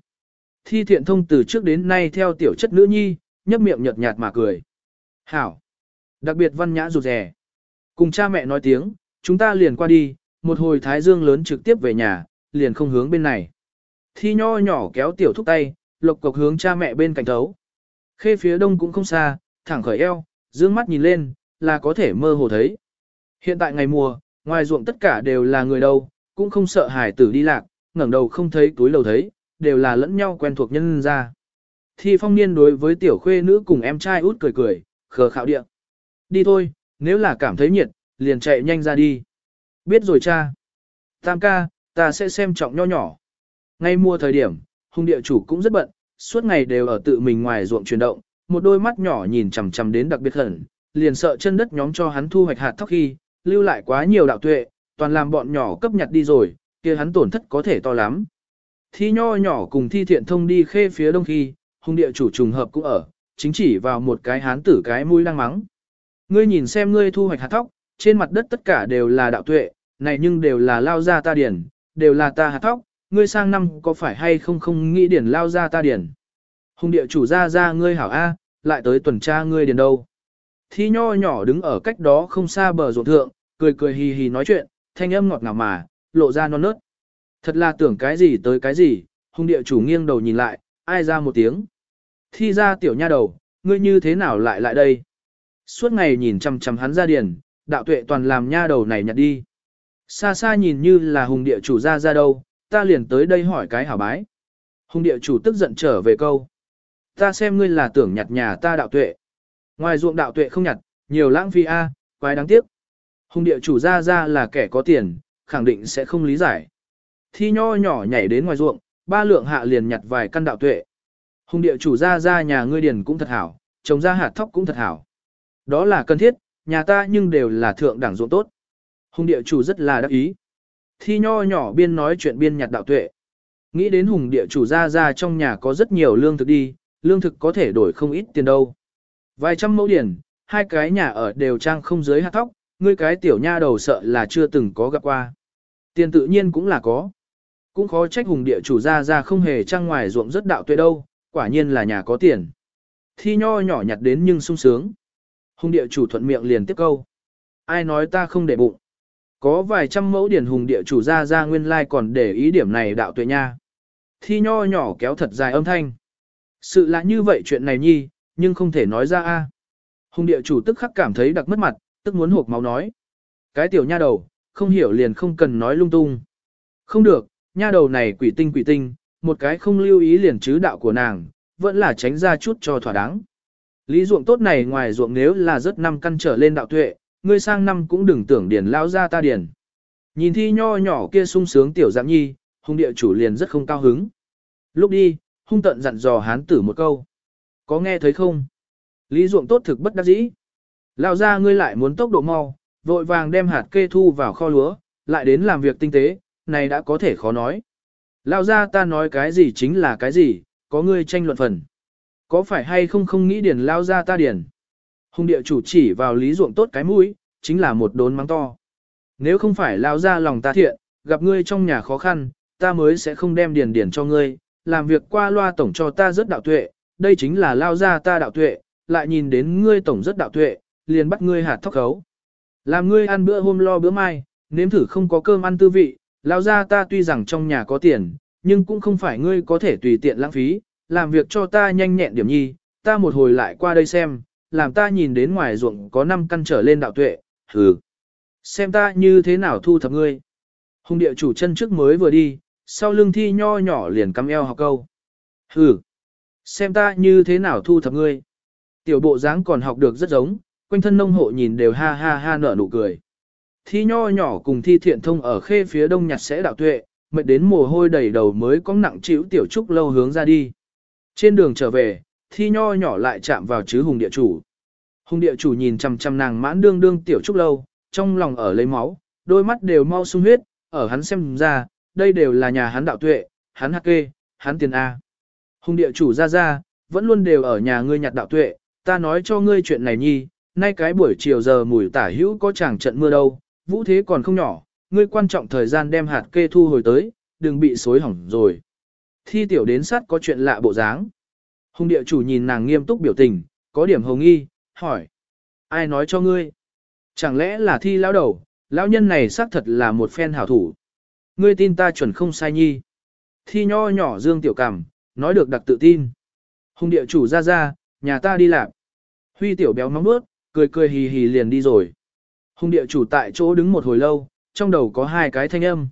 Thi thiện thông từ trước đến nay theo tiểu chất nữ nhi, nhấp miệng nhợt nhạt mà cười. Hảo! Đặc biệt văn nhã rụt rè. Cùng cha mẹ nói tiếng, chúng ta liền qua đi, một hồi thái dương lớn trực tiếp về nhà, liền không hướng bên này. Thi nho nhỏ kéo tiểu thúc tay, lộc cộc hướng cha mẹ bên cạnh thấu. Khê phía đông cũng không xa, thẳng khởi eo, dương mắt nhìn lên, là có thể mơ hồ thấy. Hiện tại ngày mùa, ngoài ruộng tất cả đều là người đâu, cũng không sợ hải tử đi lạc, ngẩng đầu không thấy túi lầu thấy, đều là lẫn nhau quen thuộc nhân ra. Thi phong niên đối với tiểu khuê nữ cùng em trai út cười cười, khờ khạo địa. Đi thôi, nếu là cảm thấy nhiệt, liền chạy nhanh ra đi. Biết rồi cha. Tam ca, ta sẽ xem trọng nho nhỏ. Ngay mua thời điểm, hung địa chủ cũng rất bận, suốt ngày đều ở tự mình ngoài ruộng chuyển động, một đôi mắt nhỏ nhìn chằm chằm đến đặc biệt hẩn, liền sợ chân đất nhóm cho hắn thu hoạch hạt thóc khi, lưu lại quá nhiều đạo tuệ, toàn làm bọn nhỏ cấp nhặt đi rồi, kia hắn tổn thất có thể to lắm. Thi nho nhỏ cùng thi thiện thông đi khê phía đông khi, hung địa chủ trùng hợp cũng ở, chính chỉ vào một cái hán tử cái mũi đang mắng. Ngươi nhìn xem ngươi thu hoạch hạt thóc, trên mặt đất tất cả đều là đạo tuệ, này nhưng đều là lao ra ta điển, đều là ta hạt thóc, ngươi sang năm có phải hay không không nghĩ điển lao ra ta điển. Hùng địa chủ ra ra ngươi hảo A, lại tới tuần tra ngươi điển đâu. Thi nho nhỏ đứng ở cách đó không xa bờ ruộng thượng, cười cười hì hì nói chuyện, thanh âm ngọt ngào mà, lộ ra non nớt. Thật là tưởng cái gì tới cái gì, hùng địa chủ nghiêng đầu nhìn lại, ai ra một tiếng. Thi ra tiểu nha đầu, ngươi như thế nào lại lại đây? Suốt ngày nhìn chằm chằm hắn ra điền, đạo tuệ toàn làm nha đầu này nhặt đi. Xa xa nhìn như là hùng địa chủ ra ra đâu, ta liền tới đây hỏi cái hảo bái. Hùng địa chủ tức giận trở về câu. Ta xem ngươi là tưởng nhặt nhà ta đạo tuệ. Ngoài ruộng đạo tuệ không nhặt, nhiều lãng phí a, quái đáng tiếc. Hùng địa chủ ra ra là kẻ có tiền, khẳng định sẽ không lý giải. Thi nho nhỏ nhảy đến ngoài ruộng, ba lượng hạ liền nhặt vài căn đạo tuệ. Hùng địa chủ ra ra nhà ngươi điền cũng thật hảo, trồng ra hạt thóc cũng thật hảo. Đó là cần thiết, nhà ta nhưng đều là thượng đẳng ruộng tốt. Hùng địa chủ rất là đắc ý. Thi nho nhỏ biên nói chuyện biên nhặt đạo tuệ. Nghĩ đến hùng địa chủ ra ra trong nhà có rất nhiều lương thực đi, lương thực có thể đổi không ít tiền đâu. Vài trăm mẫu điển, hai cái nhà ở đều trang không dưới hạt thóc, ngươi cái tiểu nha đầu sợ là chưa từng có gặp qua. Tiền tự nhiên cũng là có. Cũng khó trách hùng địa chủ ra ra không hề trang ngoài ruộng rất đạo tuệ đâu, quả nhiên là nhà có tiền. Thi nho nhỏ nhặt đến nhưng sung sướng. Hùng địa chủ thuận miệng liền tiếp câu. Ai nói ta không để bụng. Có vài trăm mẫu điển hùng địa chủ ra ra nguyên lai còn để ý điểm này đạo tuệ nha. Thi nho nhỏ kéo thật dài âm thanh. Sự là như vậy chuyện này nhi, nhưng không thể nói ra a. Hùng địa chủ tức khắc cảm thấy đặc mất mặt, tức muốn hộp máu nói. Cái tiểu nha đầu, không hiểu liền không cần nói lung tung. Không được, nha đầu này quỷ tinh quỷ tinh, một cái không lưu ý liền chứ đạo của nàng, vẫn là tránh ra chút cho thỏa đáng. Lý ruộng tốt này ngoài ruộng nếu là rất năm căn trở lên đạo tuệ, ngươi sang năm cũng đừng tưởng điền lao ra ta điền Nhìn thi nho nhỏ kia sung sướng tiểu dạng nhi, hung địa chủ liền rất không cao hứng. Lúc đi, hung tận dặn dò hán tử một câu. Có nghe thấy không? Lý ruộng tốt thực bất đắc dĩ. Lao ra ngươi lại muốn tốc độ mau, vội vàng đem hạt kê thu vào kho lúa, lại đến làm việc tinh tế, này đã có thể khó nói. Lao ra ta nói cái gì chính là cái gì, có ngươi tranh luận phần. Có phải hay không không nghĩ điền lao ra ta điền. Hùng địa chủ chỉ vào lý ruộng tốt cái mũi, chính là một đốn mắng to. Nếu không phải lao ra lòng ta thiện, gặp ngươi trong nhà khó khăn, ta mới sẽ không đem điền điền cho ngươi, làm việc qua loa tổng cho ta rất đạo tuệ, đây chính là lao ra ta đạo tuệ, lại nhìn đến ngươi tổng rất đạo tuệ, liền bắt ngươi hạt thóc khấu. Làm ngươi ăn bữa hôm lo bữa mai, nếm thử không có cơm ăn tư vị, lao ra ta tuy rằng trong nhà có tiền, nhưng cũng không phải ngươi có thể tùy tiện lãng phí, làm việc cho ta nhanh nhẹn điểm nhi, ta một hồi lại qua đây xem, làm ta nhìn đến ngoài ruộng có 5 căn trở lên đạo tuệ, hừ. Xem ta như thế nào thu thập ngươi. Hùng địa chủ chân trước mới vừa đi, sau lưng thi nho nhỏ liền cắm eo học câu. Hừ. Xem ta như thế nào thu thập ngươi. Tiểu bộ dáng còn học được rất giống, quanh thân nông hộ nhìn đều ha ha ha nở nụ cười. Thi nho nhỏ cùng thi thiện thông ở khê phía đông nhặt sẽ đạo tuệ, mệt đến mồ hôi đầy đầu mới có nặng chịu tiểu trúc lâu hướng ra đi. Trên đường trở về, thi nho nhỏ lại chạm vào chứ hùng địa chủ. Hùng địa chủ nhìn chằm chằm nàng mãn đương đương tiểu trúc lâu, trong lòng ở lấy máu, đôi mắt đều mau sung huyết, ở hắn xem ra, đây đều là nhà hắn đạo tuệ, hắn hắc kê, hắn tiền A. Hùng địa chủ ra ra, vẫn luôn đều ở nhà ngươi nhặt đạo tuệ, ta nói cho ngươi chuyện này nhi, nay cái buổi chiều giờ mùi tả hữu có chẳng trận mưa đâu, vũ thế còn không nhỏ, ngươi quan trọng thời gian đem hạt kê thu hồi tới, đừng bị xối hỏng rồi. Thi tiểu đến sát có chuyện lạ bộ dáng. Hùng địa chủ nhìn nàng nghiêm túc biểu tình, có điểm hồng nghi, hỏi. Ai nói cho ngươi? Chẳng lẽ là thi lão đầu, lão nhân này xác thật là một phen hảo thủ. Ngươi tin ta chuẩn không sai nhi. Thi nho nhỏ dương tiểu cảm, nói được đặc tự tin. Hùng địa chủ ra ra, nhà ta đi làm. Huy tiểu béo nóng bước, cười cười hì hì liền đi rồi. Hung địa chủ tại chỗ đứng một hồi lâu, trong đầu có hai cái thanh âm.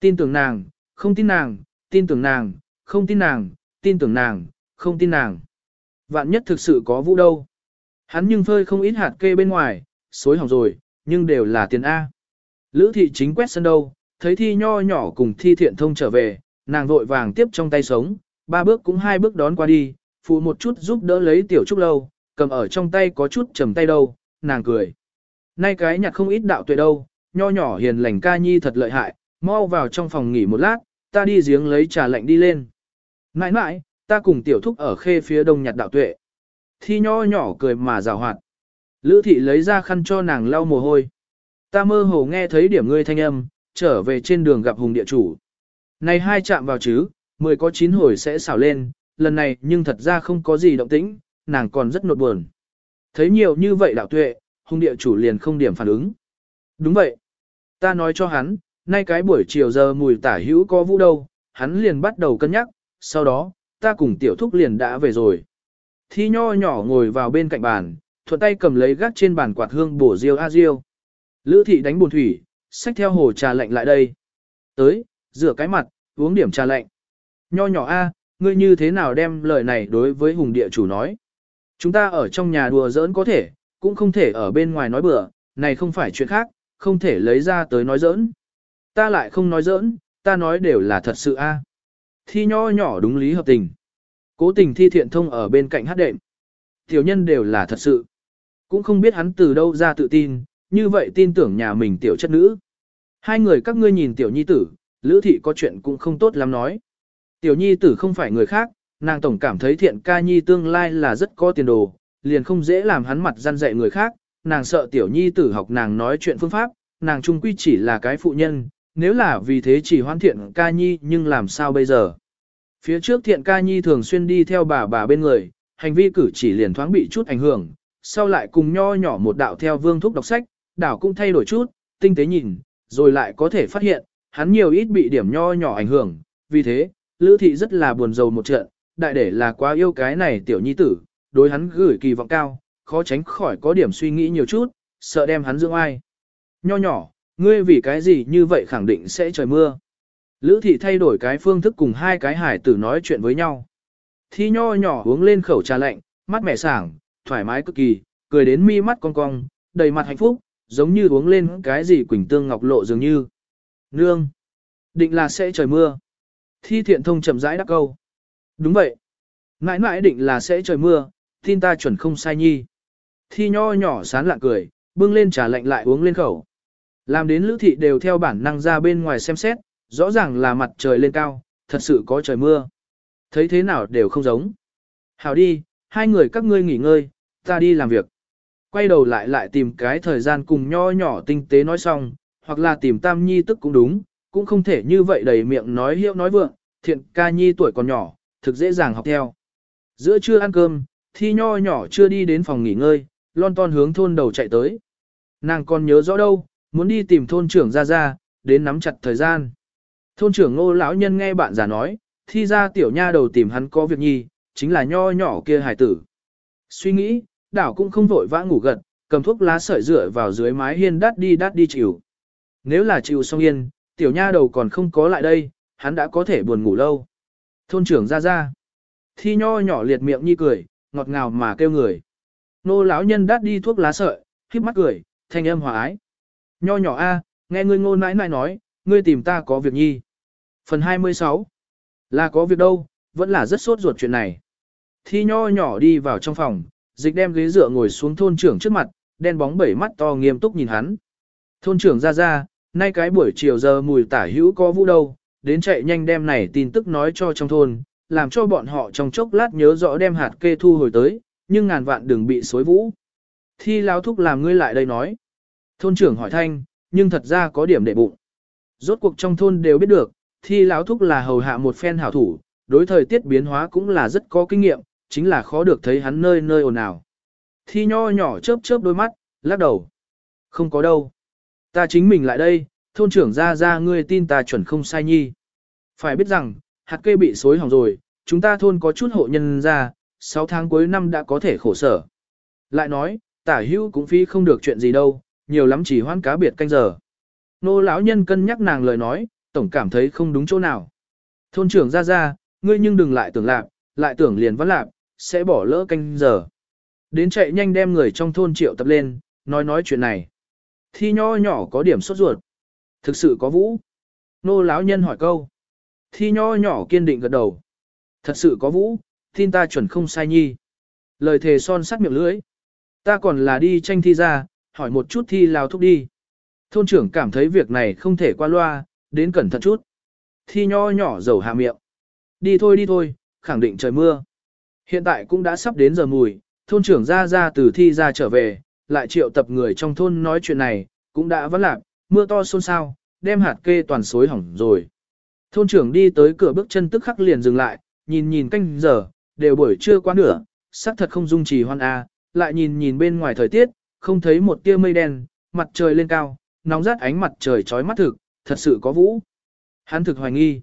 Tin tưởng nàng, không tin nàng, tin tưởng nàng, không tin nàng, tin tưởng nàng, không tin nàng. Vạn nhất thực sự có vũ đâu. Hắn nhưng phơi không ít hạt kê bên ngoài, xối hỏng rồi, nhưng đều là tiền A. Lữ thị chính quét sân đâu, thấy thi nho nhỏ cùng thi thiện thông trở về, nàng vội vàng tiếp trong tay sống, ba bước cũng hai bước đón qua đi, phụ một chút giúp đỡ lấy tiểu trúc lâu, cầm ở trong tay có chút trầm tay đâu, nàng cười. Nay cái nhặt không ít đạo tuệ đâu, nho nhỏ hiền lành ca nhi thật lợi hại, mau vào trong phòng nghỉ một lát, ta đi giếng lấy trà lạnh đi lên. Mãi mãi, ta cùng tiểu thúc ở khê phía đông nhặt đạo tuệ. Thi nho nhỏ cười mà rào hoạt. Lữ thị lấy ra khăn cho nàng lau mồ hôi. Ta mơ hồ nghe thấy điểm ngươi thanh âm, trở về trên đường gặp hùng địa chủ. Này hai chạm vào chứ, mười có chín hồi sẽ xảo lên, lần này nhưng thật ra không có gì động tĩnh, nàng còn rất nột buồn. Thấy nhiều như vậy đạo tuệ, hùng địa chủ liền không điểm phản ứng. Đúng vậy. Ta nói cho hắn, nay cái buổi chiều giờ mùi tả hữu có vũ đâu, hắn liền bắt đầu cân nhắc, sau đó, ta cùng tiểu thúc liền đã về rồi. Thi nho nhỏ ngồi vào bên cạnh bàn, thuận tay cầm lấy gác trên bàn quạt hương bổ riêu a riêu. Lữ thị đánh buồn thủy, xách theo hồ trà lạnh lại đây. Tới, rửa cái mặt, uống điểm trà lạnh. Nho nhỏ a, ngươi như thế nào đem lời này đối với hùng địa chủ nói? Chúng ta ở trong nhà đùa giỡn có thể, cũng không thể ở bên ngoài nói bừa, này không phải chuyện khác, không thể lấy ra tới nói giỡn. Ta lại không nói giỡn, ta nói đều là thật sự a. Thi nho nhỏ đúng lý hợp tình. Cố tình thi thiện thông ở bên cạnh hát đệm. Tiểu nhân đều là thật sự. Cũng không biết hắn từ đâu ra tự tin, như vậy tin tưởng nhà mình tiểu chất nữ. Hai người các ngươi nhìn tiểu nhi tử, lữ thị có chuyện cũng không tốt lắm nói. Tiểu nhi tử không phải người khác, nàng tổng cảm thấy thiện ca nhi tương lai là rất có tiền đồ, liền không dễ làm hắn mặt gian dạy người khác, nàng sợ tiểu nhi tử học nàng nói chuyện phương pháp, nàng trung quy chỉ là cái phụ nhân, nếu là vì thế chỉ hoan thiện ca nhi nhưng làm sao bây giờ. Phía trước thiện ca nhi thường xuyên đi theo bà bà bên người, hành vi cử chỉ liền thoáng bị chút ảnh hưởng, sau lại cùng nho nhỏ một đạo theo vương thúc đọc sách, đảo cũng thay đổi chút, tinh tế nhìn, rồi lại có thể phát hiện, hắn nhiều ít bị điểm nho nhỏ ảnh hưởng, vì thế, Lữ Thị rất là buồn rầu một trận, đại để là quá yêu cái này tiểu nhi tử, đối hắn gửi kỳ vọng cao, khó tránh khỏi có điểm suy nghĩ nhiều chút, sợ đem hắn dưỡng ai. Nho nhỏ, ngươi vì cái gì như vậy khẳng định sẽ trời mưa. Lữ thị thay đổi cái phương thức cùng hai cái hải tử nói chuyện với nhau. Thi nho nhỏ uống lên khẩu trà lạnh, mắt mẻ sảng, thoải mái cực kỳ, cười đến mi mắt cong cong, đầy mặt hạnh phúc, giống như uống lên cái gì quỳnh tương ngọc lộ dường như. Nương! Định là sẽ trời mưa. Thi thiện thông chậm rãi đắc câu. Đúng vậy. Nãi nãi định là sẽ trời mưa, tin ta chuẩn không sai nhi. Thi nho nhỏ sán lạ cười, bưng lên trà lạnh lại uống lên khẩu. Làm đến lữ thị đều theo bản năng ra bên ngoài xem xét, rõ ràng là mặt trời lên cao, thật sự có trời mưa. Thấy thế nào đều không giống. Hảo đi, hai người các ngươi nghỉ ngơi, ta đi làm việc. Quay đầu lại lại tìm cái thời gian cùng nho nhỏ tinh tế nói xong, hoặc là tìm tam nhi tức cũng đúng, cũng không thể như vậy đầy miệng nói hiệu nói vượng, thiện ca nhi tuổi còn nhỏ, thực dễ dàng học theo. Giữa trưa ăn cơm, thi nho nhỏ chưa đi đến phòng nghỉ ngơi, lon ton hướng thôn đầu chạy tới. Nàng còn nhớ rõ đâu, muốn đi tìm thôn trưởng ra ra, đến nắm chặt thời gian. Thôn trưởng ngô lão nhân nghe bạn già nói, thi ra tiểu nha đầu tìm hắn có việc nhi, chính là nho nhỏ kia hài tử. Suy nghĩ, đảo cũng không vội vã ngủ gật, cầm thuốc lá sợi rửa vào dưới mái hiên đắt đi đắt đi chịu. Nếu là chịu xong yên, tiểu nha đầu còn không có lại đây, hắn đã có thể buồn ngủ lâu. Thôn trưởng ra ra. Thi nho nhỏ liệt miệng nhi cười, ngọt ngào mà kêu người. Nô lão nhân đắt đi thuốc lá sợi, khiếp mắt cười, thanh âm hòa ái. Nho nhỏ a, nghe ngươi ngôn nãi nãi nói, ngươi tìm ta có việc nhi. Phần 26. Là có việc đâu, vẫn là rất sốt ruột chuyện này. Thi nho nhỏ đi vào trong phòng, dịch đem ghế dựa ngồi xuống thôn trưởng trước mặt, đen bóng bảy mắt to nghiêm túc nhìn hắn. Thôn trưởng ra ra, nay cái buổi chiều giờ mùi tả hữu có vũ đâu, đến chạy nhanh đem này tin tức nói cho trong thôn, làm cho bọn họ trong chốc lát nhớ rõ đem hạt kê thu hồi tới, nhưng ngàn vạn đừng bị xối vũ. Thi lao thúc làm ngươi lại đây nói. Thôn trưởng hỏi thanh, nhưng thật ra có điểm để bụng. Rốt cuộc trong thôn đều biết được, thi lão thúc là hầu hạ một phen hảo thủ, đối thời tiết biến hóa cũng là rất có kinh nghiệm, chính là khó được thấy hắn nơi nơi ồn ào. Thi nho nhỏ chớp chớp đôi mắt, lắc đầu. Không có đâu. Ta chính mình lại đây, thôn trưởng ra ra ngươi tin ta chuẩn không sai nhi. Phải biết rằng, hạt cây bị xối hỏng rồi, chúng ta thôn có chút hộ nhân ra, 6 tháng cuối năm đã có thể khổ sở. Lại nói, tả hữu cũng phi không được chuyện gì đâu, nhiều lắm chỉ hoan cá biệt canh giờ. Nô lão nhân cân nhắc nàng lời nói, tổng cảm thấy không đúng chỗ nào. Thôn trưởng ra ra, ngươi nhưng đừng lại tưởng lạc, lại tưởng liền vẫn lạc, sẽ bỏ lỡ canh giờ. Đến chạy nhanh đem người trong thôn triệu tập lên, nói nói chuyện này. Thi nho nhỏ có điểm sốt ruột. Thực sự có vũ. Nô lão nhân hỏi câu. Thi nho nhỏ kiên định gật đầu. Thật sự có vũ, tin ta chuẩn không sai nhi. Lời thề son sắt miệng lưỡi. Ta còn là đi tranh thi ra, hỏi một chút thi lao thúc đi. Thôn trưởng cảm thấy việc này không thể qua loa, đến cẩn thận chút. Thi nho nhỏ dầu hạ miệng. Đi thôi đi thôi, khẳng định trời mưa. Hiện tại cũng đã sắp đến giờ mùi, thôn trưởng ra ra từ thi ra trở về, lại triệu tập người trong thôn nói chuyện này, cũng đã vẫn lạc, mưa to xôn xao, đem hạt kê toàn xối hỏng rồi. Thôn trưởng đi tới cửa bước chân tức khắc liền dừng lại, nhìn nhìn canh giờ, đều buổi trưa quá nửa, sắc thật không dung trì hoan a, lại nhìn nhìn bên ngoài thời tiết, không thấy một tia mây đen, mặt trời lên cao, nóng rát ánh mặt trời chói mắt thực, thật sự có vũ. Hắn thực hoài nghi.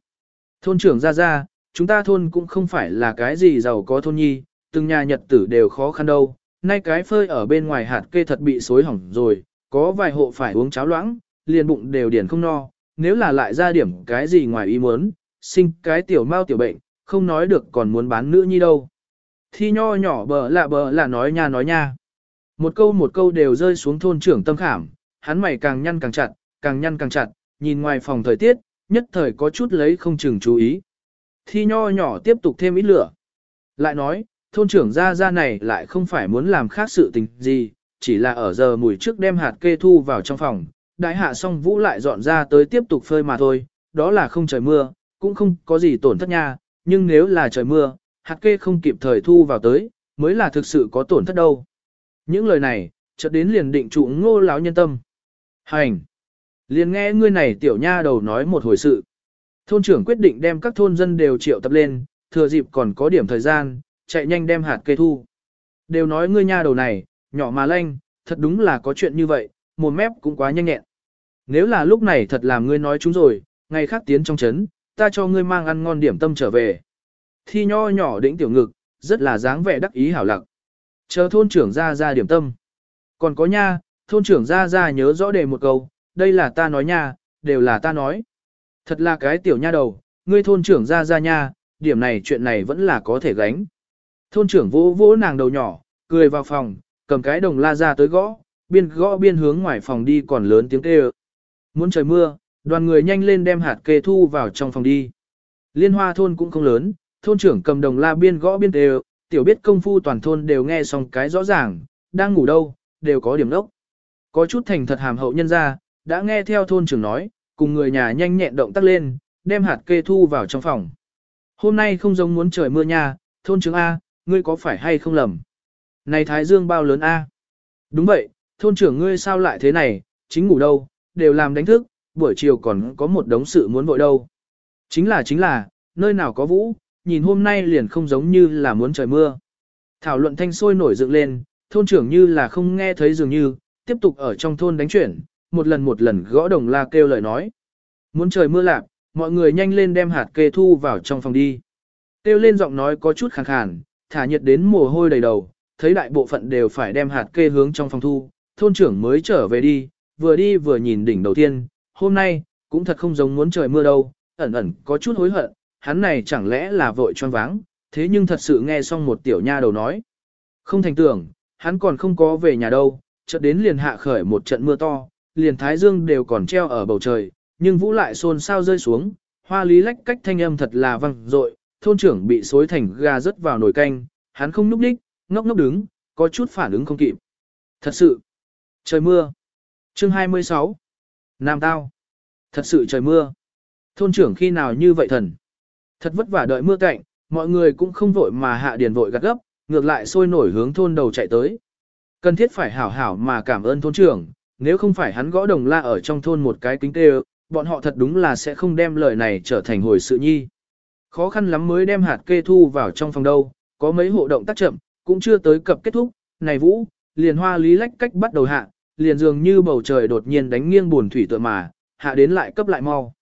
Thôn trưởng ra ra, chúng ta thôn cũng không phải là cái gì giàu có thôn nhi, từng nhà nhật tử đều khó khăn đâu. Nay cái phơi ở bên ngoài hạt kê thật bị xối hỏng rồi, có vài hộ phải uống cháo loãng, liền bụng đều điển không no, nếu là lại ra điểm cái gì ngoài ý muốn, sinh cái tiểu mau tiểu bệnh, không nói được còn muốn bán nữ nhi đâu. Thi nho nhỏ bờ lạ bờ là nói nha nói nha. Một câu một câu đều rơi xuống thôn trưởng tâm khảm, hắn mày càng nhăn càng chặt, càng nhăn càng chặt, nhìn ngoài phòng thời tiết, nhất thời có chút lấy không chừng chú ý. Thi nho nhỏ tiếp tục thêm ít lửa. Lại nói, thôn trưởng gia gia này lại không phải muốn làm khác sự tình gì, chỉ là ở giờ mùi trước đem hạt kê thu vào trong phòng, đại hạ xong vũ lại dọn ra tới tiếp tục phơi mà thôi, đó là không trời mưa, cũng không có gì tổn thất nha, nhưng nếu là trời mưa, hạt kê không kịp thời thu vào tới, mới là thực sự có tổn thất đâu. Những lời này, chợt đến liền định trụ ngô lão nhân tâm. Hành! Liền nghe ngươi này tiểu nha đầu nói một hồi sự. Thôn trưởng quyết định đem các thôn dân đều triệu tập lên, thừa dịp còn có điểm thời gian, chạy nhanh đem hạt cây thu. Đều nói ngươi nha đầu này, nhỏ mà lanh, thật đúng là có chuyện như vậy, một mép cũng quá nhanh nhẹn. Nếu là lúc này thật làm ngươi nói chúng rồi, ngày khác tiến trong chấn, ta cho ngươi mang ăn ngon điểm tâm trở về. Thi nho nhỏ đỉnh tiểu ngực, rất là dáng vẻ đắc ý hảo lặc. Chờ thôn trưởng ra ra điểm tâm. Còn có nha, thôn trưởng ra ra nhớ rõ đề một câu, đây là ta nói nha, đều là ta nói. Thật là cái tiểu nha đầu, ngươi thôn trưởng ra ra nha, điểm này chuyện này vẫn là có thể gánh. Thôn trưởng vỗ vỗ nàng đầu nhỏ, cười vào phòng, cầm cái đồng la ra tới gõ, biên gõ biên hướng ngoài phòng đi còn lớn tiếng kêu. Muốn trời mưa, đoàn người nhanh lên đem hạt kê thu vào trong phòng đi. Liên hoa thôn cũng không lớn, thôn trưởng cầm đồng la biên gõ biên đều, tiểu biết công phu toàn thôn đều nghe xong cái rõ ràng, đang ngủ đâu, đều có điểm đốc. Có chút thành thật hàm hậu nhân ra, đã nghe theo thôn trưởng nói, cùng người nhà nhanh nhẹn động tác lên, đem hạt kê thu vào trong phòng. Hôm nay không giống muốn trời mưa nha, thôn trưởng A, ngươi có phải hay không lầm? Này Thái Dương bao lớn A? Đúng vậy, thôn trưởng ngươi sao lại thế này, chính ngủ đâu, đều làm đánh thức, buổi chiều còn có một đống sự muốn vội đâu. Chính là chính là, nơi nào có vũ, nhìn hôm nay liền không giống như là muốn trời mưa. Thảo luận thanh sôi nổi dựng lên, thôn trưởng như là không nghe thấy dường như, tiếp tục ở trong thôn đánh chuyển, một lần một lần gõ đồng la kêu lời nói. Muốn trời mưa lạc, mọi người nhanh lên đem hạt kê thu vào trong phòng đi. Kêu lên giọng nói có chút khàn khàn, thả nhiệt đến mồ hôi đầy đầu, thấy đại bộ phận đều phải đem hạt kê hướng trong phòng thu, thôn trưởng mới trở về đi, vừa đi vừa nhìn đỉnh đầu tiên, hôm nay, cũng thật không giống muốn trời mưa đâu, ẩn ẩn có chút hối hận, hắn này chẳng lẽ là vội choáng váng, thế nhưng thật sự nghe xong một tiểu nha đầu nói. Không thành tưởng, hắn còn không có về nhà đâu, chợt đến liền hạ khởi một trận mưa to, liền thái dương đều còn treo ở bầu trời, nhưng vũ lại xôn xao rơi xuống, hoa lý lách cách thanh âm thật là vang dội, thôn trưởng bị xối thành gà rớt vào nồi canh, hắn không núp đích, ngốc ngốc đứng, có chút phản ứng không kịp. Thật sự, trời mưa. Chương 26 Nam Tao Thật sự trời mưa. Thôn trưởng khi nào như vậy thần. Thật vất vả đợi mưa cạnh, mọi người cũng không vội mà hạ điền vội gắt gấp, ngược lại sôi nổi hướng thôn đầu chạy tới. Cần thiết phải hảo hảo mà cảm ơn thôn trưởng, nếu không phải hắn gõ đồng la ở trong thôn một cái kính tê bọn họ thật đúng là sẽ không đem lời này trở thành hồi sự nhi. Khó khăn lắm mới đem hạt kê thu vào trong phòng đâu, có mấy hộ động tác chậm, cũng chưa tới cập kết thúc, này vũ, liền hoa lý lách cách bắt đầu hạ, liền dường như bầu trời đột nhiên đánh nghiêng buồn thủy tựa mà, hạ đến lại cấp lại mau.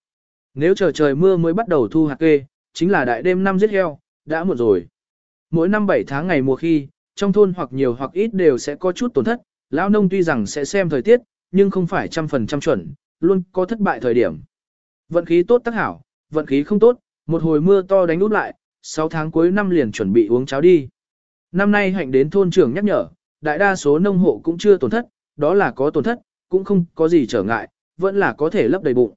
Nếu chờ trời mưa mới bắt đầu thu hạt kê, chính là đại đêm năm giết heo, đã muộn rồi. Mỗi năm 7 tháng ngày mùa khi, trong thôn hoặc nhiều hoặc ít đều sẽ có chút tổn thất, lão nông tuy rằng sẽ xem thời tiết, nhưng không phải trăm phần trăm chuẩn, luôn có thất bại thời điểm. Vận khí tốt tác hảo, vận khí không tốt, một hồi mưa to đánh út lại, 6 tháng cuối năm liền chuẩn bị uống cháo đi. Năm nay hạnh đến thôn trưởng nhắc nhở, đại đa số nông hộ cũng chưa tổn thất, đó là có tổn thất, cũng không có gì trở ngại, vẫn là có thể lấp đầy bụng.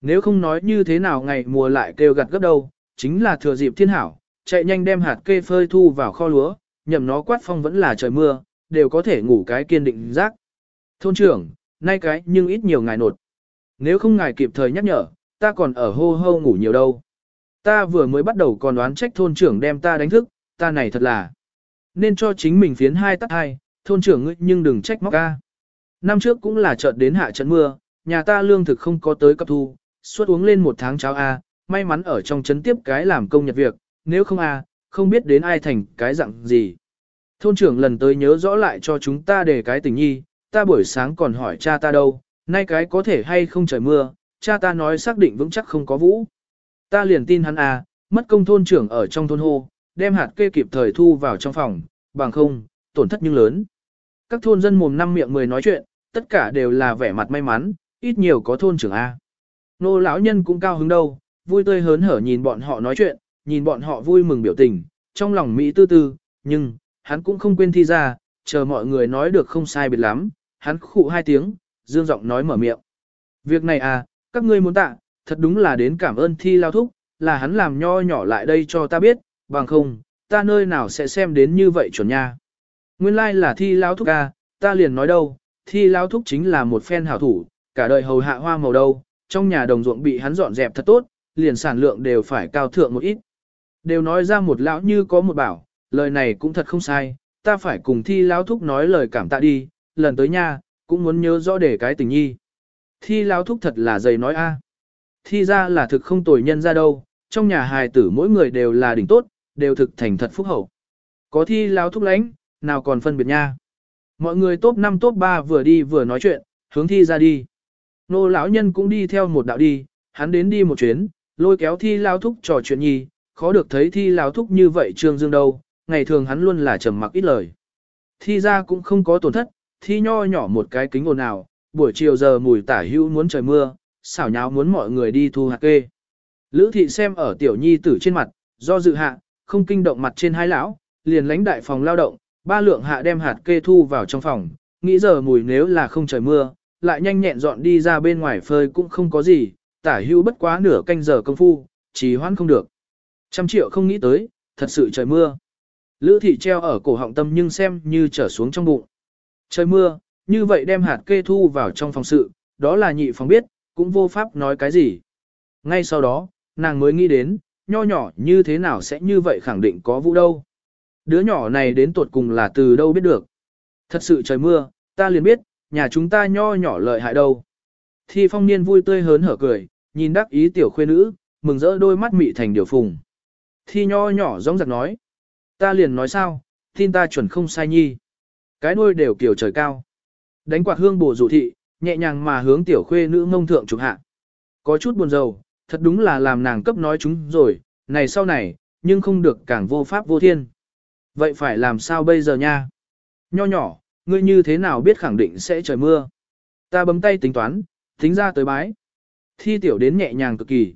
Nếu không nói như thế nào ngày mùa lại kêu gặt gấp đâu, chính là thừa dịp thiên hảo, chạy nhanh đem hạt kê phơi thu vào kho lúa, nhầm nó quát phong vẫn là trời mưa, đều có thể ngủ cái kiên định giác. Thôn trưởng, nay cái nhưng ít nhiều ngài nột. Nếu không ngài kịp thời nhắc nhở, ta còn ở hô hô ngủ nhiều đâu. Ta vừa mới bắt đầu còn đoán trách thôn trưởng đem ta đánh thức, ta này thật là. Nên cho chính mình phiến hai tắt hai, thôn trưởng ngươi nhưng đừng trách móc ca. Năm trước cũng là chợt đến hạ trận mưa, nhà ta lương thực không có tới cấp thu, suốt uống lên một tháng cháo A, may mắn ở trong trấn tiếp cái làm công nhật việc, nếu không A, không biết đến ai thành cái dạng gì. Thôn trưởng lần tới nhớ rõ lại cho chúng ta để cái tình nhi, ta buổi sáng còn hỏi cha ta đâu, nay cái có thể hay không trời mưa, cha ta nói xác định vững chắc không có vũ. Ta liền tin hắn à, mất công thôn trưởng ở trong thôn hô, đem hạt kê kịp thời thu vào trong phòng, bằng không, tổn thất nhưng lớn. Các thôn dân mồm năm miệng mười nói chuyện, tất cả đều là vẻ mặt may mắn, ít nhiều có thôn trưởng A. Nô lão nhân cũng cao hứng đâu, vui tươi hớn hở nhìn bọn họ nói chuyện, nhìn bọn họ vui mừng biểu tình, trong lòng Mỹ tư tư, nhưng, hắn cũng không quên thi ra, chờ mọi người nói được không sai biệt lắm, hắn khụ hai tiếng, dương giọng nói mở miệng. Việc này à, các ngươi muốn tạ, thật đúng là đến cảm ơn thi lao thúc, là hắn làm nho nhỏ lại đây cho ta biết, bằng không, ta nơi nào sẽ xem đến như vậy chuẩn nha. Nguyên lai like là thi lao thúc à, ta liền nói đâu, thi lao thúc chính là một phen hảo thủ, cả đời hầu hạ hoa màu đâu, trong nhà đồng ruộng bị hắn dọn dẹp thật tốt, liền sản lượng đều phải cao thượng một ít. Đều nói ra một lão như có một bảo, lời này cũng thật không sai, ta phải cùng thi lão thúc nói lời cảm tạ đi, lần tới nha, cũng muốn nhớ rõ để cái tình nhi. Thi lão thúc thật là dày nói a. Thi ra là thực không tồi nhân ra đâu, trong nhà hài tử mỗi người đều là đỉnh tốt, đều thực thành thật phúc hậu. Có thi lão thúc lãnh, nào còn phân biệt nha. Mọi người top 5 top 3 vừa đi vừa nói chuyện, hướng thi ra đi. Nô lão nhân cũng đi theo một đạo đi, hắn đến đi một chuyến, lôi kéo thi lão thúc trò chuyện nhi, khó được thấy thi lão thúc như vậy trương dương đâu, ngày thường hắn luôn là trầm mặc ít lời. Thi ra cũng không có tổn thất, thi nho nhỏ một cái kính ồn ào, buổi chiều giờ mùi tả hữu muốn trời mưa, xảo nháo muốn mọi người đi thu hạt kê. Lữ thị xem ở tiểu nhi tử trên mặt, do dự hạ, không kinh động mặt trên hai lão, liền lãnh đại phòng lao động, ba lượng hạ đem hạt kê thu vào trong phòng, nghĩ giờ mùi nếu là không trời mưa, lại nhanh nhẹn dọn đi ra bên ngoài phơi cũng không có gì, tả hữu bất quá nửa canh giờ công phu, chỉ hoãn không được. Trăm triệu không nghĩ tới, thật sự trời mưa. Lữ thị treo ở cổ họng tâm nhưng xem như trở xuống trong bụng. Trời mưa, như vậy đem hạt kê thu vào trong phòng sự, đó là nhị phòng biết, cũng vô pháp nói cái gì. Ngay sau đó, nàng mới nghĩ đến, nho nhỏ như thế nào sẽ như vậy khẳng định có vũ đâu. Đứa nhỏ này đến tuột cùng là từ đâu biết được. Thật sự trời mưa, ta liền biết, nhà chúng ta nho nhỏ lợi hại đâu. Thi phong niên vui tươi hớn hở cười, nhìn đắc ý tiểu khuê nữ, mừng rỡ đôi mắt mị thành điều phùng. Thi nho nhỏ giống giặc nói. Ta liền nói sao, tin ta chuẩn không sai nhi. Cái đuôi đều kiểu trời cao. Đánh quạt hương bổ dụ thị, nhẹ nhàng mà hướng tiểu khuê nữ ngông thượng trục hạ. Có chút buồn rầu, thật đúng là làm nàng cấp nói chúng rồi, này sau này, nhưng không được càng vô pháp vô thiên. Vậy phải làm sao bây giờ nha? Nho nhỏ, ngươi như thế nào biết khẳng định sẽ trời mưa? Ta bấm tay tính toán, tính ra tới bái. Thi tiểu đến nhẹ nhàng cực kỳ.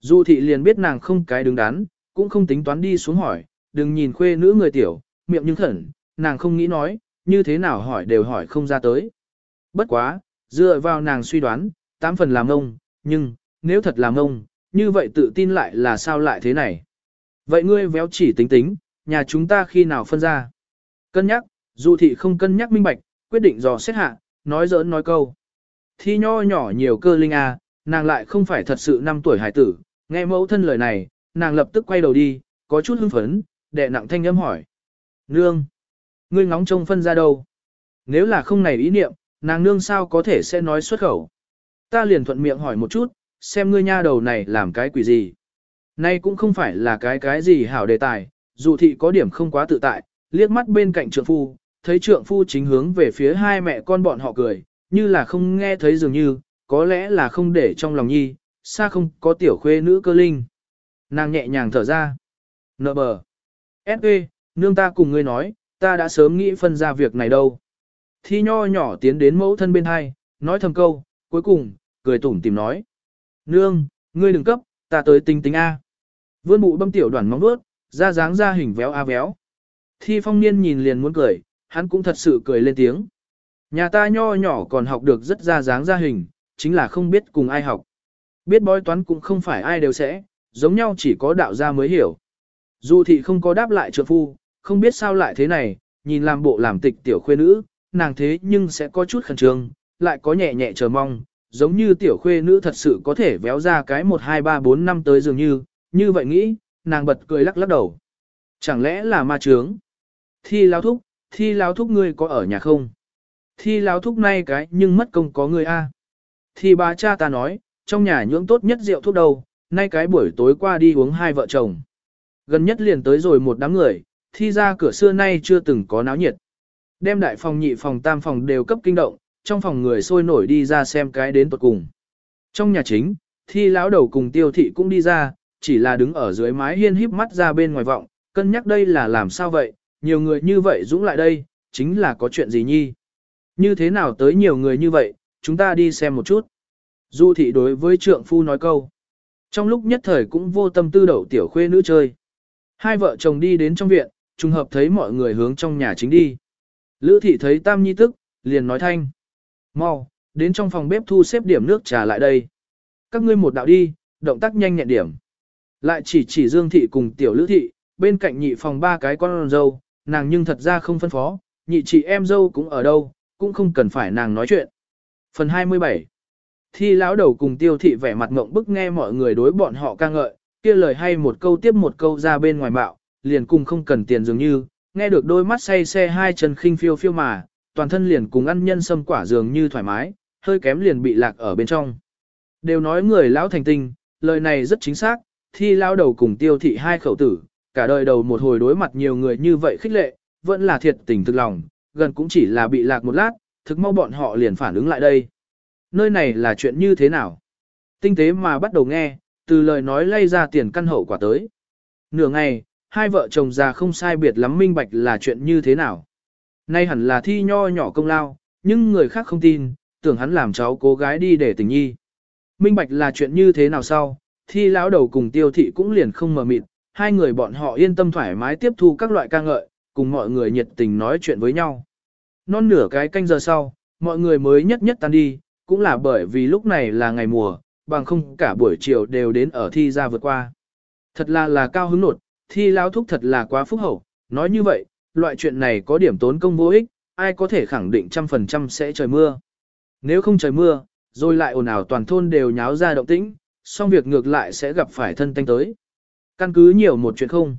Du thị liền biết nàng không cái đứng đắn, cũng không tính toán đi xuống hỏi, đừng nhìn khuê nữ người tiểu, miệng nhưng thẩn, nàng không nghĩ nói, như thế nào hỏi đều hỏi không ra tới. Bất quá, dựa vào nàng suy đoán, tám phần làm ông, nhưng, nếu thật làm ông, như vậy tự tin lại là sao lại thế này. Vậy ngươi véo chỉ tính tính, nhà chúng ta khi nào phân ra. Cân nhắc, dù thị không cân nhắc minh bạch, quyết định dò xét hạ, nói giỡn nói câu. Thi nho nhỏ nhiều cơ linh à, nàng lại không phải thật sự năm tuổi hải tử, nghe mẫu thân lời này, nàng lập tức quay đầu đi, có chút hưng phấn, đệ nặng thanh âm hỏi. Nương! Ngươi ngóng trông phân ra đâu? Nếu là không này ý niệm, nàng nương sao có thể sẽ nói xuất khẩu? Ta liền thuận miệng hỏi một chút, xem ngươi nha đầu này làm cái quỷ gì? Nay cũng không phải là cái cái gì hảo đề tài, dù thị có điểm không quá tự tại, liếc mắt bên cạnh trượng phu, thấy trượng phu chính hướng về phía hai mẹ con bọn họ cười, như là không nghe thấy dường như, có lẽ là không để trong lòng nhi, xa không có tiểu khuê nữ cơ linh. Nàng nhẹ nhàng thở ra. Nợ bờ. S.E. nương ta cùng ngươi nói, ta đã sớm nghĩ phân ra việc này đâu. Thi nho nhỏ tiến đến mẫu thân bên hai, nói thầm câu, cuối cùng, cười tủm tìm nói. Nương, ngươi đừng cấp, ta tới tính tính A. Vươn bụ bâm tiểu đoàn móng vuốt, ra dáng ra hình véo a véo. Thi phong niên nhìn liền muốn cười, hắn cũng thật sự cười lên tiếng. Nhà ta nho nhỏ còn học được rất ra dáng ra hình, chính là không biết cùng ai học. Biết bói toán cũng không phải ai đều sẽ, giống nhau chỉ có đạo gia mới hiểu. Dù thị không có đáp lại trượng phu, không biết sao lại thế này, nhìn làm bộ làm tịch tiểu khuê nữ, nàng thế nhưng sẽ có chút khẩn trương, lại có nhẹ nhẹ chờ mong, giống như tiểu khuê nữ thật sự có thể véo ra cái 1 2 3 4 năm tới dường như, như vậy nghĩ, nàng bật cười lắc lắc đầu. Chẳng lẽ là ma trướng? Thi lao thúc, thi lao thúc ngươi có ở nhà không? Thi lao thúc nay cái nhưng mất công có người a. Thi bà cha ta nói, trong nhà nhưỡng tốt nhất rượu thuốc đâu, nay cái buổi tối qua đi uống hai vợ chồng. Gần nhất liền tới rồi một đám người, thi ra cửa xưa nay chưa từng có náo nhiệt. Đem đại phòng nhị phòng tam phòng đều cấp kinh động, trong phòng người sôi nổi đi ra xem cái đến tuật cùng. Trong nhà chính, thi lão đầu cùng tiêu thị cũng đi ra, chỉ là đứng ở dưới mái hiên híp mắt ra bên ngoài vọng, cân nhắc đây là làm sao vậy, nhiều người như vậy dũng lại đây, chính là có chuyện gì nhi. Như thế nào tới nhiều người như vậy, chúng ta đi xem một chút. Du thị đối với trượng phu nói câu. Trong lúc nhất thời cũng vô tâm tư đậu tiểu khuê nữ chơi. Hai vợ chồng đi đến trong viện, trùng hợp thấy mọi người hướng trong nhà chính đi. Lữ thị thấy tam nhi tức, liền nói thanh. mau đến trong phòng bếp thu xếp điểm nước trà lại đây. Các ngươi một đạo đi, động tác nhanh nhẹn điểm. Lại chỉ chỉ Dương Thị cùng Tiểu Lữ Thị, bên cạnh nhị phòng ba cái con dâu, nàng nhưng thật ra không phân phó, nhị chị em dâu cũng ở đâu, cũng không cần phải nàng nói chuyện. Phần 27 Thi lão đầu cùng tiêu thị vẻ mặt ngộng bức nghe mọi người đối bọn họ ca ngợi, kia lời hay một câu tiếp một câu ra bên ngoài bạo, liền cùng không cần tiền dường như, nghe được đôi mắt say xe hai chân khinh phiêu phiêu mà, toàn thân liền cùng ăn nhân sâm quả dường như thoải mái, hơi kém liền bị lạc ở bên trong. Đều nói người lão thành tinh, lời này rất chính xác, thi lao đầu cùng tiêu thị hai khẩu tử, cả đời đầu một hồi đối mặt nhiều người như vậy khích lệ, vẫn là thiệt tình thực lòng, gần cũng chỉ là bị lạc một lát, thực mau bọn họ liền phản ứng lại đây. Nơi này là chuyện như thế nào? Tinh tế mà bắt đầu nghe, từ lời nói lay ra tiền căn hậu quả tới. Nửa ngày, hai vợ chồng già không sai biệt lắm minh bạch là chuyện như thế nào. Nay hẳn là thi nho nhỏ công lao, nhưng người khác không tin, tưởng hắn làm cháu cố gái đi để tình nhi. Minh bạch là chuyện như thế nào sau, thi lão đầu cùng tiêu thị cũng liền không mờ mịt, hai người bọn họ yên tâm thoải mái tiếp thu các loại ca ngợi, cùng mọi người nhiệt tình nói chuyện với nhau. Non nửa cái canh giờ sau, mọi người mới nhất nhất tan đi, cũng là bởi vì lúc này là ngày mùa, bằng không cả buổi chiều đều đến ở thi ra vượt qua. Thật là là cao hứng nột, thi lão thúc thật là quá phúc hậu, nói như vậy, loại chuyện này có điểm tốn công vô ích, ai có thể khẳng định trăm phần trăm sẽ trời mưa. Nếu không trời mưa, rồi lại ồn ào toàn thôn đều nháo ra động tĩnh, xong việc ngược lại sẽ gặp phải thân tanh tới. Căn cứ nhiều một chuyện không.